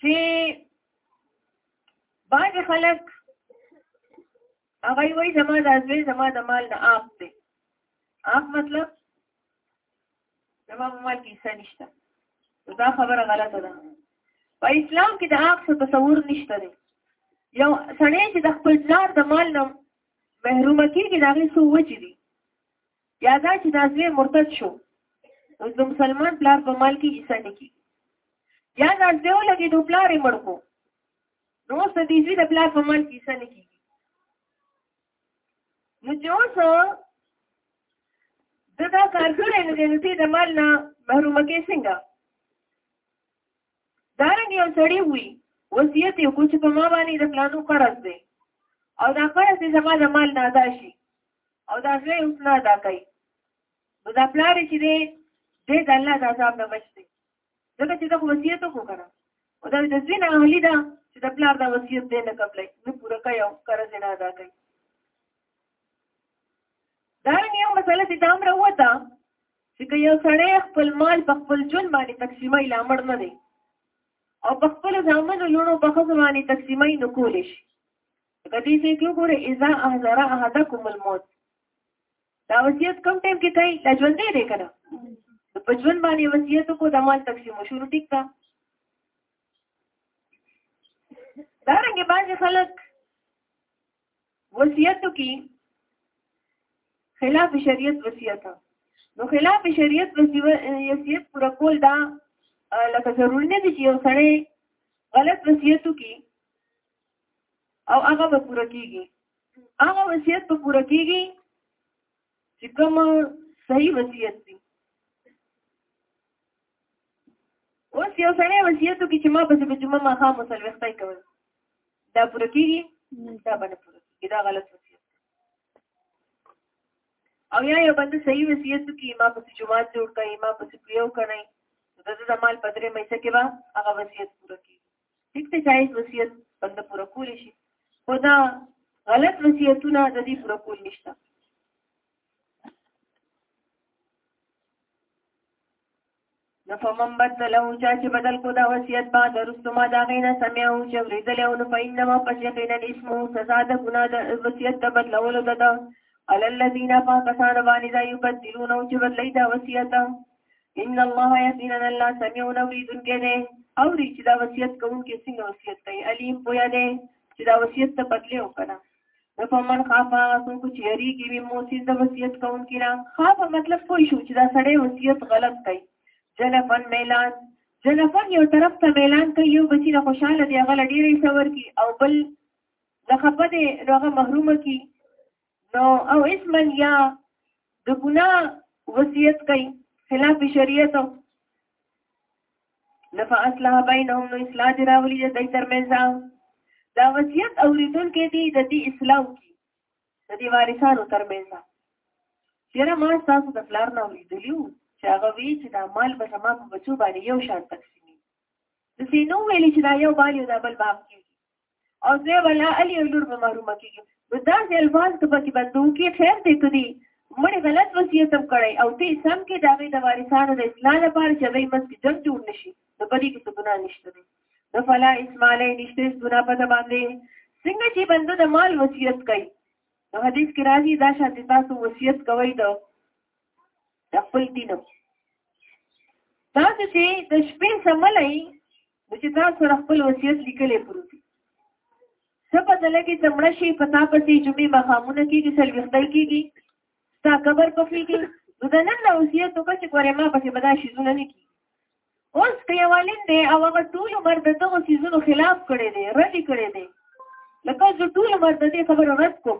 چې بعض خلک هغه وایي زما د ازوی زما د مال نه آپ دی آپ مطلب زما په مال کې حصه نشته دا خبره غلطه ده په اسلام کې د آپ څه تصور نشته دی یو سړی چې د خپل پلار د مال نه محرومه کېږي د هغې څو وجې دي یا دا چې دا زوی مرتد شو نو د مسلمان پلار په مال کې حصہ نه کیږي یا دا زوی ولګي نو پلار یې مړ کو نو اوس د دې زوی د پلار په مال کې حصہ نه کیږي نو چې اوس د دا کار کړی نو د دې د مال نه محروم کې څنګه دارنګ یو سړی وي وصیت یې کو چې په ما باندې د پلانو قرض دی او دا قرض یې زما د مال نه ادا شي او دا زوی اوس نه ادا کوي نو دا پلار چې دی دی د الله د عذاب نه بچ دی ځکه چې دا وصیت وکړو که نه او دا د زوی نه عملي ده چې د پلار دا وصیت دی نه قبلوي نه پوره کوي او قرض یې نه ادا کوي دارنګه یو مسله چې دا هم راوته چې که یو سړی خپل مال په خپل ژوند باندې تقسیموي لا مړ نه دی او په خپلو زامنو لوڼو په ښځو باندې تقسیموي نو کولی شي په دې ځای کې وګوره اذا احذر احدکم الموت دا وصیت کوم ټیم کې کوي دا ژوند دی کنه په ژوند باندې وصیت کو د مال تقسیم شروع ټیک تا دا رنګ باندې خلک وصیت کی خلاف شریعت وصیت نو خلاف شریعت وصیت پورا کول دا لکه ضروري نه دي چې یو سړی غلط وصیتو کی او هغه به پوره کیږي هغه وصیت به پوره کیږي چې کوم صحیح وصیت دی اوس یو سړی وصیت وکړي چې ما په دې جمعه ما خامو سلوختای کول دا پوره کیږي دا باندې پوره کیږي دا غلط وصیت او یا یو بنده صحیح وصیت وکړي ما په جمعه جوړ کړي ما په پیو کړي د زمال پدرې مې څه کې وا هغه وصیت پوره کیږي ټیک ته جایز وصیت بنده پوره کول شي خو دا غلط وصیتونه د دې پوره کول نشته نو فمن بدله چا چې بدل کو دا وصیت با درست ما دا غینه سمیا او چې ورېدل او نو پاین نو پس یقینا اسمو سزا د ګنا د وصیت د بدلولو د ده علی الذین فاکسان باندې دا یبدلون او چې بدلی دا وصیت ان الله یقینا الله سميع اوریدونکی دی او ری چې دا وصیت کوونکی څنګه وصیت کوي علیم پویا دی چې دا وصیت ته بدلی وکړه د فمن خافا څوک چې یریږي وي موسی د وصیت کوونکی نه خافا مطلب پوه شو چې دا سړی وصیت غلط کوي جلفن میلان جلفن یو طرف ته میلان کوي یو بچی نه خوشاله دی هغه ډیره سور کی او بل د خپه دی هغه محروم کی نو او اسما یا د ګنا وصیت کوي خلاف شریعت نفع اصلاح بینهم نو اصلاح دی راولی د دې ترمنځ دا وصیت اوریدونکو دی د دې اسلام کی د دې وارثانو ترمنځ چیرې ما تاسو د فلار نه اوریدلیو چې هغه وی چې دا مال به زما په بچو باندې یو شان تقسیمي د سینو ویلي چې دا یو باندې دا بل باغ کیږي او زه ولا علي لور به معلومه کیږي نو دا چې الفاظ ته پکې بندو کې خیر دې کړي مړ غلط وصیت هم کړی او دې سم کې دا د وارثانو د اصلاح لپاره چې وي مس کې جنگ جوړ نشي نو په دې کې څه ګناه نشته دی نو فلا اسماعیل نشته ګناه په باندې څنګه چې بنده د مال وصیت کوي نو حدیث کې راځي دا شاته تاسو وصیت کوئ دا خپل دینم تاسو چې د شپې سملای د کتاب سره خپل وصیت لیکلې پروت دی څه په دله کې چې مړه شي په تا پسې جمعې مخامونه کېږي سلوختل کېږي ستا قبر پسې کې نو د نن له وصیت وکړه چې ګورې ما پسې به دا شیزونه نه کېږي اوس که یوالین دی او هغه ټول عمر د دغو سیزونو خلاف کړی دی ردی کړی دی لکه زه ټول عمر د دې خبرو رد کوم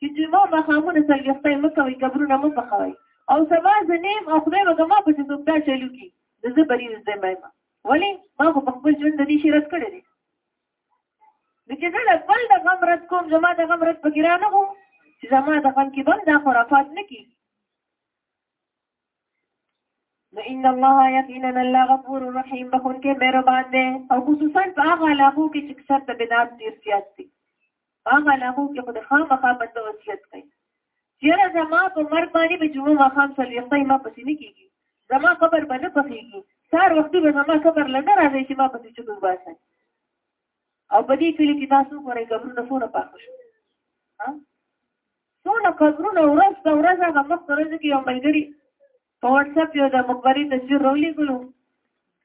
چې چې ما مخامونه سلګښتای مه کوئ قبرونه مه پخوئ او سبا زه نیم او خدای به ما پسې څوک دا چلو کړي د زه بری زده مېمه ولی ما خو په خپل ژوند د دې شرط کړی دی نو چې زه د بل د غم رد کوم زما د غم رد پکې را نه کوم چې زما د غم کې بل دا خرافات نه کېږي نو ان الله یقینا الله غفور رحیم بخون کې مهربان دی او خصوصا په هغه علاقو کې چې سر د بنات ډیر زیات دي په هغه علاقو کې خو د خامخا بنده وصیت کوي چېره زما په مرګ باندې به جمعه ماښام څلوېښتۍ ما پسې نه کېږي زما قبر به نه پخېږي سهار وختي به زما قبر له نه راځي چې ما پسې چوټ وباسئ او په دې کلي کې تاسو ګورئ قبرونه څونه پاخه شو څونه قبرونه ورځ په ورځ هغه مخ ورځ کې یو ملګري په واتساپ یو د مقبرې تصویر راولېږلو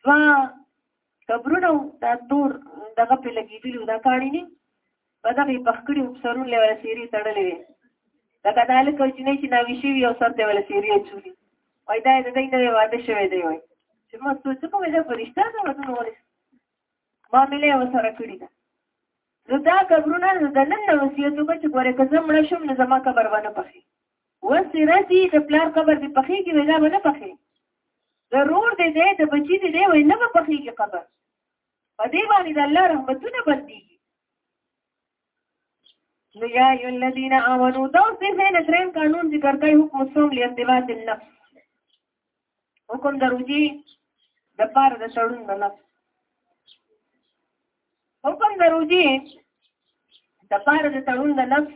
دوه قبرونه دا تور دغه پې لګېدلي دا کاڼي نه په دغه یې پخ کړي سرونه له وله سیرې تړلې وې لکه دا هلک کوچنی چې ناوي شوي او سر ته یې وله سیرې اچولي وایي دا یې د دی نوی واده شوی دی وایي چې ما سوچ کوم دا په رښتیا دا ودونه ولې معامله یې ورسره کړې ده نو دا قبرونه د نن نه وصیت وکړه چې ګوره که زه مړه شم نو زما قبر به نه پخېږي اوس چې راځي د پلار قبر دې پخېږي وای دا به نه پخې ضرور دې دی د بچي دې دی وای نه به پخېږي قبر په دې باندې د الله رحمتونه بندېږي نو یا ایو الذین آمنو دا اوس دې نه درېم قانون ذکر کوي حکم صوم لانتبات النفس حکم دروځي د پاره د شړون د نفس حکم دروځي د پاره د تړون د نفس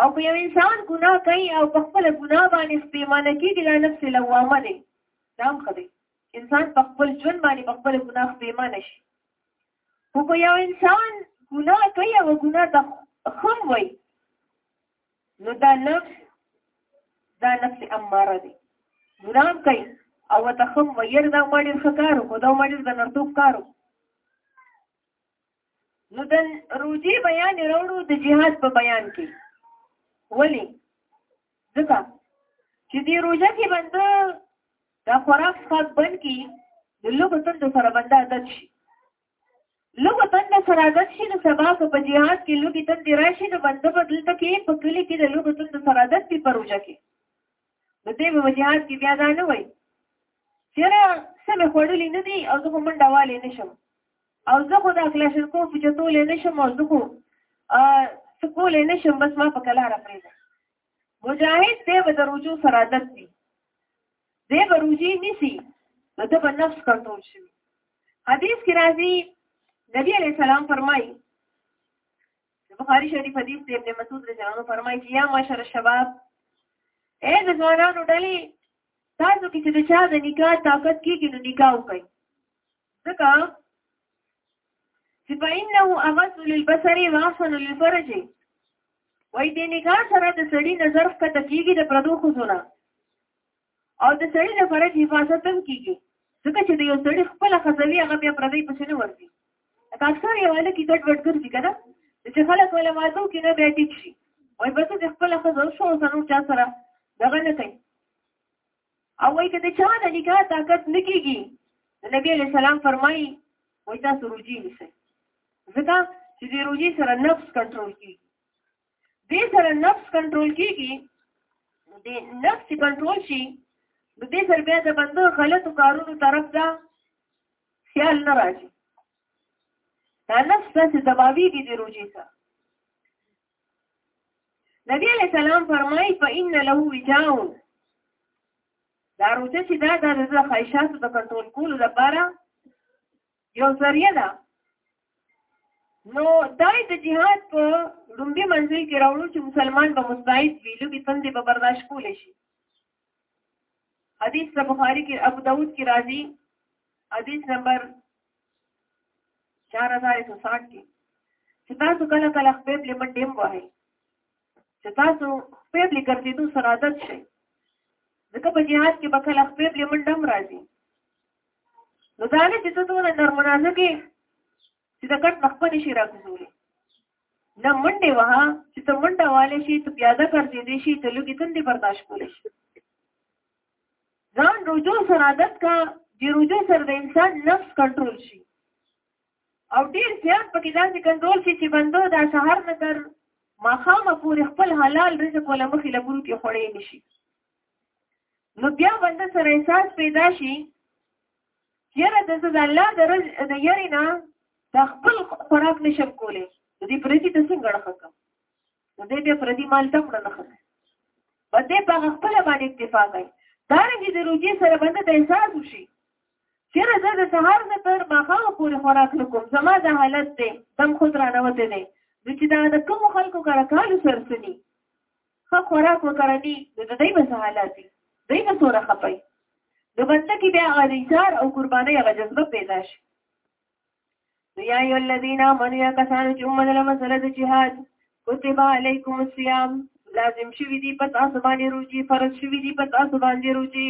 او که یو انسان ګناه کوي او په خپل ګناه باندې پیمانه کیږي دا نفس لوامه دی دا هم خدي انسان په خپل ژوند باندې په خپل ګناه پیمانه شي خو که یو انسان ګناه کوي او ګناه ته خم وي نو دا نفس دا نفس اماره دی ګناه کوي او ته خم وي دا مړي خکارو خو دا مړي د نرتوب کارو نو د روجي بیان وروړو د جهاد په بیان کې ولی ځکه چې دی روجه کې بنده دا خوراک څخه بند کی د لوګو تند سره بنده عادت شي لوګو تند سره عادت شي نو سبا که په جهاد کې لوګي تند راشي نو بنده په دلته کې په کلی کې د لوګو تند سره عادت دی په روجه کې نو دې په جهاد کې بیا دا نه وای چیرې سمې خوړلې نه دي او زه هم منډه والې نشم او زه خو دا کلاشن کو فجتولې نشم او زه خو څه کولې نشم بس ما په کلاره پرېږده مجاهد دی به د رجوع سره عادت وي دی به روجې نیسي نو ده به نفس کنټرول شي حدیث کې راځي نبی علیه السلام فرمایي بخاری شریف حدیث دی ابن مسعود رضی الله عنه فرمایي چې یا معاشر الشباب اے د ځوانانو ډلې تاسو کې چې د چا د نکاح طاقت کېږي نو نکاح وکړئ ځکه چې فإنه أغض للبصر وأحسن للفرج وای دې نگاه سره د سړی نظر ښکته کیږي د پردو خزونه او د سړی د فرج حفاظت هم کیږي ځکه چې د یو سړی خپل خزوی هغه بیا پردی پسې نه ورځي اکثر یو له کې ګډ وډ ګرځي کنه چې خلک ولا مازو کې نه بیا ټیټ شي وای بس د خپل خزو شو سره چا سره دغه نه کوي او وای کده چا د نکاح طاقت نکېږي نبی علیہ السلام فرمایي وای تاسو روجي نیسئ ځکه چې د روجي سره نفس کنټرول کیږي دې سره نفس کنټرول کیږي د نفس کنټرول شي د دې سره بیا د بنده غلطو کارونو طرف ته خیال نه راځي دا نفس داسې دباویږي د روجي سره نبی علیہ السلام فرمایي فإن له وجاء دا روزه چې دا د رضا خواهشاتو د کنټرول کولو لپاره یو ذریعہ ده نو دا د جهاد په لومبي منځل کې راوړو چې مسلمان به مستعد وي لوبي تندې به برداشت کول شي حدیث د بخاری کې ابو داود کې راځي حدیث نمبر 4160 کې چې تاسو کله کله خپل لمن ډیم وایي چې تاسو خپل لګرځېدو سره عادت شئ ځکه په جهاد کې به کله خپل لمن ډم راځي نو دا نه چې ته ټول نرمنازه کې چې د کټ مخ په نشي راکوزولې نه منډه وه چې ته منډه والې شي ته پیاده ګرځې دې شي ته لګي تندې برداشت کولې شي ځان رجوع سره عادت کا دی رجوع سره د انسان نفس کنټرول شي او ډیر زیات پکې داسې کنټرول شي چې بندو دا سهار نه تر ماخامه پورې خپل حلال رزق ولا مخې لګول کې خړې نشي نو بیا بنده سره احساس پیدا شي یره د څه د الله د رز د یری نه د خپل خوراک نشم کولای د دې پردي د څنګه راخکم د دې بیا پردي مال ته مړ نه خره په دې په خپل باندې اکتفا کوي دا رنګي د روجي سره باندې د احساس وشي چیرې زه د سهار نه تر ماښام پورې خوراک نکوم زما دا حالت دی دم خود رانوته دی نو چې دا د کوم خلکو کار کار سرسني ښه خوراک وکړنی نو د دوی به څه حالات وي دوی به څومره خفه وي نو بنده کې بیا هغه ایثار او قربانۍ هغه جذبه پیدا شي نو یا ایو الذین آمنوا یا کسانو چې ومنله مسله د جهاد کتب علیکم الصیام لازم شوي دي په تاسو باندې روزي فرض شوي دي په تاسو باندې روزي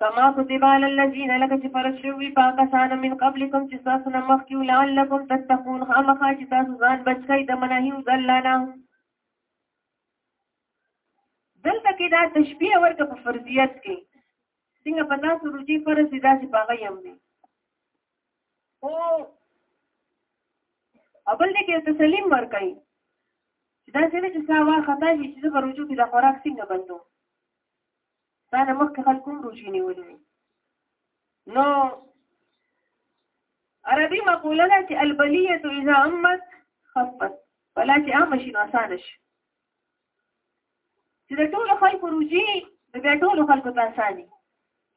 کما کتب علی الذین لک چې فرض شوی پاکستان من قبلکم چې تاسو نه مخکې لعلکم تتقون خامخا چې تاسو ځان بچ کړئ د مناهی او ذلنا دلته کې دا تشبیه ورته په فرضیت کې څنګه په تاسو روجي فرض دي دا چې باغ یم نه او اول دې کې تسلیم ورکړي دا چې چې ساوا خطا شي چې په روجو کې د خوراک څنګه بندو ستا نه مخکې خلکو هم روژې نیولې وي نو عربي مقوله ده چې البلیه اذا عمت خفت بلا چې عامه شي نو اسانه شي چې د ټولو خلکو روژې د بیا ټولو خلکو ته اساني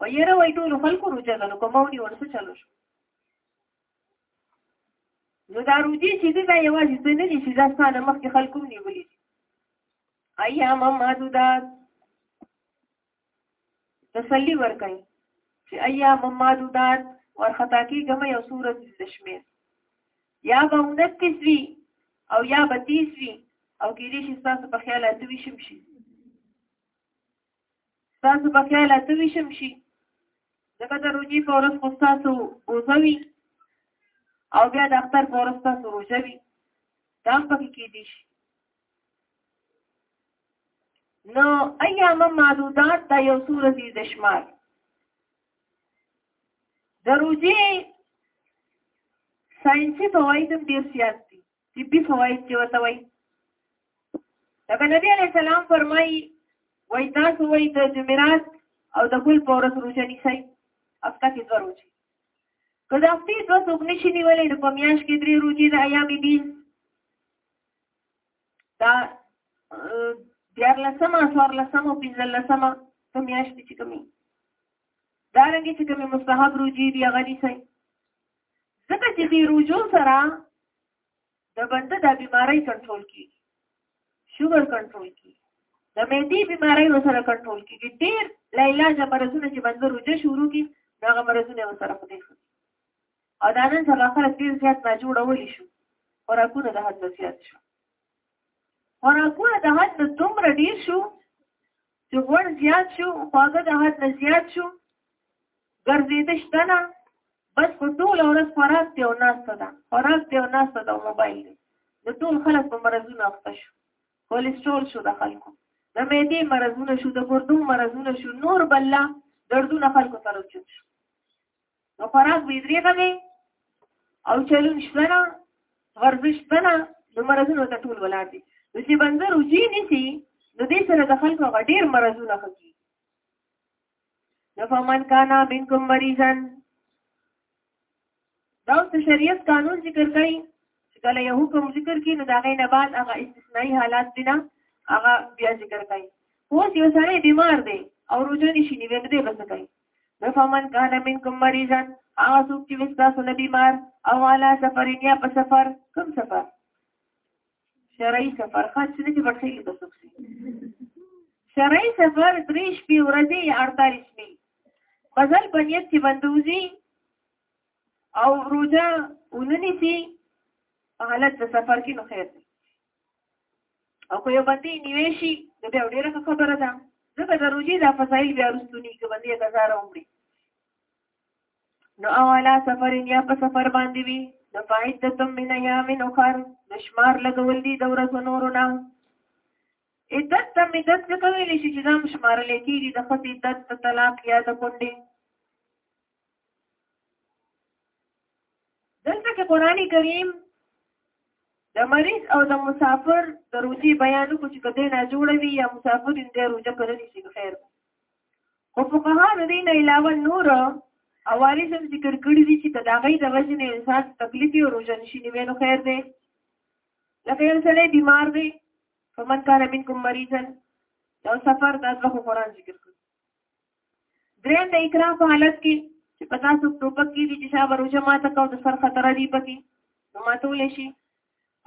و یره وای ټولو خلکو روژه ده نو کومه ونیول څه چلو شو نو دا روجي چې دا یوازې څه نه دي چې دا ستانه مخکې خلکو نیولې ایام معدودات تسلی ورکړي چې ایام معدودات ورخطا کېږم یو صورت دشمیر یا به 29 وي او یا به 30 وي او کې دې شي تاسو په خیال اته وي شم شي تاسو په خیال اته وي شم شي دغه د روزي په ورځ خو تاسو اوځوي او بیا د اختر په ورځ تاسو اوځوي دا په کې دې شي نو ایام معدودات دا یو څو ورځې د شمار د روزي ساينسي فواید هم ډیر زیات دي طبي فواید چې وته وایي لکه نبی علیہ السلام فرمایي وای تاسو وای د جمعرات او د ګل پورس روزه نیسئ افتا کې دوه روزي که د هفتې دوه څوک نشي نیولی نو په میاشت کې درې روزي د ایام بیل دا دیار لسمه څوار لسمه او پنځه لسمه په میاشت چې کومي دا رنګ چې کومي مستحب روجي دی هغه دي سي ځکه چې دی روجو سره د بنده د بیماری کنټرول کی شوګر کنټرول کی د مېدی بیماری سره کنټرول کی ډیر لا علاج مرزونه چې بنده روجه شروع کی دا مرزونه سره پدې او دا نن سبا خلک ډېر زیات ناجوړه ولي شو خوراکونه د حد نه زیات شو خوراکونه د حد نه دومره ډېر شو چې غوړ زیات شو خواږه د حد نه زیات شو ګرځېده شته نه بس په ټول ورځ خوراک دی او ناسته ده خوراک دی او ناسته ده او موبایل دی د ټول خلک په مرضونو اخته شو کولیسټرول شو د خلکو د معدې مرضونه شو د ګردو مرضونه شو نور بله دردونه خلکو سره چوت شو نو خوراک به درې غمې او چلون شته نه ورزش شته نه نو مرضونه ته ټول ولاړ دي نو چې بنده روجي نیسي نو دې سره د خلکو هغه ډېر مرضونه ښه کېږي نو فمن کانا منکم مریضن دا اوس د شریعت قانون ذکر کوي چې کله یو حکم ذکر کړي نو د هغې نه بعد هغه استثنایي حالات دي نه هغه بیا ذکر کوي اوس یو سړی بیمار دی او روژه نشي نیوی نو دی به څه کوي فمن کان منکم مریضا هغه څوک چې وستاسو نه بیمار او علا سفر یا په سفر کوم سفر شرعي سفر خاص نه چې ورته یې تاسو شي شرعي سفر درې شپې ورځې 48 شپې مزل بنیت چې بندوزي او روزه ونني سي حالت د سفر کې نو خیر دی او که یو بندې نیوې شي نو بیا ډېره خبره ده ځکه د روژې دا فضایل بیا رستونی که بندې قضا راوړي نو او علا سفر یا په سفر باندې وي د فائدت من ایام اخر نشمار لګول دي د ورځو نورو نه عدت ته مې دت څه کولی شي چې دا مشمارل کېږي د خط عدت ته طلاق یا د کونډې دلته کې قران کریم د مریض او د مسافر د روزي بیان کو چې کده نه جوړوي یا مسافر دې روزه کړی شي خیر خو په هغه د دې نه علاوه نور اواري سم ذکر کړی دي چې دا غي د وجه نه انسان تکلیف او روزه نشي نیوي نو خیر دی لکه یو سړی بیمار دی فمن کان منکم مریضا او سفر د دغه قران ذکر کړی درېم د اکراه په حالت کې چې په تاسو ټوپک کې دي چې شابه روژه ماته کو د سر خطر دی پکې نو ماتول شي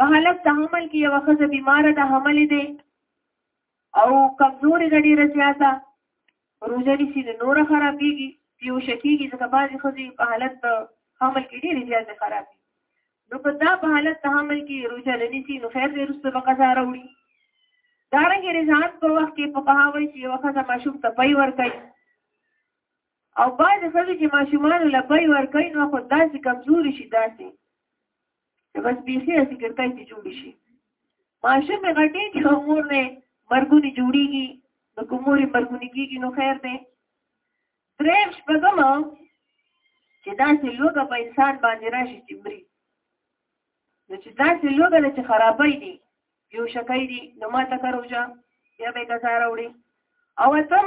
په حالت د حمل کې یو خزه بیمار ده حمل دی او کمزوري غړي رسیاته روژه دي چې نور خرابېږي یو شکیږي ځکه بعضې خزي په حالت د حمل کې ډېرې زیاتې خرابې نو که دا په حالت د حمل کې روژه نه نیسي نو خیر دی وروسته به قضا راوړي دارنګې رضاعت په وخت کې فقها وایي چې یوه ښځه ماشوم ته پی ورکوي او بعضې ښځې چې ماشومانو له پی ورکوي نو خو داسې کمزوري شي داسې چې بس بیخي هسې کړکۍ کې جوړې شي ماشوم یې غټې چې مور نه مرګونې جوړېږي نو که مور یې مرګونې کېږي نو خیر دی دریم شپږم چې داسې لوګه په انسان باندې راشي چې مري نو چې داسې لوګه ده چې خرابې دي یو شکای دي نو ما ته کروجا بیا به کسا راوړي او تم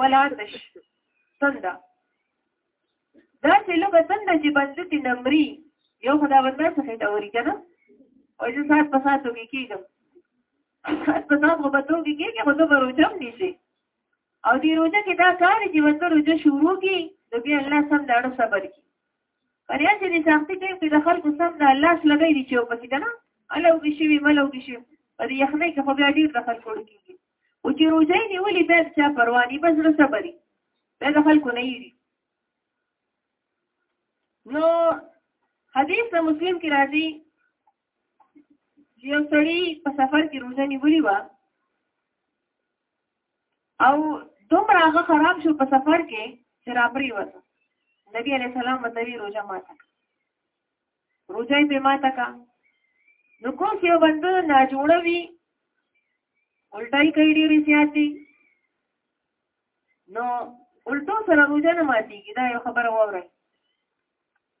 ولادش تنده داسې لوګه تنده چې باندې دي نمري یو خدا ورته څه ته وري کنه او چې سات په ساتو کې کېږم سات په ساتو په تو کې کېږم خو ته وروجم نشي او دی روزه کې دا کار چې ورته روزه شروع کی نو بیا الله سم داړو صبر کی پریا چې دې سختي ټیم کې د خلکو سم د الله سره لګی دي چې او پکې کنه الله او بشي وی ملو بشي په دې یخنۍ کې خو بیا ډیر د خلکو کېږي او چې روزه یې نیولې بیا چا پروا نه بس سره صبري بیا د خلکو نه یې نو حدیث د مسلم کې راځي چې یو سړی په سفر کې روزه نیولې و او دومره هغه خراب شو په سفر کې چې را پری وته نبی علیہ السلام متوی روزه ماته روزه به ماته کا نو کوم یو بند نه جوړوي الټای کوي ډیری سیاتي نو الټو سره روزه نه ماتيږي دا یو خبره وره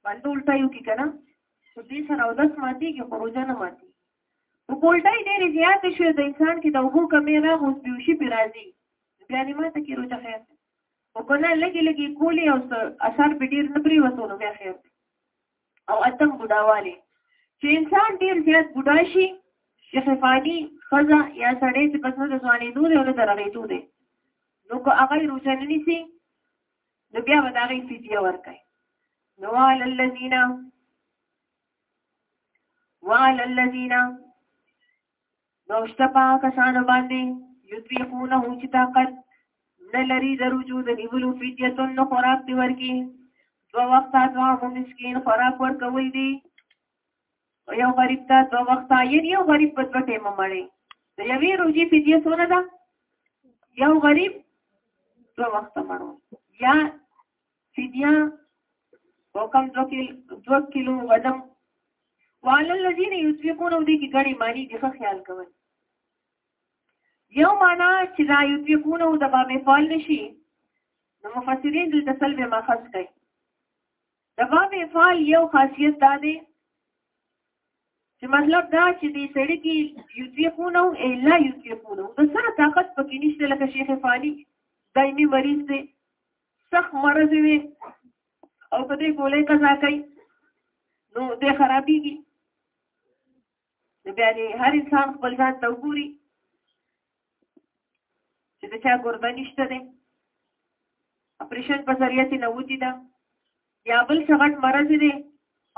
بند الټایو کې کنه نو دې سره اودس ماتيږي خو روزه نه ماتي په بولټۍ ډېرې زیاتې شوې د انسان کې د اوبو کمی راغ اوس بیوشي پې راځي بیا دې ماته کې روچه خیر دی او که نه لږې لږې کولې او اثر پې ډېر نه پرېوتو نو بیا خیر دی او اتم بوډاوالی چې انسان ډېر زیات بوډا شي چې خفاني ښځه یا سړی چې بس نه د ځوانېدو دی او نه د رغېدو دی نو که هغه یې روژه نه نیسي نو بیا به د هغې فدیه ورکوي نو وعلى الذين وعلى الذين نوشته پا کسانو باندې یطیقونه چې طاقت نه لري د رجوع د نیولو فدیتون نو خوراک دی ورکی دو وخت دوا مو مسکین خوراک ورکول دي او یو غریب ته دو وخت یې یو غریب په پټه ممړي د یوې روزي فدیه څونه ده یو غریب دو وخت مړو یا فدیه وکم دو کل دو کلو غنم وعلى الذين يطلقون دې کې غړي معنی دې ښه خیال کوئ یو معنا چې لا یطلقون او د باب فعل نشي نو مفسرین دې تسل به ماخذ کوي د باب فعل یو خاصیت دا دی چې مطلب دا چې دې سړی کې یطلقون او الا یطلقون د سره طاقت پکې نشته لکه شیخ فانی دایمي مریض دی سخت مرض وي او په دې ګولې قضا کوي نو دې خرابيږي بیا دې هر انسان خپل ځان ته وګوري چې دا چا ګرده نشته دی اپریشن په ذریعہ تی نه وتی دا یا بل څه غټ مرض دی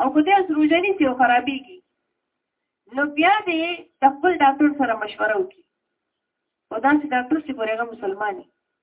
او په دې سروجنی سیو خرابيږي نو بیا دې خپل ډاکټر سره مشوره وکړي او دا چې ډاکټر چې ګورېغه مسلمانې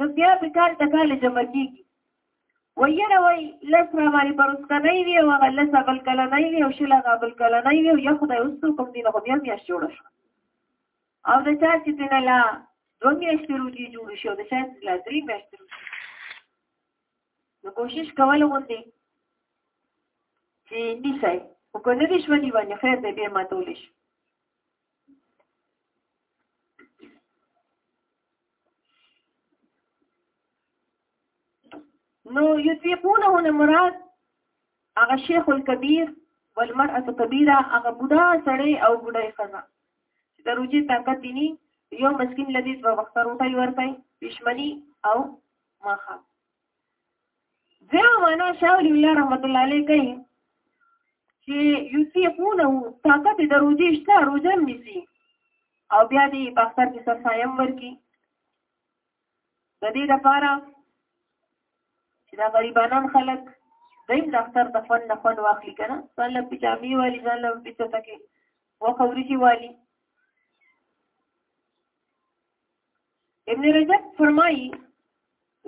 نو بیا به کال ته کال جمع کیږي ویره وای لس را باندې پروسته نه وی او هغه لس بل کله نه وی او شل هغه بل کله نه وی او یو خدای اوس کوم دین خو بیا بیا جوړ شو او د چا چې دین لا دوه میاشتې روزي جوړ شو د چا لا درې میاشتې نو کوشش کول غوندي چې نیسای او کنه دې شو دی باندې خیر دې به ماتول شي نو یتیقونه نه مراد هغه شیخ الکبیر والمرأه کبیره هغه بوډا سړی او بوډای خزه چې د روجي طاقت دیني یو مسکین لدی دوه وخت روټي ورکای پښمنی او ماخه دیو معنا شاول الله رحمت الله علیه کوي چې یوتیقونه طاقت د روزي شته روزه نیسی او بیا دې په اختر کې صفایم ورکی د دې لپاره چې دا غریبانان خلک دیم د اختر د فن نه فن واخلي کنه ځان له پجامي والی ځان له بيته تکي وخوري شي والی ابن رجب فرمایي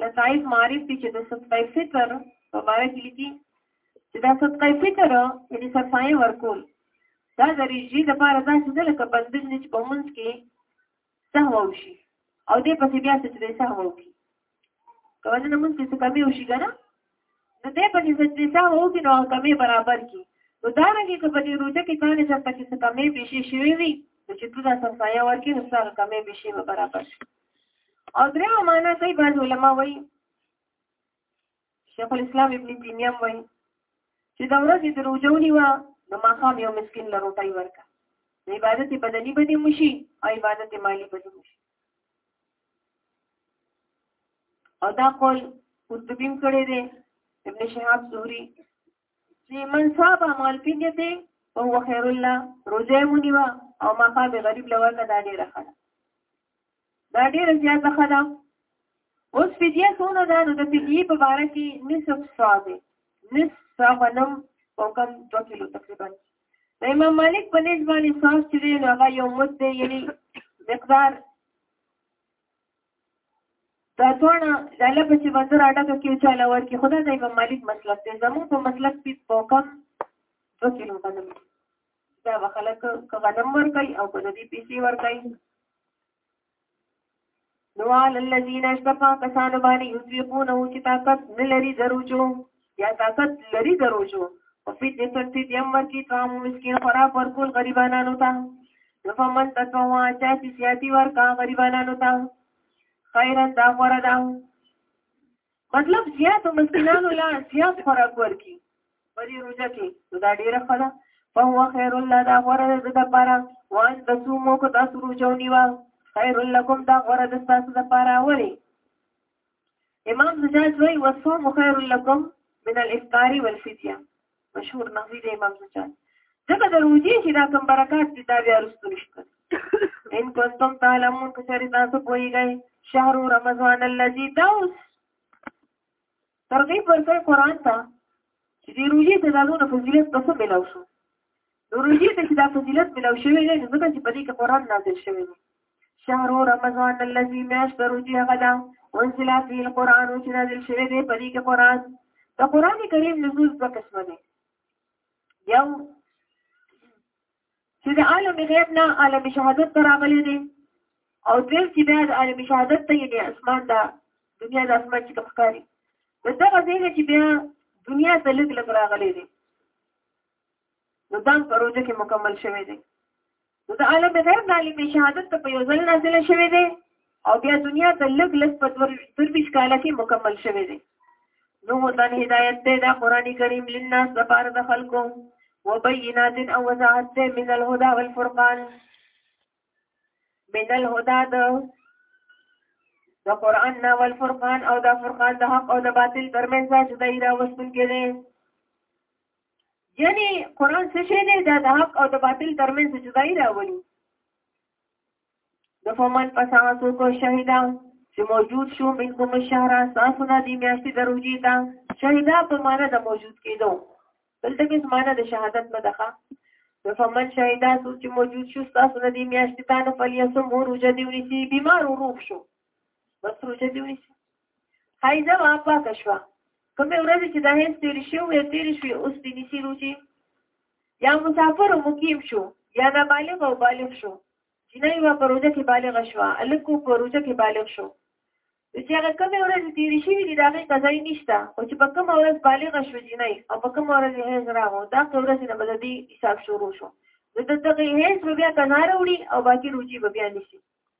لطائف معارف کې چې د صدقه فطر په باره کې لیکي چې دا صدقه فطر یعنی صفای ورکول دا د ریجی د پاره دا چې لکه بندل نه چې په منځ کې سهو شي او دې پسې بیا چې دې سهو کی کله چې موږ څه کمی وشي کنه نو دې په دې چې دا وو کې نو کمی برابر کی نو دا رنګه کې په دې روزه کې کله چې په کې څه کمی بشي شوی وي چې ټول تاسو سایه ورکی نو سره کمی بشي برابر شي او درې معنا کوي بعض علما وایي شیخ الاسلام ابن تیمیه وایي چې دا ورځ دې روزه ونیوه نو ما خام یو مسكين له روټي ورکا عبادت بدني بدی مشي او عبادت مالی بدی مشي او دا قول قرطبیم کړی دی ابن شهاب زهری چې من صاحب عمل پیږي دی او هو خیر الله روزه مونیوا او ما قام غریب لور نه دا ډیره خړه دا ډیره زیاته خړه اوس فدیه څونه ده نو د فدیه په باره کې نصف سوا دی نصف سوا غنم او کم دو کیلو تقریبا د امام مالک په نسبت باندې سوا چې دی نو هغه یو مد دی یعنی مقدار دا دواړه د الله په چې وزر اډه کې چاله ورکی خدای د امام مالک مسلک دی زموږ په مسلک کې په کم دو کیلو غنم دا به خلک که غنم ورکوي او که د دې پیسې ورکوي نو علی الذین اشتفا کسانو باندې یطلقونه چې طاقت نه لري ضرورو یا طاقت لري د روزو او په دې تر دې یم ورکی قوم مسکین خراب ورکول غریبانو ته نو فمن تطوع چا چې سیاتی ورکا غریبانو ته خیرا دا غره دا مطلب زیات مسکینانو لا زیات خوراک ورکی په دې روزه کې دا ډیره ښه ده فهو خیر الله دا غره د لپاره وان تسومو کو تاسو روزو نیوا خیر لکم دا غره د تاسو لپاره وری امام زجاج وی وصوم خیر لکم من الافطار والفدیه مشهور نغزی دی امام زجاج ځکه د روزي چې دا کوم برکات دي دا بیا رسو نشته ان کوستم تعلمون کچری تاسو پوهیږئ شهر رمضان الذي دوس ترغیب ورکړ قران ته چې د روزي د دادو د فضیلت په څه ملاو شو روژې ته چې دا فضیلت ملو شوی دی ځکه چې په دې کې قرآن نازل شوی دی شهر رمضان الذي میاشت د روژې هغه ده انزل فيه القرآن چې نازل شوی دی په دې کې قرآن د قرآن کریم نزول دوه قسمه دی یو چې د عالم غیب نه عالم شهادت ته راغلی دی او دویم چې بیا د عالم شهادت ته یعنې اسمان ده دنیا د اسمان چې کوم ښکاري د دغه ځای نه چې بیا دنیا ته لږ لږ راغلی دی نو بانک په روژه کې مکمل شوی دی نو د عالم غیب د عالم شهادت ته په یو ځل نازل شوی دی او بیا دنیا ته لږ لږ په درویش کاله کې مکمل شوی دی نو هدن هدایت دی دا قرآن کریم للناس لپاره د خلکو وبینات او وضاحت دی من الهدى والفرقان من الهدى د د قرآن نه والفرقان او د فرقان د حق او د باطل ترمنځ جدای راوستل کېږي یعنی قران څه شی دی دا د حق او د باطل ترمنځ جدای راولي د فمن پساسو کو شهیدا چې موجود شو من کوم شهر تاسو نه دی میاشتې دروځي دا شهیدا په معنا د موجود کېدو دلته کې معنا د شهادت نه ده د فمن شهیدا څو چې موجود شو تاسو نه دی میاشتې تا نه فلیسم ورو جدي ونیسي بیمار وروغ شو بس روزه دی ونیسي حیزه وا پاکه شوه کومې ورځې چې د حیز تېرې شوې وې تېرې شوې اوس دې نیسي روجې یا مسافر او مقیم شو یا نابالغ او بالغ شو جنۍ وا په روجه کې بالغه شوه هلک په روجه کې بالغ شو نو چې هغه کومې ورځې تېرې شوې دي د هغې قضایي نشته خو چې په کومه ورځ بالغه شوه جنۍ او په کومه ورځ یې حیز راغو دا که ورځې نه به د دې حساب شروع شو نو د دغې حیز به بیا قضا راوړي او باقي روجې به بیا نیسي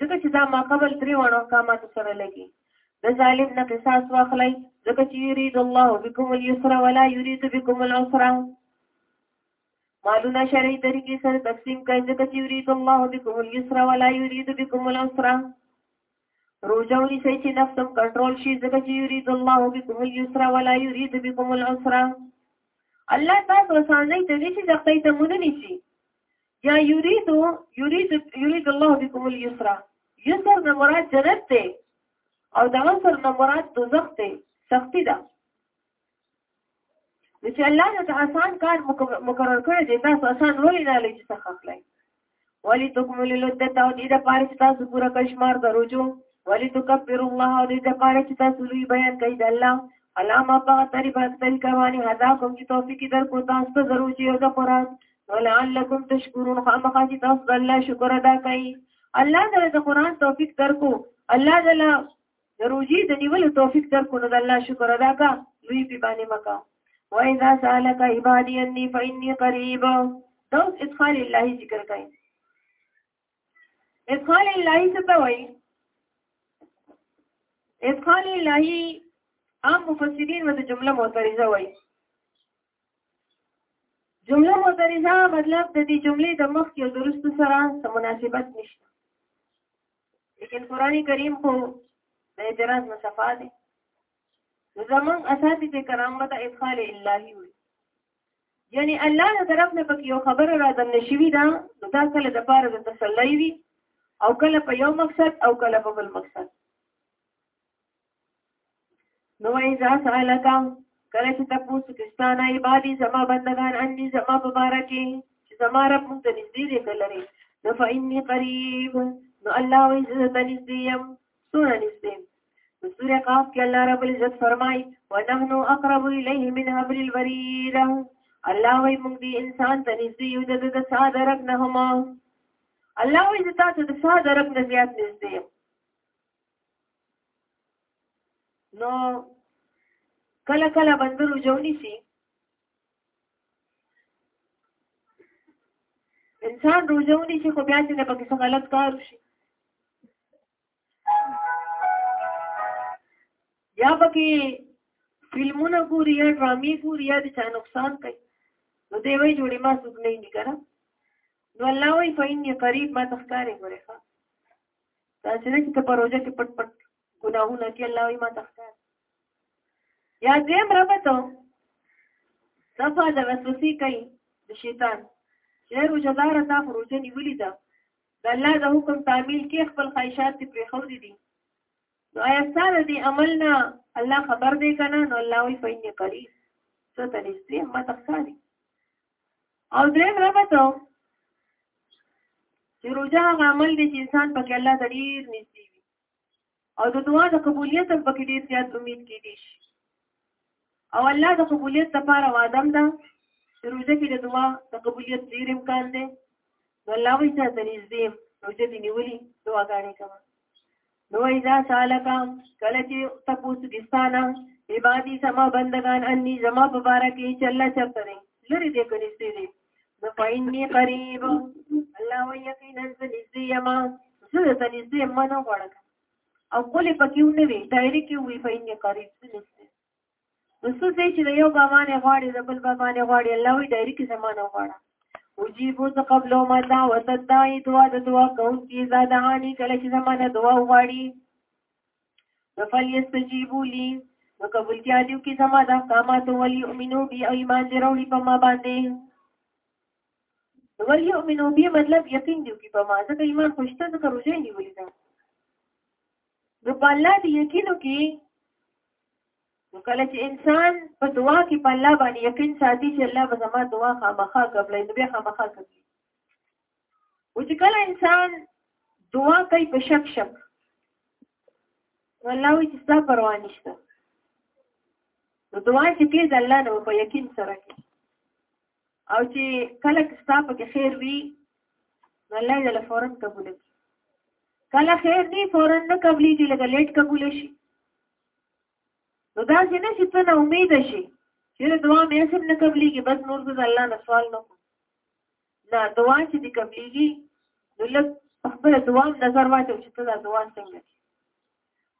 ځکه چې دا ما قبل درې وړو احکاماتو سره لګي د ظالم نه قصاص واخلئ ځکه چې یرید الله بكم اليسر ولا يريد بكم العسر معلومه شرعي طریقې سره تقسیم کړئ ځکه چې یرید الله بكم اليسر ولا يريد بكم العسر روزه ونیسئ چې نفس هم کنټرول شي ځکه چې یرید الله بكم اليسر ولا يريد بكم العسر الله تاسو سره دې چې ځکه ته مونږ نشي یا یرید یرید یرید الله بكم اليسر یسر نه مراد جنت دی او دا سر نه مراد دوزخ دی سختی ده نو چې الله نه ته آسان کار مقرر کړی دی تاسو آسان ولې نه لږ څه خپلای ولی تکمل لدت او دې د پاره چې تاسو پورا کشمار دروجو ولی تکبر الله او دې د پاره چې تاسو لوی بیان کوي د الله علامه په تری باندې کوي هدا کوم چې توفیق در کو تاسو ته ضروري او د قران ولعلکم تشکرون خامخا چې تاسو د الله شکر ادا کړئ الله تعالی د قران توفیق درکو الله تعالی د روزي د نیولو توفیق درکو نو د الله شکر ادا کا لوی په باندې مکا وایذا سالک عبادی انی فإني قریب دا ادخال الله ذکر کوي ادخال الله څه ته وایي ادخال الله عام مفسرین ورته جمله معترضه وایي جمله معترضه مطلب د دې جملې د مخ یو درست سره مناسبت نشته لیکن قرآنی کریم خو د اعتراض مصفا دی نو زمون اساتذه کرام به د ادخال الهي وي یعنی الله له طرف نه پکې یو خبر را دن شوی دا نو دا کله د پاره د تسلی وي او کله په یو مقصد او کله په بل مقصد نو وای ځا سالک کله چې تاسو کستانه عبادي زما بندگان اني زما مبارکي چې زما رب مونږ ته نږدې دي کلري نو فإني قريب نو الله وای زه ته نږدې يم سونه نږدې نو سورې قاف کې الله رب العزت فرمای ونحن اقرب اليه من حبل الوريد الله وای مونږ دي انسان ته نږدې یو د ساده رب نه هم الله وای زه تاسو د ساده رب نه زیات نږدې يم نو کله کله بندر وجونی سي انسان روزونی شي خو بیا چې نه پکې څه غلط کار وشي یا پکې فلمونه ګوري یا ډرامې ګوري یا د چا نقصان کوي نو دی وایي جوړې ما څوک نه دي کړه نو الله وایي فإني قریب ما تخکارې ګورې ښه دا چې چې ته په روژه کې پټ پټ ګناهونه کې الله وي ما تختار یا دیم ربطو صفا د وسوسې کوي د شیطان چې روژه دار تا خو روژه نیولې ده د الله د حکم تعمیل کې خپل خواهشات ته پرې خو دي دي نو آیا سره دې عمل نه الله خبر دی کنه نو الله وي فینې قریب څه ته نږدې ما تختاري او دریم ربط چې روزه هغه عمل دی چې انسان پکې الله ته ډیر نږدې وي او د دعا د قبولیت هم پکې ډیر زیات امید کېدی شي او الله د قبولیت لپاره وعده ده چې روزه کې د دعا د قبولیت ډیر امکان دی نو الله وایي چې ته نږدې روزه دې نیولې دعاګانې کوه نو اذا سالک کله چې تاسو دستانه عبادي سما بندگان اني زما په بار کې چې الله چرته دي لري دې کني سي دي نو پایني قریب الله و یقینا نزدې یما زه ته نزدې منو غواړم او کولې پکې ونه وي دایره کې وي پایني قریب نزدې اوسو دې چې د یو بابا نه غواړي د بل بابا نه غواړي الله وی ډایری کې زمانه غواړه وجيبو ته قبل ما دا وتدای دعا د دعا کوم چې زاده هاني کله چې زمانه دعا غواړي نفل یستجیبو لی نو قبول کیا دیو کی زما دا قامات ولی امینو بی او ایمان دی روڑی پا ما باندې ولی امینو بی مطلب یقین دیو کی پا ما زکا ایمان خوشتا زکا رجای نیولی دا نو په الله دې یقین وکړي نو کله چې انسان په دعا کې په الله باندې یقین ساتي چې الله به زما دعا خامخا قبلې نو بیا خامخا کوي او چې کله انسان دعا کوي په شک شک الله وي چې ستا پروا نشته نو دعا چې کوي د الله نه په یقین سره کوي او چې کله ستا په کې خیر وي نو الله دې له فورن قبول کړي کله خیر دی فورن نه قبلي دي لږه لیټ قبول شي نو دا چې نه چې ته نه امید شي چې دعا مې سم نه قبليږي بس نور د الله نه سوال نه کوم دا دعا چې دې قبليږي نو لږ خپل دعا نظر واچو چې ته دا دعا څنګه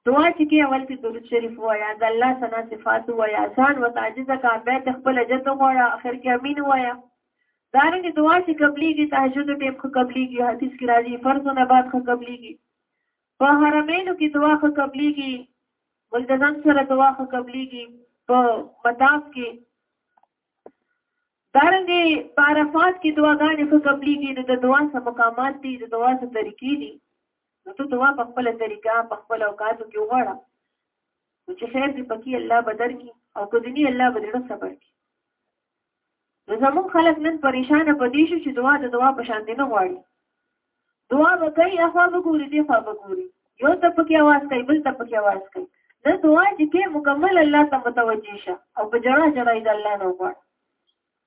دعا چې کې اول کې درود شریف وایا د الله ثنا صفات وایا ځان وتعجز کا به تخپل جت غواړه اخر کې امين وایا دارنګه دعا چې قبليږي تهجد ټیم خو قبليږي حدیث کې راځي فرض نه بعد خو قبليږي په حرمینو کې دعا خو قبليږي ملتزم سره دعا خو قبليږي په مطاف کې دارنګه په عرفات کې دعاګانې خو قبليږي نو د دعا سم مقامات دي د دعا سم طریقې دي نو ته دعا په خپل طریقه په خپل اوقاتو کې وغواړه نو چې خیر دې پکې الله بدر کی او کدنی الله بدر صبر کی نو زمون خلک نن پریشان په دې شو چې دعا د دعا په شان دي نه غواړي دعا وکړي اخوا وګوري دې خوا وګوري یو ته پکې आवाज کوي بل ته پکې आवाज کوي دا دعا چې کې مکمل الله ته متوجي شه او په جړه جړه دې الله نه وغواړي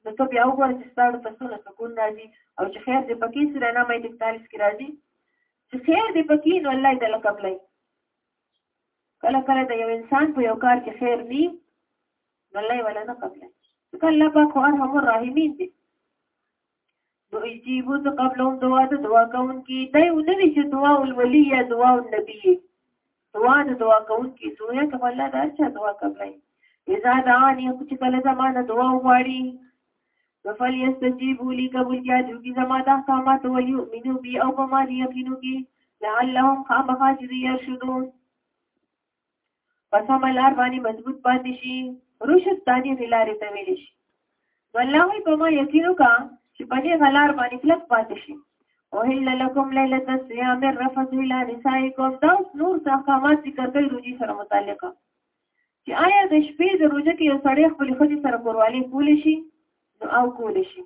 نو ته بیا وګوره چې ستاسو ته څونه سکون راځي او چې خیر دې پکې سره نه مې 41 کې راځي چې خیر دې پکې نو الله دې لکه بلای کله کله د یو انسان په یو کار کې خیر ني نو الله ولا نه قبل ځکه الله پاک هو ارحم الراحمین دی نو اجیبو ته قبلهم دعا د دعا کون کی دی او نوی چې دعا الولی یا دعا النبی دعا د دعا کون کی سویا کم الله دا چا دعا قبلای اذا دعانی خو چې کله زمانه دعا وغواړي نفل یستجیبو لی قبول کیا جو کی زما دا قامت و یؤمنو بی او بما یقینو کی لعلهم خامخا چې یرشدون په سمه لار باندې مضبوط پاتې شي رشد دانې غلارې ته ویل شي والله وي په ما یقین وکا چې په دې غلار باندې کلک پاتې شي او هل لکم ليله الصيام الرفث الى نسائكم دا نور احکامات ذکر کوي روزي سره متعلقه چې آیا د شپې د روزه کې یو سړی خپل خځې سره کوروالی کولی شي نو او کولی شي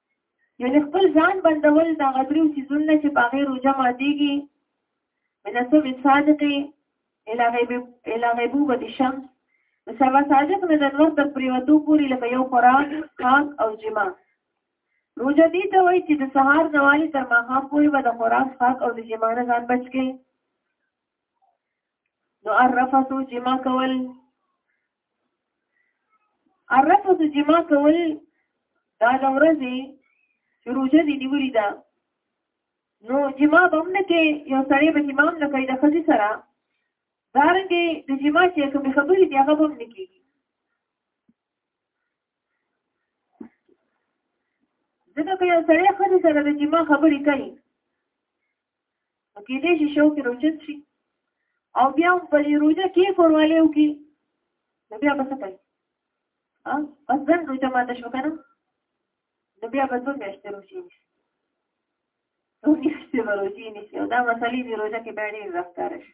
یعنی خپل ځان بندول دا غدریو سیزونه چې په غیر روجه ماتيږي مناسب صادق الى غیب الى غیبوبه الشمس سبا صادق نه د نور تر پریوتو پوری لکه یو قران خاص او جما روجه دي ته وای چې د سهار نوالی تر ماښام پوری به د قران خاص او د جما نه ځان بچ کې نو عرفه تو جما کول عرفه د جما کول دا د ورځې چې روژه دې نیولې ده نو جما به هم نه کې یو سړی به جما هم نه کوي د ښځې سره دارنګې د جما چې کومې خبرې دي هغه به هم نه کېږي ځکه که یو سړی ښځې سره د جما خبرې کوي نو کې دې شي شو کې روچت شي او بیا هم په دې روزه کې کورواله وکي نو بیا به څه کوي ها پس ځان روزه ماته شو کنه نو بیا به څو میاشتې روزي نشي څو میاشتې به روزي نشي او دا مسلې دې روزه کې به ډېر رفتار شي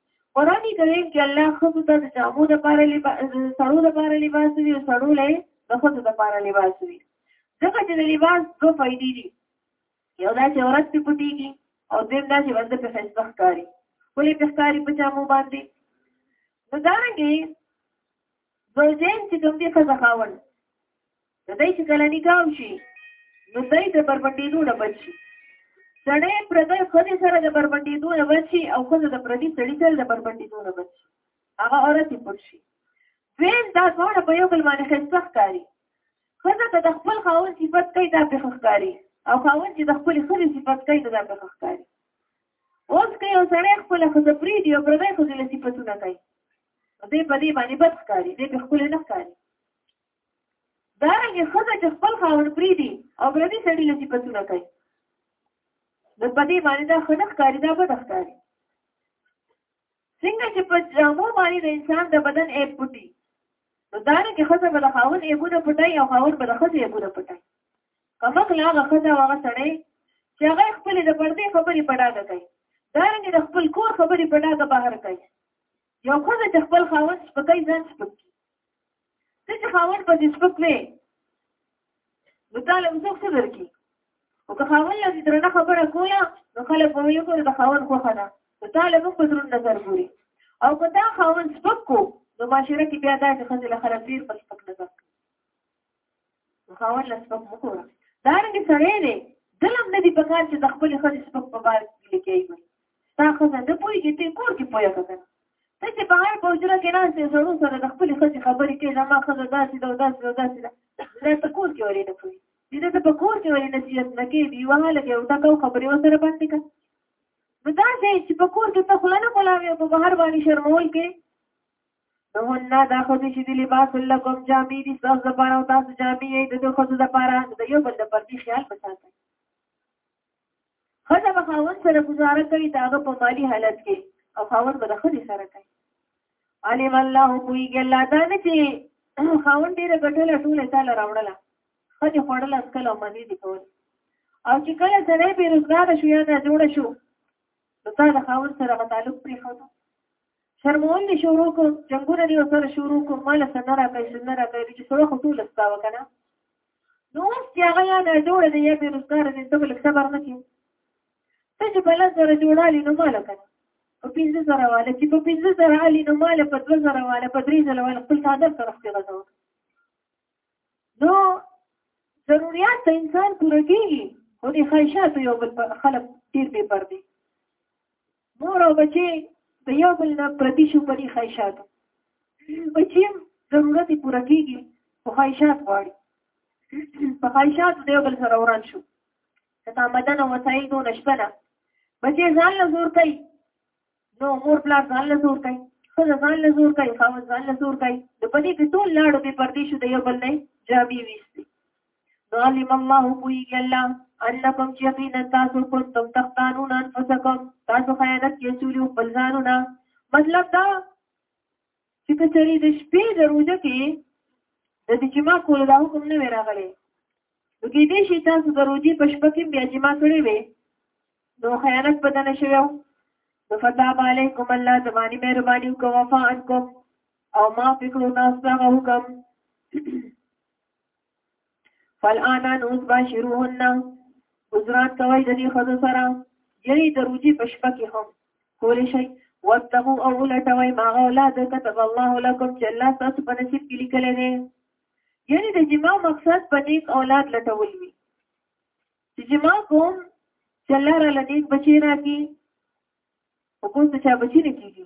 قرآن کریم کې الله خود ته د جامو د پاره لباس سړو د پاره لباس وی او سړو لای د خود د پاره لباس وی ځکه چې د لباس دوه فائدې دي یو دا چې عورت په پټيږي او دیم دا چې باندې په فیسبوک کاری ولې په کاری په جامو باندې نو دا رنګي زوجین چې کوم دي خزه خاوند د دې چې کله نکاح شي نو دای د بربندېدو نه بچي سړی پردی خځې سره د بربندېدو نه بچي او خځه د پردي سړي سره د بربندېدو نه بچي هغه عورت یې پټ شي دویم دا دواړه په یو بل باندې ښایسته ښکاري ښځه ته د خپل خاوند صفت کوي دا پېښه ښکاري او خاوند چې د خپلې ښځې صفت کوي نو دا پېښه ښکاري اوس که یو سړی خپله ښځه پرېږدي او پردی ښځې له صفتونه کوي نو دی په دې باندې بد ښکاري دی پې ښکلی نه ښکاري دارنګه خزه چې خپل خاوند پریدي او پردي سړي له صفاتونه کوي نو په دې باندې دا خنخ کاری دا بد ښکاري څنګه چې په جامو باندې د انسان د بدن ایب پټي نو دارنګه خزه به د خاوند ایبونه پټي او خاوند به د خزه ایبونه پټي کمک لا غخدا وغه سړی چې هغه خپل د پردې خبرې پډاګه کوي دا رنګ د خپل کور خبرې پډاګه بهر کوي یو خزه چې خپل خاوند سپکای ځان سپکی ته چې خاوند په نسبت وې نو تا له څوک څه درکې او که خاوند له درنه خبره کوله نو خلک به ویل کوي د خاوند خوښه ده نو تا له موږ په درون نظر ګوري او که دا خاوند سپک کو نو معاشره کې بیا دا چې ښځې له خلک ډېر په سپک نظر کوي خاون له سپک مو کوه دا رنګ سړی دی دلم نه دی پکار چې د خپل خځې سپک په بار کې کېږي دا خو نه د پوي کې ته کور کې پوي کړه ته چې بهر په وجره کې نه سې زړو سره د خپل خځې خبرې کې زما خځه داسې دا داسې دا داسې دا زه ته کور کې ورې نه پوي دې ته په کور کې ورې نصیحت نه کې دی واه لګي او تا کو خبرې وسره باندې کا نو دا چې په کور کې ته خلانه کولاوي او په بهر باندې شرمول کې هن دا خو چې د لباس لکم جامې دي تاسو لپاره او تاسو جامې یې د دوه خود لپاره د یو بل لپاره دي خیال وساتئ خځه به خاون سره گزاره کوي دا هغه په مالی حالت کې او خاون به د خځې سره کوي علم الله پویږي الله دا نه چې خاون ډیره ګټله ټوله تعالی راوړله خځه خوړل اس کله مزي دي کول او چې کله سره به روزګار شو یا نه جوړ شو نو تا د خاون سره تعلق پرې خاطر شرمول دې شروع کړ جنګونه دې سره شروع کړ مال سره راکړي سره راکړي چې سره خو ټول استا وکنه نو اوس چې هغه یا دا جوړ دی یا به روزګار دې ته بل خبر نه کی ته چې بل سره جوړالی نو مال کنه په پنځه سره واله چې په پنځه سره علي نو مال په دوه سره واله په درې سره واله خپل صادر سره خپل غوښته نو ضرورت ته انسان پوره کیږي خو دې خواهشات یو بل خلک ډیر به پر دي مور او بچی د یو بل نه پردي شو پرې خواهشاتو بچی ضرورت یې پوره کېږي خو خواهشات غواړي په خواهشاتو د یو بل سره وران شو که تا مدن او وسایل دونه شته نه بچی ځان له زور کوي نو مور پلار ځان له زور کوي ښځه ځان له زور کوي خاوند ځان له زور کوي نو په دې کې ټول لاړو بې پردي شو د یو بل نه جامې ویستي نو علم الله پویږي الله انکم چې یقینا تاسو کنتم تختانون انفسکم تاسو خیانت کې چولیو خپل ځانونه مطلب دا چې کچري د شپې د روزه کې د دې جما کول دا حکم نه وی راغلی نو کې دې شي تاسو د روزي په شپه کې بیا جما کړی وي نو خیانت پته نشوي نو فتاب علیکم الله زمانی مهرباني وکړه وفا انکم او ما فکرو تاسو هغه حکم فالآن نوز باشروهن حضرات کوي د دې خزو سره یعنی د روزي په شپه کې هم کولې شي واتقوا او لټوي ما اولاد كتب الله لكم چې الله تاسو په نصیب کې لیکل دي یعنی د جما مقصد په نیک اولاد لټول وي چې جما کوم چې الله را لنیک بچی راکړي او کوم څه بچی نه کیږي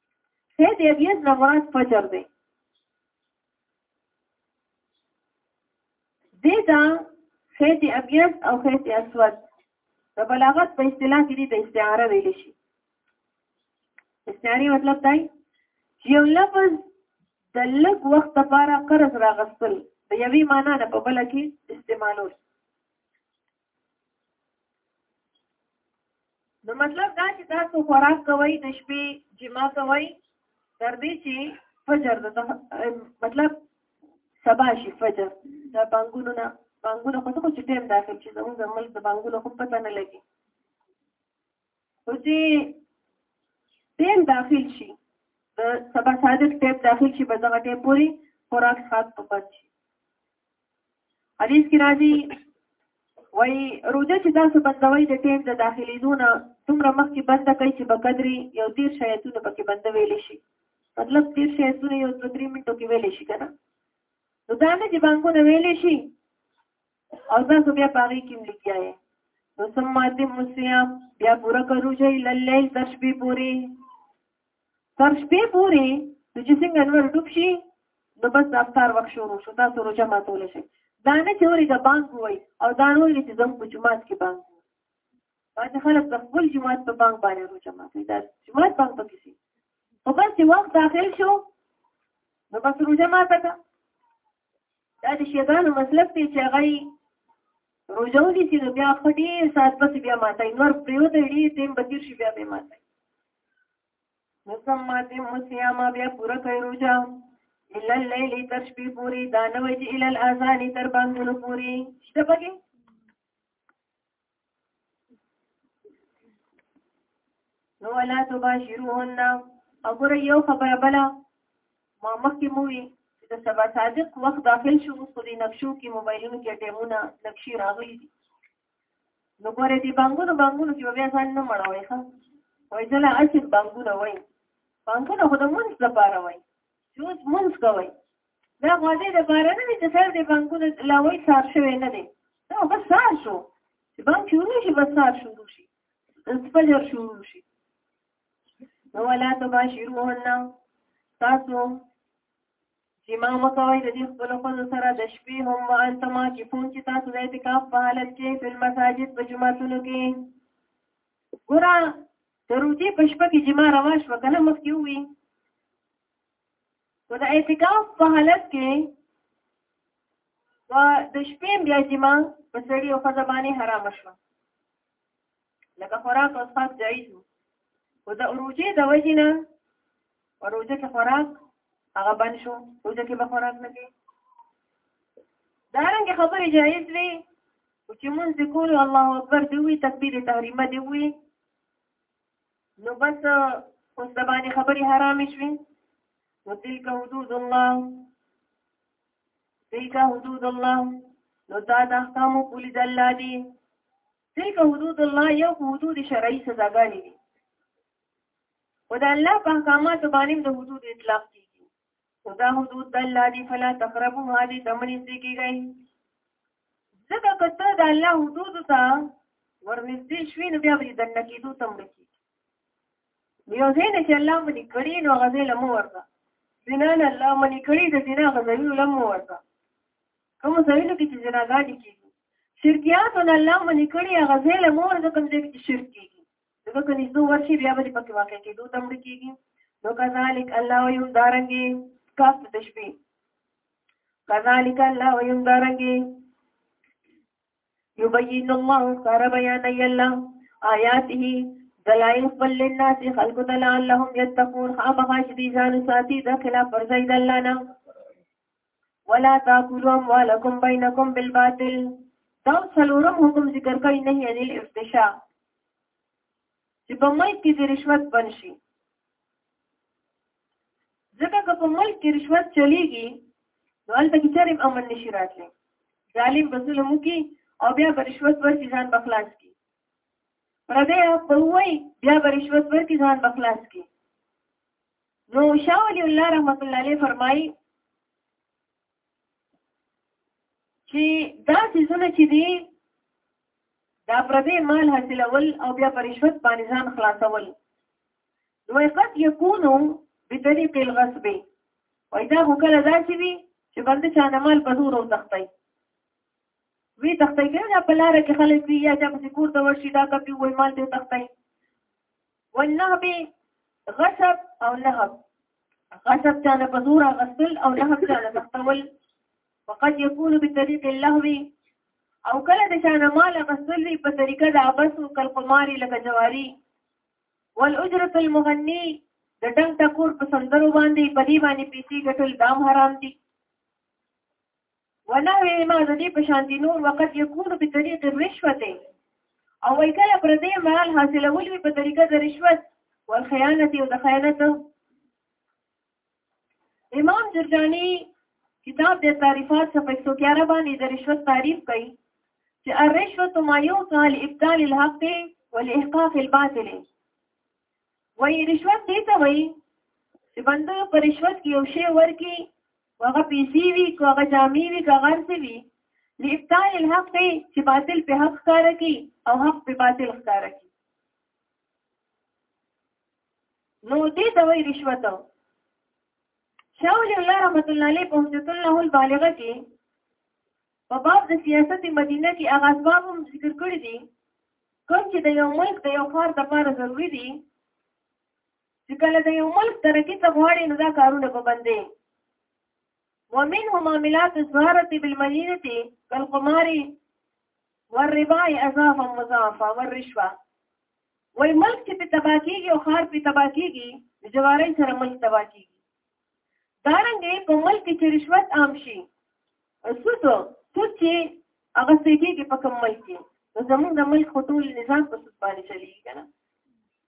دې دې بیا زمرات فجر دی دې دا خیت ابیض او خیت اسود د بلاغت په اصطلاح کې د استعاره ویل شي استعاره مطلب دی چې یو لفظ د لږ وخت لپاره قرض راغستل د یوې معنا نه په بل کې استعمالول نو مطلب دا چې تاسو خوراک کوئ د شپې جما کوئ تر دې چې فجر د مطلب سبا شي فجر دا بانګونو نه بانګونو خو څه چې ټیم داخل شي زموږ د ملک د بانګونو خو پته نه لګي خو چې ټیم داخل شي د سبا صادق ټیم داخل شي په دغه ټیم پورې خوراک خاص په پات شي حدیث کې راځي وای روزه چې تاسو بندوي د ټیم د داخلي دونه دومره مخکې بنده کوي چې په قدرې یو تیر شایتونه پکې بنده ویل شي مطلب تیر شایتونه یو دوه درې منټو کې ویل شي کنه نو دا نه چې بانګونه ویل شي او تاسو بیا پاره کې ملګیایې نو سماته مسیام بیا پورا کرو چې للیل تشبی پوری تر شپې پورې نو چې څنګه نور ډوب شي نو بس د افطار وخت شروع شو تاسو روژه ماتولی شئ دا نه چې ورې د بانک وای او دا نه ورې چې زموږ په جومات کې بانک وای بعضې خلک د خپل جومات په بانک باندې روژه ماتوي دا جومات بانک پکې شي خو بس چې وخت داخل شو نو بس روژه ماته کړه دا د شیطان مسلک دی چې هغه روزه ولې چې بیا خو دې سات پس بیا ماته نور پریوته دې تیم بچی شي بیا به ماته مسمات مسیام بیا پورا کوي روزه الا الليل تر شپې پوری دا نه وي چې الا الاذان تر باندې پوری شته پکې نو ولا تباشروهن او ګور یو خبره بلا ما مخکې مو وی چې د سبا صادق وخت داخل شو خو دې نقشو کې موبایلونو کې ټیمونه نقشې راغلي دي نو ګور دې بانګونو بانګونو کې بیا ځان نه مړوي ښه وای ځله اصل بانګونه وای بانګونه خو د مونږ لپاره وای چې اوس مونږ کوي دا غوډې د بار نه چې سر دې بانکونه لاوي سار شوی نه دی دا بس سار شو چې بانک شروع شي بس سار شروع شي سپجر شروع شي نو ولا تباشروهن تاسو چې ما مکوي د دې خپل خپل سره د شپې هم وانتما چې فون چې تاسو د اعتکاف په حالت کې په مساجد په جمعاتونو کې ګورا د روزې په شپه کې جما روا شوه که نه مخکې ووي نو د اعتکاف په حالت کې و د شپې بیا جما په سړي او ښځه باندې حرامه شوه لکه خوراک او څښاک جایز وو خو د عروجې د وجې نه په روژه کې خوراک هغه بند شو روژه کې به خوراک نه کوي دارنګې خبرې جایز وي خو چې مونځ د کولو الله اکبر دی وي تکبیر تحریمه دی وي نو بس اوس د باندې خبرې حرامې شوې نو تلک حدود الله تلک حدود الله نو دا د احکامو پولی د الله دي تلک حدود الله یو حدود شرعي سزاګانې دي او د الله په احکاماتو باندې د حدود اطلاق دي او دا حدود د الله دی فلا تقربو هادي تمنې سي کیږي ځکه کته د الله حدود ته ورنږدې شوي نو بیا به د نکیدو تم نکی یو ځین چې الله باندې کړی نو غزه لمو ورته زنا نه الله باندې کړی د زنا غزه لمو ورته کوم ځای کې چې زناګانی کیږي شرکیات نه الله باندې کړی غزه لمو ورته کوم ځای کې شرک کیږي دغه که نږدو ورشي بیا به دې پکې واقع کېدو ته مړه کېږي نو کذالک الله وایي همدارنګې کاف د شپې کذالک الله وایي همدارنګې یبین الله سره بیانوي الله آیاته دلائل خپل للناس خلق ته لعلهم یتقون خامخا چې دې ځان ساتي د خلاف ورځي د الله نه ولا تاكلوا اموالكم بينكم بالباطل دا څلورم حکم ذکر کوي نه یعنی الافتشاء چې په ملک کې د رشوت بن شي ځکه که په ملک کې رشوت چلیږي نو هلته کې چرې امن نشي راتلی ظالم به ظلم وکړي او بیا به رشوت ورکړي ځان به خلاص کړي پردی به ووایي بیا به رشوت ورکړي ځان به خلاص کړي نو شاه ولی الله رحمت الله علیه فرمایي چې دا څیزونه چې دي دا پردې مال حاصلول او بیا پر رشوت باندې ځان خلاصول نو قد یکونو بطریق الغصب وای دا هو کله داسې وي چې بنده چا نه مال په زور او تختی وی تختی کوي دا په لاره کې خلک وي یا چې په کور ته ورشي دا کوي وای مال دې تختی والنهب غصب او نهب غصب چانه په زور غسل او نهب چانه تختول وقد يكون بطريق اللهو او کله د شانه مال غسل وي په طریقه د عبس او کل قماري لکه جواري والاجره المغني د ټنګ ټکور په سندرو باندې په دې باندې پیسې ګټل دام حرام دي ونوې ما د دې په شان دي نور وقت یکونو په طریق رشوت او وای کله پر دې مال حاصلول وي په طریقه د رشوت او خیانت او د خیانت امام جرجانی کتاب د تعریفات صفحه 111 باندې د رشوت تعریف کوي چې الرشوت ما یوصل لابطال الحق والاحقاق الباطل وای رشوت دې ته وای چې بنده پر رشوت کې یو شی ورکی که هغه پیسې وي که هغه جامې وي که هغه څه وي لابطال الحق دی چې باطل په حق کار کوي او حق په باطل کار کوي نو دې ته وایي رشوت شاول الله رحمت الله علیه په حجت الله البالغه کې په باب د سیاست مدینه کې هغه اسباب هم ذکر کړی دي کوم چې د یو ملک د یو ښار لپاره ضروری دي چې کله د یو ملک ترقي ته غواړي نو دا کارونه به بندې ومنهم عاملات الزهرة بالمدينة كالقمار والربا اضافا مضافا والرشوه وای ملک چې په تبا کېږي او خار په تبا کېږي جواري سره ملک تبا کېږي دارنګه په ملک کې رشوت عام شي سود سود چې هغه سېږي په کوم ملک کې نو زموږ د ملک خطول نظام په سود باندې چلیږي کنه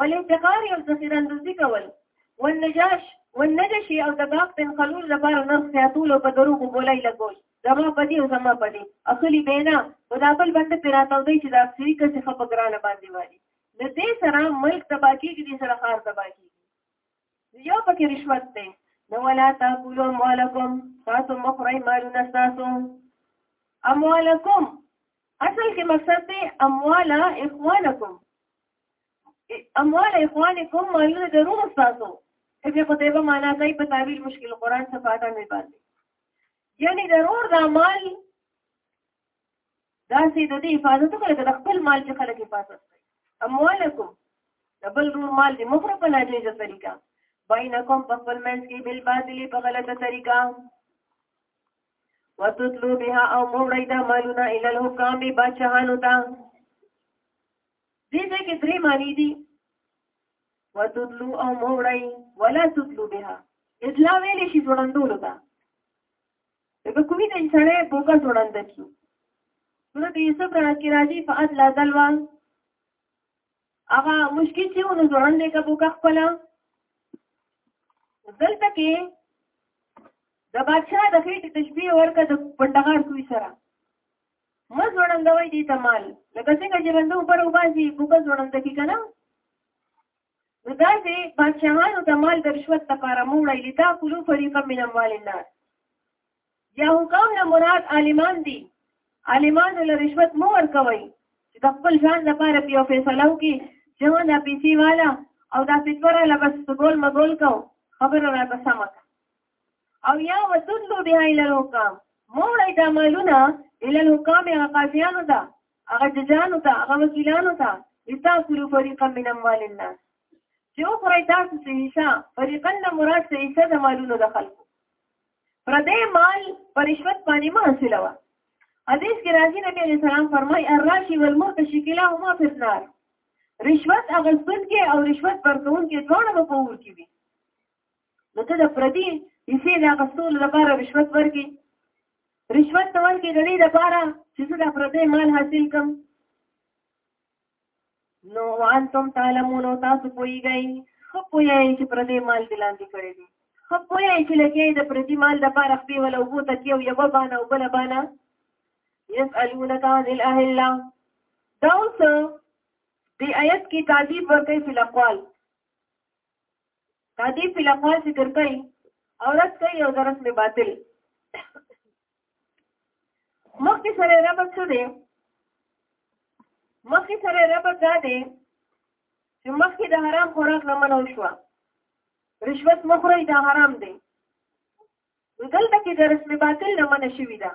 والانتقار یو ذخیره اندوزي کول والنجاش والنجشي او د باغ بن خلول لپاره نرخ زیاتول او په دروغو بولای لګول زما په دې او زما په دې اصلي بینا مدابل بند پر راتاو دی چې د اکثري کسې خپه ګرانه باندې وایي د دې سره ملک تبا کېږي د سره خار تبا کېږي یو پکې رشوت دی نو ولا تاکلوا اموالکم تاسو مخری مالونه تاسو اموالکم اصل کې مقصد دی اموال اخوانکم اموال اخوانکم مالونه د روح تاسو چې په دې په معنا کوي په تعبیر مشکل قران صفاته نه باندې یعنی ضرور دا مال دا سي د دې حفاظت کوي د خپل مال چې خلک حفاظت کوي اموالکم د بل روح مال دې مفر په ناجیزه طریقه بینکم په خپل منځ کې بل باطل په غلطه طریقه وتتلو بها او موړی دا مالونه الى الحکام بادشاہانو ته دې دې کې درې معنی دي وتتلو او موړی ولا تتلو بها اطلاع ویلې شي جوړندول ته دغه کومې د انسانه بوکا جوړند کی سورته یوسف راځي راځي فاضل دلوا هغه مشکل چې ونه ځوړن دی کبو کا خپل دلته کې د بادشاہ د خېټې تشبیه ورکه د پټغار کوي سره مز وړندوي دي تمال لکه څنګه چې بندو پر وباسي بوګز وړند کی کنه نو دا چې بادشاہانو د مال د رشوت لپاره موړی لیدا کولو فریقه من اموال الناس یا حکام نه مراد عالمان دي عالمانو له رشوت مو ورکوي چې د خپل ځان لپاره په فیصله وکړي چې ما دا پیسې والا او دا فتوره له بس سګول مګول کو خبره را به سمه او یا وتدلو بها الى الحکام موړی دا مالونه الى الحکام هغه قاضیانو ته هغه ججانو ته هغه وکیلانو ته لتاکلو فريقا من اموال الناس چې وخورئ تاسو څه حصه فريقا نه مراد څه حصه د مالونو د خلکو پردې مال پر رشوت باندې مه حاصله وا حدیث کې راځي نبی علیہ السلام فرمای الراشی والمرتشی کلاهما فی النار رشوت اغستون کې او رشوت ورکون کې دواړه په اور کې وي نو ته د پردي حصے د اغستون لپاره رشوت ورکې رشوت ته ورکې د دې لپاره چې زه د پردې مال حاصل کم نو وانتم تعلمون او تاسو پوهیږئ خو پوهیږئ چې پردې مال دې لاندې کړی دی خو پوهیږئ چې لکه د پردې مال د پاره خپې ولا وو ته کېو یو بانه او بل بانه یسالونک عن الاهلا دا اوس دی آیت کې تعذیب ورکړي فی الاقوال تعذیب فی الاقوال ذکر کوي عورت کوي او درس می باطل مخکې سره ربط څه دی مخکې سره ربط دا دی چې مخکې د حرام خوراک نه منو شو رشوت مخوري دا حرام دی دلته کې د رسم باطل نه منع شوی دا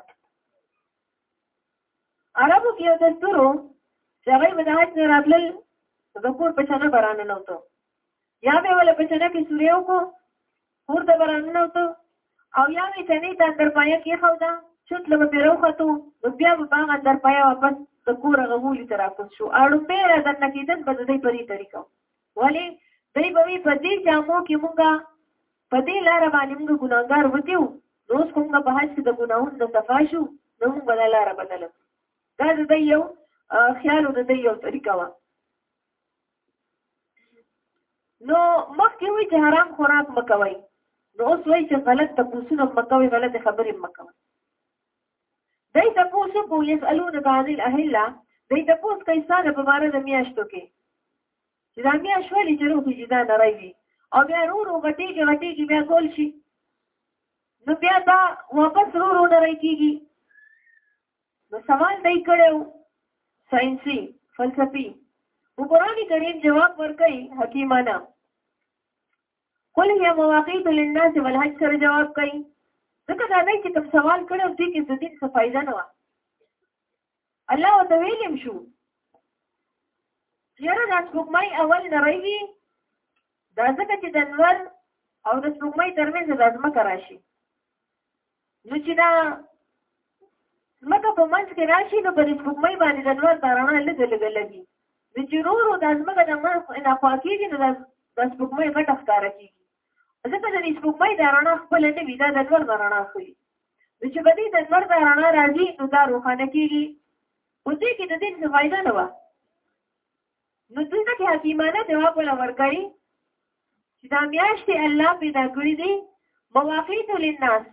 عربو کې یو دستورو چې هغه به د حج نه راتلل د کور په چنه برانه نه وته یا به ولا په چنه کې سورې وکړو کور ته براننه وته او یا مې چنې ته اندر پایا کې خو دا چوت له به روختو نو بیا به باغ اندر پایا واپس د کور غوولي تر اپس شو اړو به را دن کېدن به دې پری طریقو ولی دوی به په دې جامو کې مونږه په دې لار باندې موږ ګناګار وتیو نو څنګه په حج کې د ګناهونو د صفا شو نو موږ بل لار بدل دا د یو خیال او د یو طریقه وا نو مخکې وی چې حرام خوراک مکوي نو اوس وی چې غلط تپوسونه مکوي غلط خبرې مکوي دای تپوسو کو یسالون عن الاهله دای تپوس کوي ساده په باره د میاشتو کې چې دا میاشت ولې چې روخي جدا نه راوي او بیا رو رو غټي کې غټي کې بیا کول شي نو بیا دا واپس رو رو نه راکېږي نو سوال دی کړو ساينسي فلسفي وګورئ کریم جواب ورکړي حکیمانه قل هي مواقيت للناس والحج سره جواب کوي ځکه دا نه چې کوم سوال کړو دې کې د دین څه فائدہ نه و الله وته ویلم شو یاره د سپوږمۍ اول نری وي دا ځکه چې د نور او د سپوږمۍ ترمنځ د ځمکه راشي نو چې دا مکه په منځ کې راشي نو پر سپوږمۍ باندې د نور تارانه لږ لږ لګي د چې رو رو د ازمګه د ما نه خوا کېږي نو د سپوږمۍ غټه ښکاره کېږي ځکه د سپوږمۍ د رڼا خپل نه وي دا د نور د رڼا خوري د چې بدی د نور د رڼا راځي نو دا روښانه کېږي او دې کې د دې څه فائدہ نه وه نو دلته کې حکیمانه جواب ولا ورکړي چې دا میاشتې الله پیدا کړې دي مواقیت للناس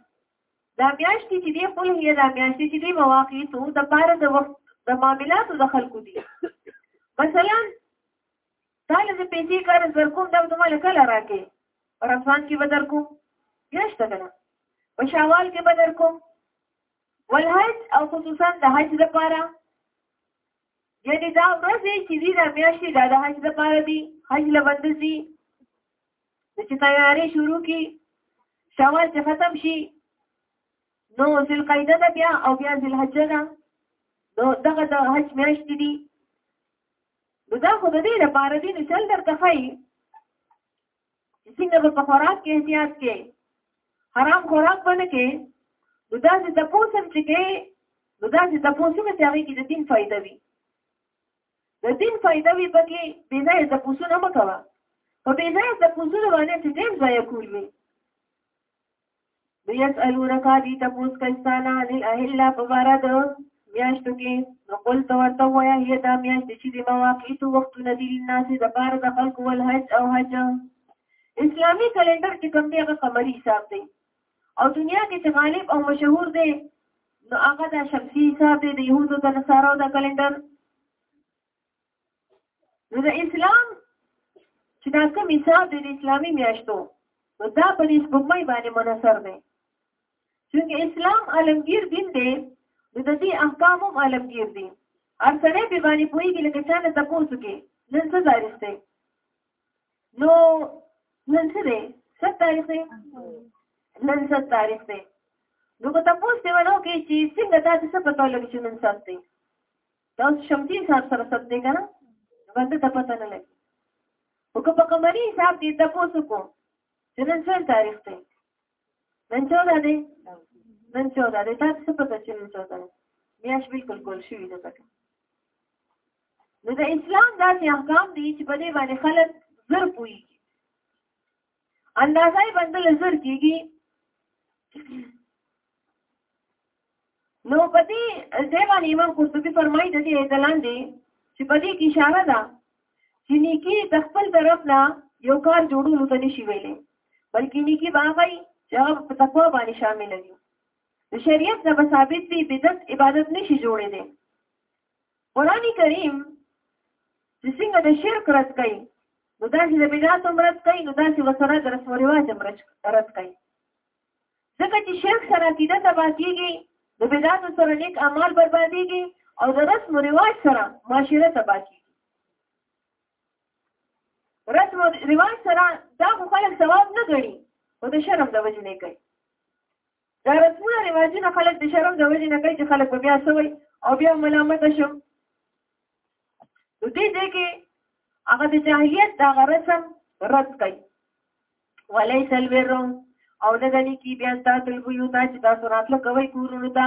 دا میاشتې چې دی خپل هي دا میاشتې چې دی مواقیت د پاره د وخت د معاملاتو د خلکو دي مثلا تاله د پیسې کار زر کوم دا د مال کله راکې رمضان کې بدر کوم میاشت ده نه په شوال کې بدر کوم والحج او خصوصا د حج لپاره یعنی دا ورځې چې دي دا میاشتې دا د حج لپاره دي حج له بندې دي چې تیارې شروع کی شوال چې ختم شي نو ذل قاعده ده بیا او بیا ذل حج ده نو دغه د حج میاشتې دي نو دا خو د دې لپاره دي چې درته ښایي څنګه به په خوراک کې احتیاط کې حرام خوراک باندې کې نو دا چې تاسو هم چې کې نو دا چې تاسو هم چې هغه کې د دین فائدہ وي د دین فائدہ وي پکې بې ځای د پوسو نه مکوا په بې ځای د پوسو باندې چې دین ځای کول وي یسالونک دی تپوس کستانا عن الاهلا فبارد میاشتو کې نو قل تو ورته وایا هي دا میاشت چې د مواقیت وختونه دي لناس د بار د خلق ول حج او حج اسلامی کلندر چې کوم دی هغه قمری حساب دی او دنیا کې چې غالب او مشهور دی نو هغه د شمسی حساب دی د يهودو د نصارو د کلندر نو د اسلام چې دا کوم حساب د اسلامي میاشتو نو دا په دې سپوږمۍ باندې منحصر دی چونکه اسلام عالمگیر دین دی نو د دې احکام هم عالمگیر دي هر سړی به باندې پوهېږي لکه چا نه تپوسو کې نن څه تاریخ دی نو نن څه دی څه تاریخ دی نن څه تاریخ دی نو که تپوس دی ونه وکړي چې څنګه دا څه پته لګي چې نن څه دی دا شمسی صاحب سره سب دی کنه باندې ته پته نه لګي او که په قمری حساب دې ته پوسو کو چې نن څه تاریخ دی نن څه ده دی نن څه ده دی تاسو په څه چې نن څه ده میاش بالکل ګول شوی ده پکې نو د اسلام داسې احکام دي چې په دې باندې خلک زر پوهېږي اندازه یې بدل زر کیږي نو په دې ځای باندې امام قرطبي فرمایي د دې اعلان دی چې په دې کې اشاره ده چې نیکی د خپل طرف نه یو کار جوړولو ته نشي ویلې بلکې نیکی باغی چې هغه په تقوا باندې شامل دي د شریعت نه ثابت دی بدعت عبادت نشي جوړې دي قران کریم چې څنګه د شرک رد کوي نو دا چې د بدعت مرد کوي نو دا چې وسره د رسم رواج مرد رد کوي ځکه چې شرک سره عقیده تباه کیږي د بدعت سره نیک اعمال بربادیږي او د رسم رواج سره معاشره تباه کیږي رسم رواج سره دا خو خلک ثواب نه ګڼي او د شرم د وجې نه کوي دا رسمونه رواجونه خلک د شرم د وجې نه کوي چې خلک به بیا څه وایي او بیا ملامت شم نو دې ځای کې هغه د جاهلیت دغه رسم رد کوي وليس البر او نه غني کی بیا تاسو البيوت چې تاسو راتله کوي کورونو ته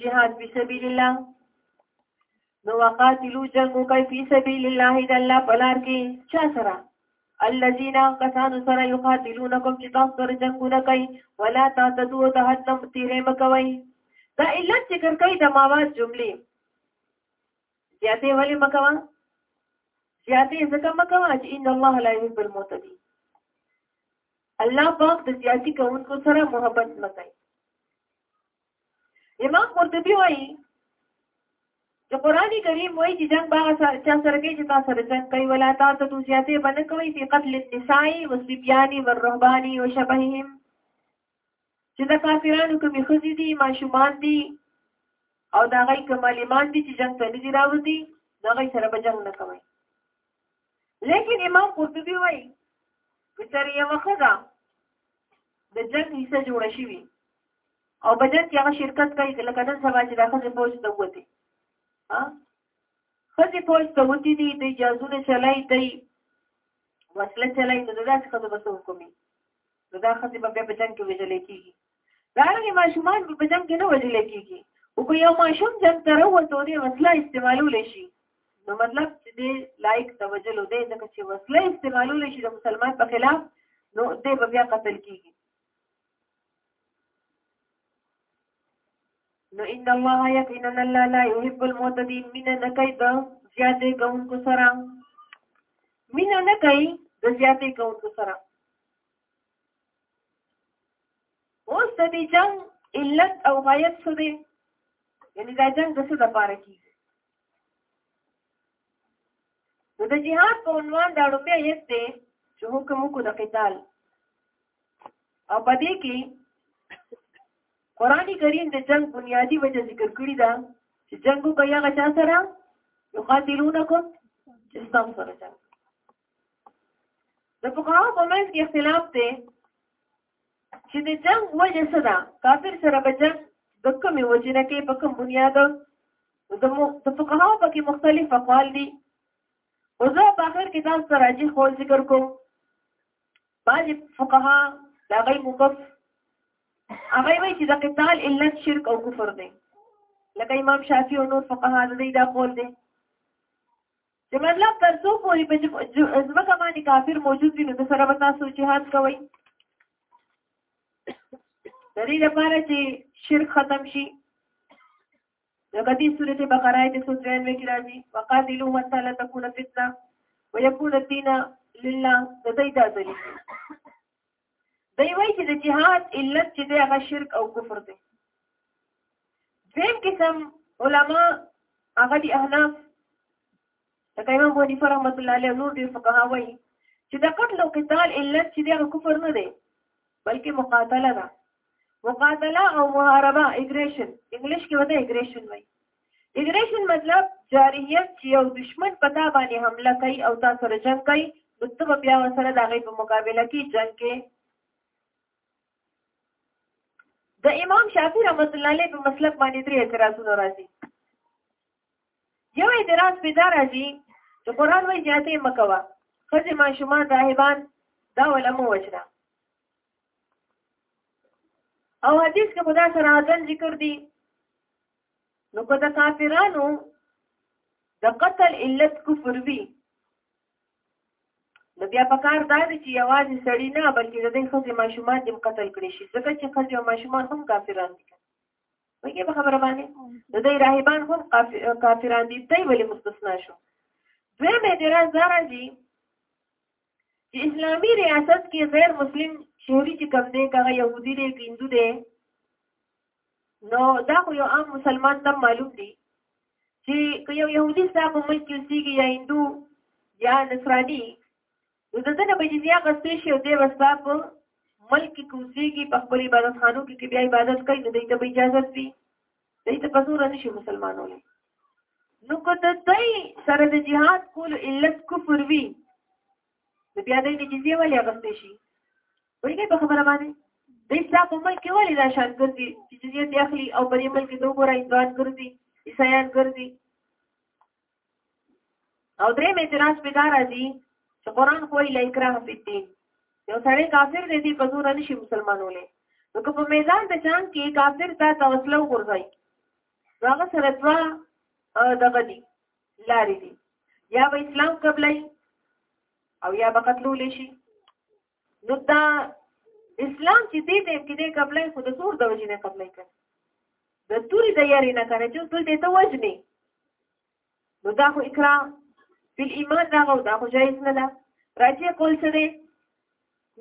جهاد فی سبیل الله نو وقاتلو جنگ وکړئ فی سبیل الله د الله په لار کې چا سره الذين قسانو سره يقاتلونكم چې تاسو سره جنگونه کوي ولا تعتدو د حد نه تیرې مکوي دا علت ذکر کوي د ماوات جملې زیاتې ولې مکوا زیاتې ځکه مکوا چې ان الله لا يحب المعتدين الله پاک د زیاتی کوونکو سره محبت نه کوي امام قرطبي وایي چې قران کریم وایي چې جنگ باغ سره چا سره کې چې تاسو سره جنگ کوي ولا تاسو د زیاتې باندې کوي په قتل النساء والصبيان والرهبان وشبههم چې د کافرانو کوم خزي دي ماشومان دي او دا غي کوم لمان دي چې جنگ ته نه دي راوځي دا غي سره به جنگ نه کوي لیکن امام قرطبي وایي که چېرې یو ښځه د جنګ حصه جوړه شي وي او په جنګ کې هغه شرکت کوي لکه نن سبا چې د ښځې فوج ته ووتې ښځې فوج ته وتې دي د جازونه چلای دی وسله چلای نو داسې ښځو به څه حکم وي نو دا ښځې به بیا په جنګ کې وژل کېږي دا رنګ ماشومان په جنگ کې نه وژل کېږي او که یو ماشوم جنگ ته راووتو دی وسله استعمالولی شي نو مطلب چې دی لایق د وژلو دی ځکه چې وسله استعمالولی شي د مسلمان په خلاف نو دی به بیا قتل کېږي نو ان الله یقینا الله لا يحب المعتدين من نکای د زیاتې کوونکو سره مين نه کوي د زیاتې کوونکو سره اوس د دې جنگ علت او غایت څه دی یعنی دا جنگ د څه لپاره کیږي نو د جهاد په عنوان دا لومړی آیت دی چې حکم وکړو د قتال او په دې کې قرآني کریم د جنگ بنیادی وجه ذکر کړی دا چې جنگ وکړي هغه چا سره یقاتلونکم چې ستاسو سره جنګ د فقهاو په منځ کې اختلاف دی چې د جنگ وجه څه ده کافر سره به جنگ د کومې وجې نه کوي په کوم بنیاد د فقهاو پکې مختلف اقوال دي او زه په آخر کې تاسو ته راځي خو ذکر کوم بعضې فقها د هغوی موقف هغوی وایي چې د قتال علت شرک او کفر دی لکه امام شافعي او نور فقها د دوی دا قول دی چې مطلب تر څو پورې په ځمکه باندې کافر موجود وي نو د سره به تاسو جهاد کوئ د دې لپاره چې شرک ختم شي لکه دې سورته بقره آیت 193 کې راځي وقاتلوا حتى لا تكون فتنه ويكون الدين لله د دې د ځلې دی وایي چې د جهاد علت چې دی هغه شرک او کفر دی دویم قسم علما هغه دي احناف لکه امام ابو حنیفه رحمت الله علیه نور ډېر فقها وایي چې د قتل او قتال علت چې دی هغه کفر نه دی بلکې مقاتله ده مقاتله او محاربه اګریشن انګلیش کې وته اګریشن وایي اګریشن مطلب جارحیت چې یو دشمن په تا باندې حمله کوي او تا سره جنگ کوي نو ته به بیا ورسره د هغې په مقابله کې جنګ کې د امام شافعي رحمت الله علیه په مسلک باندې درې اعتراضونه راځي یو اعتراض پې دا راځي چې قرآن وایي زیاتې مه کوه ښځې ماشومان راهبان دا وله مه وژنه او حدیث کې خدا سره عدل ذکر دي نو که د کافرانو د قتل علت کفر وي نو بیا په کار دا دی چې یوازې سړی نه بلکې د دې ښځې ماشومان دې قتل کړي شي ځکه چې ښځې او ماشومان هم کافران دي وایي په خبره باندې د دې راهبان هم کافران دي دوی ولې مستثنا شو دویم اعتراض دا راځي چې اسلامي ریاست کې غیر مسلم شهري چې کوم دی هغه يهودي دی که هندو دی نو دا خو یو عام مسلمان ته معلوم دی چې که یو يهودي ستا په ملک کې اوسېږي یا هندو یا نصراني نو د ده نه به جزیه اخیستې شي او دی به ستا په ملک کې اوسېږي په خپل عبادتخانو کې بیا عبادت کوي نو دوی ته به اجازت وي دې ته په زور نشي مسلمانولې نو که د دې سره د جهاد کول علت کفر وي نو بیا دې جزیه ولې اغستې شي وایي په خبره باندې د اسلام په ملک کې ولې دا شان ګرځي چې جزیه دې اخلي او په دې ملک کې دوه ګورای دوان ګرځي عیسایان ګرځي او درې مې اعتراض پیدا راځي چې قران خو یې لایکراه په دین یو سړی کافر دی دی په زور نشي مسلمانولې نو که په میدان د جنگ کې کافر ته توسله وګرځي هغه سره دوا دغه دي لارې دي یا به اسلام قبلای او یا به قتلول شي نو دا اسلام چې دې ټیم کې دې قبلې خو د زور د وجې نه قبلې کړ د توري د یاري نه کنه چې دوی دې ته وجني نو دا خو اکرام په ایمان دا غو دا خو جایز نه ده راځي کول څه دی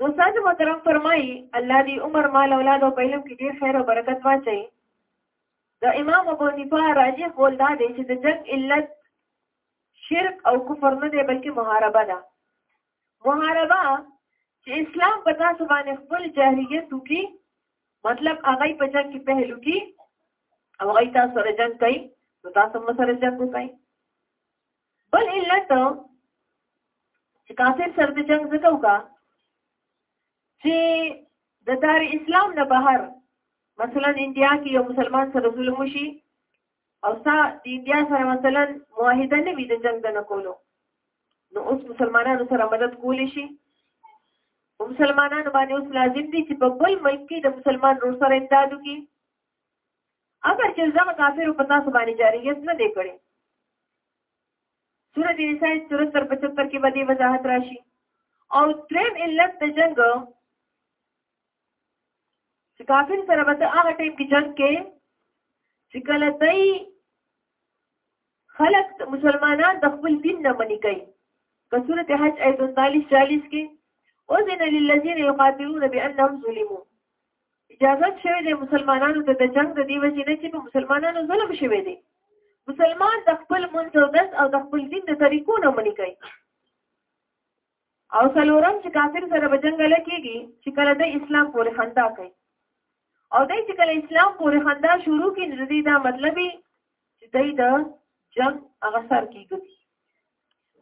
نو ساده محترم فرمایي الله دې عمر مال اولاد او پهلم کې ډیر خیر او برکت واچي د امام ابو حنیفه راځي کول دا دی چې د جنگ علت شرک او کفر نه دی بلکې محاربه ده محاربه چې اسلام په تاسو باندې خپل جاهلیت وکي مطلب هغه په جنگ کې پهل وکي او هغه تاسو سره جنگ کوي نو تاسو هم سره جنگ وکړي بل علت چې کافر سره د جنگ زکه وکا چې د دار اسلام نه بهر مثلا انډیا کې یو مسلمان سره ظلم وشي او ستا د انډیا سره مثلا معاهده نه وي د جنگ د نه کولو نو اوس مسلمانانو سره مدد کولی شي او مسلمانانو باندې اوس لازم دي چې په بل ملک کې د مسلمان ورور سره امداد وکړي اگر چې زما کافر په تاسو باندې جاریت نه دی کړی سورۃ النساء سورۃ 75 کې باندې وضاحت راشي او دریم علت د جنگ چې کافر سره به ته هغه ټیم کې جنگ کې چې کله دی خلق مسلمانان د خپل دین نه منی کوي په سورته حج آیت 39 40 کې اذن للذین یقاتلون بانهم ظلموا اجازه شوی دی مسلمانانو ته د جنگ د دی وجې نه چې په مسلمانانو ظلم شوی دی مسلمان د خپل منځ او دس او د خپل دین د طریقو نه منی کوي او څلورم چې کافر سره به جنګ لکېږي چې کله د اسلام پورې خندا کوي او دای چې کله اسلام پورې خندا شروع کړي نو دې دا مطلب چې دای د جنگ هغه سر کېږي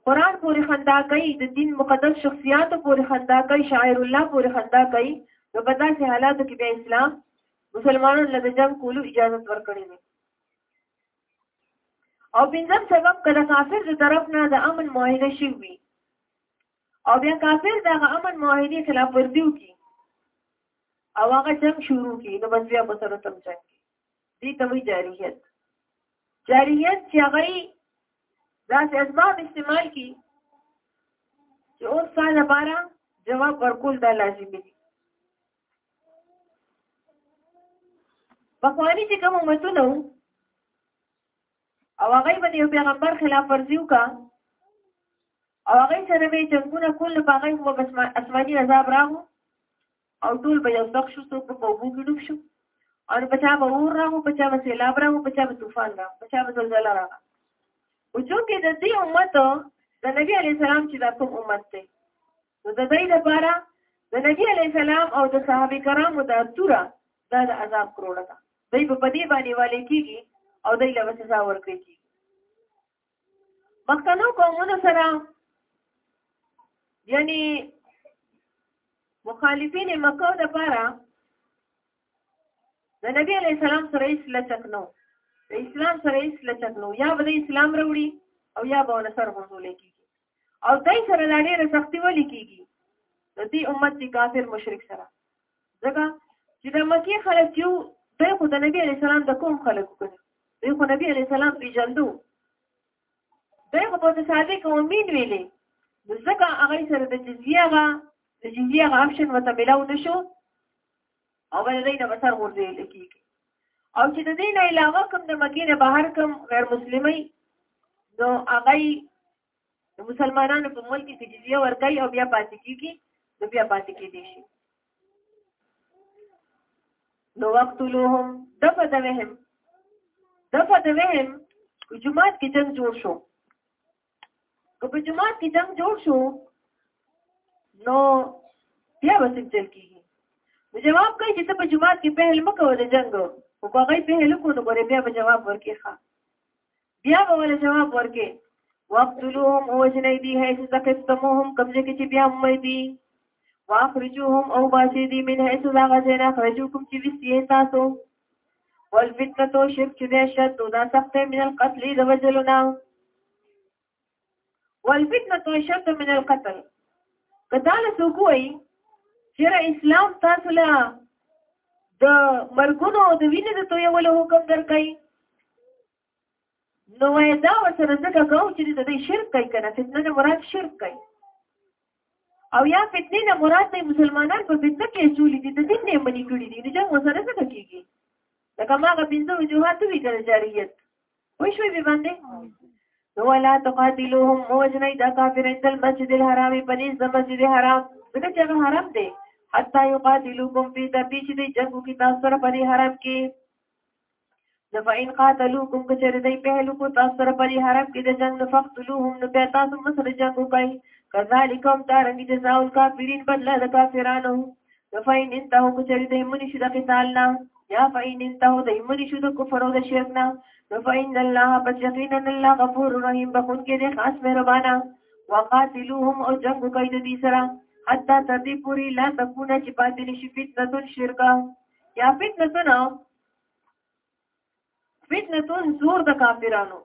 قرآن پورې خندا کوي د دین مقدس شخصیاتو پورې خندا کوي شاعر الله پورې خندا کوي نو په داسې حالاتو کې بیا اسلام مسلمانانو له جنگ کولو اجازه ورکړي او پنځم سبب کله کافر د طرف نه د امن معاهده شي وي او بیا کافر د امن معاهده خلاف ورزي وکي او هغه جنگ شروع کی نو بس بیا په سره تم جنگ کی دې ته وی جاریت جاریت چې هغه داسې اسباب استعمال کی چې اوس سال لپاره جواب ورکول دا لازمي دي پخوانی چې کوم امتونه او هغه باندې یو پیغمبر خلاف ورزي وکا او هغه سره به جنگونه کول په هغه مو بس اسماني عذاب راغو او ټول به یو ځخ شو څوک په وګو کې ډوب شو او په چا به اور راغو په چا به سیلاب راغو په چا به طوفان راغو په چا به زلزلہ راغو او چې د دې امت د نبی علی سلام چې دا کوم امت دی نو د دوی لپاره د نبی علی السلام او د صحابه کرامو د توره دا د عذاب کروړه ده دوی په پدی باندې والي کیږي او دوی له سزا ورکړي کیږي مختلو قومونو سره یعنی مخالفین مکه د پاره د نبی علی السلام سره هیڅ لچک نو د اسلام سره هیڅ لچک نو یا به اسلام وروړي او یا به نصر غوښول کیږي او دای سره لا ډېره سختی ولې کېږي د دې امت دي کافر مشرک سره ځکه چې د مکی خلک یو دوی خو د نبی علی سلام د کوم خلکو کړي دوی خو نبی علی سلام پیژندو دوی خو په صادق او امین ویلې ځکه هغه سره د جزیه غا د جزیه غا آپشن وته ملاو نشو او بل دی نه بسر ورځي لکی او چې د دین علاوه کوم د مکې نه بهر کوم غیر مسلمي نو هغه د مسلمانانو په ملک کې جزیه ورکړي او بیا پاتې کیږي نو بیا پاتې کیږي شي نو وقتلوهم دفدوهم دفدوهم جمعات کې جنگ جوړ شو که په جماعت کې جنگ جوړ شو نو بیا به څه چل کېږي نو جواب کوي چې ته په جماعت کې پهل مه کوه د جنګ او په هغې پهل وکړو نو ګورې بیا به جواب ورکې ښه بیا به ولې جواب ورکې وقتلوهم وجنی دی حیث زقفتموهم کمزه کې چې بیا مې دی واخرجوهم او باسي دی من حیث لا غزینا خرجوکم چې وستی تاسو والفتنه تو شرک چې ده شد دا سخته من القتل د وجلنا والفتنه تو شد من القتل کداله څوک وایي چې اسلام تاسو له د مرګونو او د وینې د تویولو حکم درکړي نو وای دا ورسره ځکه کوو چې د دې شرک کوي کنه فتنه نه مراد شرک کوي او یا فتنه نه مراد د مسلمانان په فتنه کې چولې دي د دین نه منی کړی دي نو جنگ وسره څه کیږي لکه ما غو بنځو وجوهات وی کړ جاریت وای شوې به باندې نو ولا تقاتلوهم موجنای دا کافر عند المسجد الحرام پنځ د مسجد حرام دغه چې حرام دی حتا یقاتلوکم فی تبیش دی جنگو کی تاسو سره په حرام کې نو فإن قاتلوکم کچر دی پهلو کو تاسو سره پری حرب کې د جنگ فقتلوهم نو په تاسو مسره جنگ وکړي کذالکم دارنګ جزاء الکافرین بدل د کافرانو نو فإن انتهو کچر دی منی شو د قتال نه یا فإن انتهو دی منی شو د کفر او د شرک نه نو فإن الله بجقینا الله غفور رحیم بخون کې د خاص مهربانا وقاتلوهم او جنگ کوي د دې سره حتی تر دې پوری لا تکونه چې پاتې نشي فتنه شرکا یا فتنتون فتنتون زور د کافرانو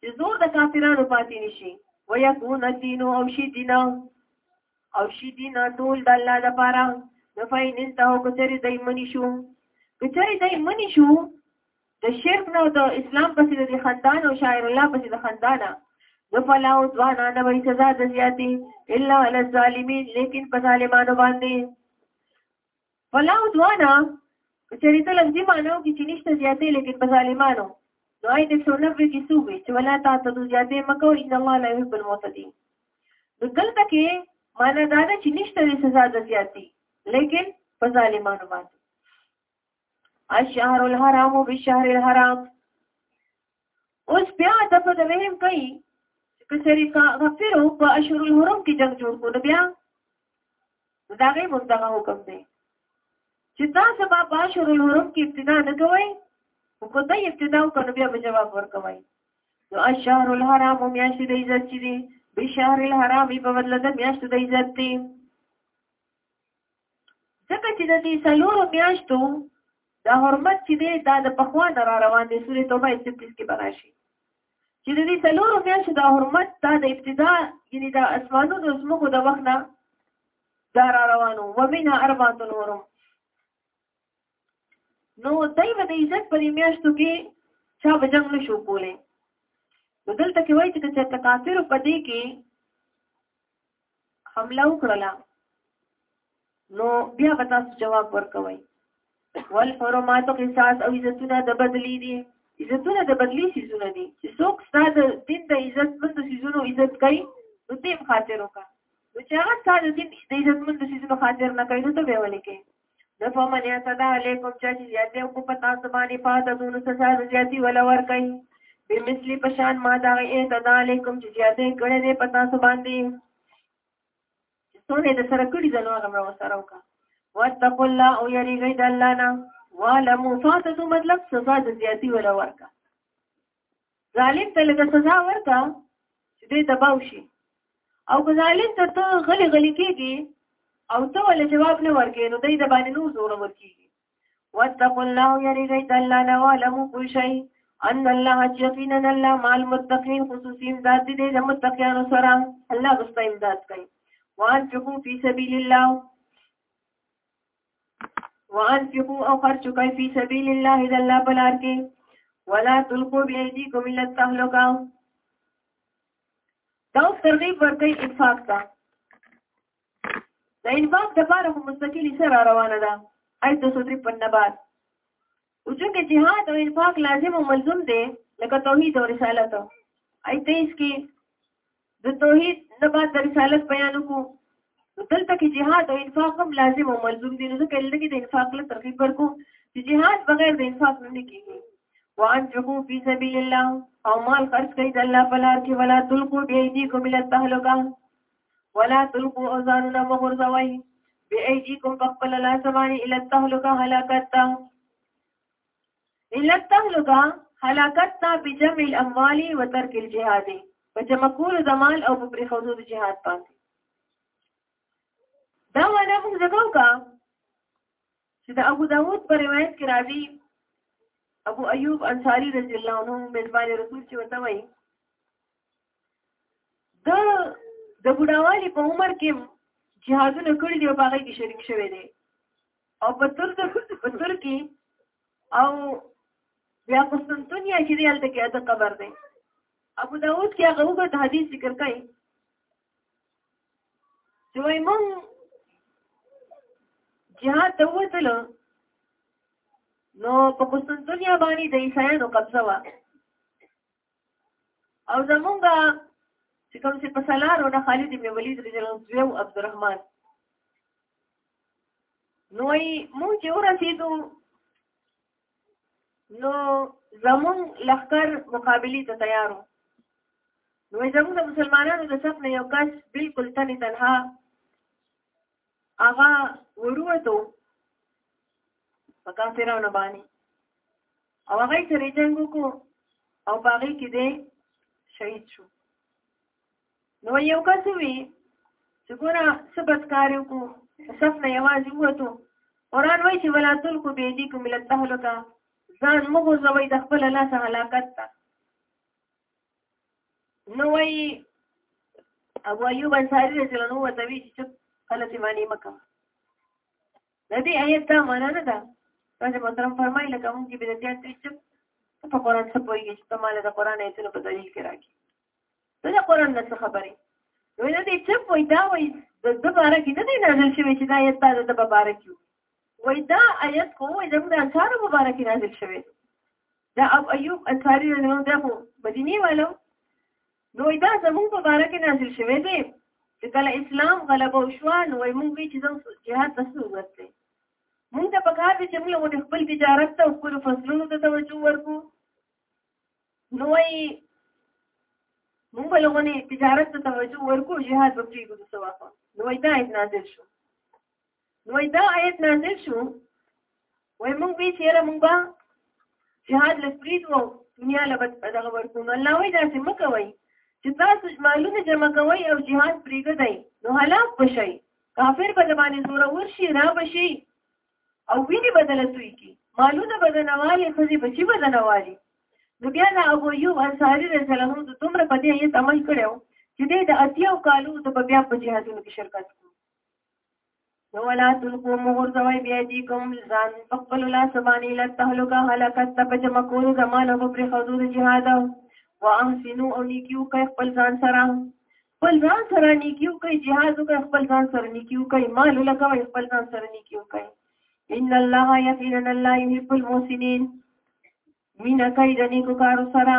چې زور د کافرانو پاتې نشي ويكون الدين او شي دین او شي دین ټول د الله د پاره د فاین انتهو کچری دای منی شو کچری دای منی شو د شرک نه د اسلام پسې د دې خندان او شاعر الله پسې د خندانه د فلا او دوانا نه وي سزا د زیاتی الا علی الظالمین لیکن په ظالمانو باندې فلا او دوانا چری ته لفظي مانو کې چې نشته زیاتی لیکن په ظالمانو نو آیت 190 کې څه وی چې ولا تا ته زیاتی مکو ان الله لا يحب المعتدين د دلته کې معنا دا ده چې نشته سزا د زیاتی لیکن په ظالمانو باندې الشهر الحرام بالشهر الحرام اوس بیا د په دویم کوي کسری کا غفرو په اشهر الحرم کې جنگ جوړ کو نو بیا دا غي مستغه حکم دی چې تاسو په اشهر الحرم کې ابتدا نه کوئ او کو ته ابتدا وکړو بیا به جواب ورکوي نو اشهر الحرام میاشت د عزت چې دی بشهر الحرام په بدل د میاشت د عزت دی ځکه چې د دې څلورو میاشتو دا حرمت چې دی دا د پخوا نه را روان دی سورې توبه 31 کې براشي چې د دې څلورو میاشتو دا حرمت دا د ابتدا یعنی د اسمانونو زموږ د وخت نه دا را روانو ومنها اربعه حرم نو دای به د عزت په میاشتو کې چا به جنگ نشو کولای نو دلته کې وایي چې چې کافر په دې کې حمله وکړله نو بیا به تاسو جواب ورکوي والحرمات قصاص او عزتونه د بدلی دي عزتونه د بدلی سيزونه دي چې څوک ستاسو دین د عزت مند سيزونو عزت کوي نو تیم خاطر وکړه نو چې هغه ستاسو دین د عزت مند سيزونو خاطر نه کوي نو ته به ولې کې د فمن اعتدا علیکم چا چې زیاتې وکړو په تاسو باندې په عددونو سزا د زیاتي ولا ورکوي بمثلي په شان ما دغه اعتدا علیکم چې زیاتې کړې دی په تاسو باندې څونه د سره کړي د نو هغه مو سره وکړه واتقوا الله او یریږئ د الله نه وعلموا فاتدو مطلب سزا د زیاتي ولا ورکوي ظالم ته لږه سزا ورکا چې دې دباو شي او که ظالم تر ته غلي غلي کېږي او ته ول جواب نه ورکې نو دې د باندې نو زور ورکېږي واتقوا الله يرجي دلنا نوالم كل شيء ان الله يقينا الله مع المتقين خصوصي امداد دې د متقينو سره الله غوښته امداد کوي وان فقو في سبيل الله وانفقوا او خرچو کوي په سبيل الله د الله په لار کې ولا تلقوا بأيديكم إلى التهلكة دا اوس ترغیب ورکړي انفاق ته د انفاق لپاره هم مستقلی سره روانه ده آیت 253 بعد او چونکه جهاد او انفاق لازم او ملزوم دی لکه توحید او رسالت ای تیس کې د توحید نه بعد د رسالت بیان وکړو دلته کې جهاد او انفاق هم لازم او ملزوم دي نو ځکه لږه د انفاق له ترغیب ورکو چې جهاد بغیر د انفاق نه کیږي وانفقوا في سبيل الله او مال خرج کړئ د الله په لار کې ولا تلقوا بأيديكم إلى التهلكة ولا تلقوا اوزاننا مغرزوي بأيديكم فقبل لا سماني إلى التهلكة هلاكتا إلى التهلكة هلاکتنا بجمع الاموال و ترک الجهاد په جمع کول د مال او په پرې خودو د جهاد باندې دا ونه موږ زګو کا چې د ابو داوود پر روایت کې راځي ابو ایوب انصاری رضی الله عنه مزبان رسول چې وته وایي د د بډاوالي په عمر کې جهادونه کړی دی او په هغه کې شریک شوی دی او په تر په تر کې او بیا قسطنطنیه کې دی هلته کې د قبر دی ابو داود کې هغه وګت حدیث ذکر کړي چې وای مونږ جهاد ته وتلو نو په قسطنطنیه باندې د عیسایانو قبضه وه او زمونږه چې کوم چې په سلار او د خالد بن ولید رضی الله عنه او عبدالرحمن نو یې مونږ چې ورسېدو نو زمون لخر مقابله ته تیارو نو زمون د مسلمانانو د صف نه یو کس بالکل تنه تنها هغه وروته په کافرانو باندې او هغه سره جنگ وکړو او باغې کې دی شهید شو نو یو کس وی چې ګوره سبت کار وکړو صف نه یوازې ووتو قرآن وایي چې ولا تلکو بېدی کوم له تهلکه ځان مغو زوی د خپل الله سره هلاکت ته نو وایي ابو ایوب انصاری رضی الله عنه ته وی چې خلک باندې مکه د دې آیت دا معنا نه ده تاسو به محترم فرمایي لکه موږ چې بدعتیان دي چې په قرآن څه پوهیږي چې ته مال د قرآن آیتونو په دلیل کې راکړي ته د قرآن نه څه خبرې نو نه دې چې پوي دا وایي د د باره کې نه دی نازل شوی چې دا آیت د د باره کې وایي دا آیت خو وایي زموږ د انصار مبارک نازل شوی دا اب ایوب انصاری رضی الله عنه مدینه والو نو دا زموږ په باره کې نازل شوی دی چې کله اسلام غلبه وشوه نو وایي موږ وایي چې زموږ جهاد ته څه ضرورت دی موږ ته پکار دی چې موږ له خپل تجارت ته خپل فصلونو ته توجه ورکړو نو وایي موږ له غونې تجارت ته توجه ورکړو جهاد به پرېږدو څه وخت نو وایي دا آیت نازل شو نو دا آیت نازل شو وای مونږ به چیرې مونږ به جهاد لپریز وو دنیا له دغه ورکو نو الله وای دا چې مکه وای چې تاسو مالونه جمع کوئ او جهاد پریږدئ نو هلاک بشئ کافر به باندې زوره ورشي را بشي او ویني بدل توي کی مالونه بدنوالي خزي بچي بدنوالي نو بیا دا ابو ایوب انصاری رضی الله عنه دومره په دې یې عمل کړو چې د اتیاو کالو د بیا په جهادونو کې شرکت نو ولا تلقو مغرزوی بیدی کوم ځان پخپل لا سبانی لتهلکا حلقت تپ جمع کولو زمانه په پر حضور جهاد و احسنو او نیکیو کوي خپل ځان سره خپل ځان سره نیکیو کوي جهاد کوي خپل ځان سره نیکیو کوي مال لګوي خپل ځان سره نیکیو کوي ان الله یقینا الله یحب المحسنین مینا کوي د نیکو کارو سره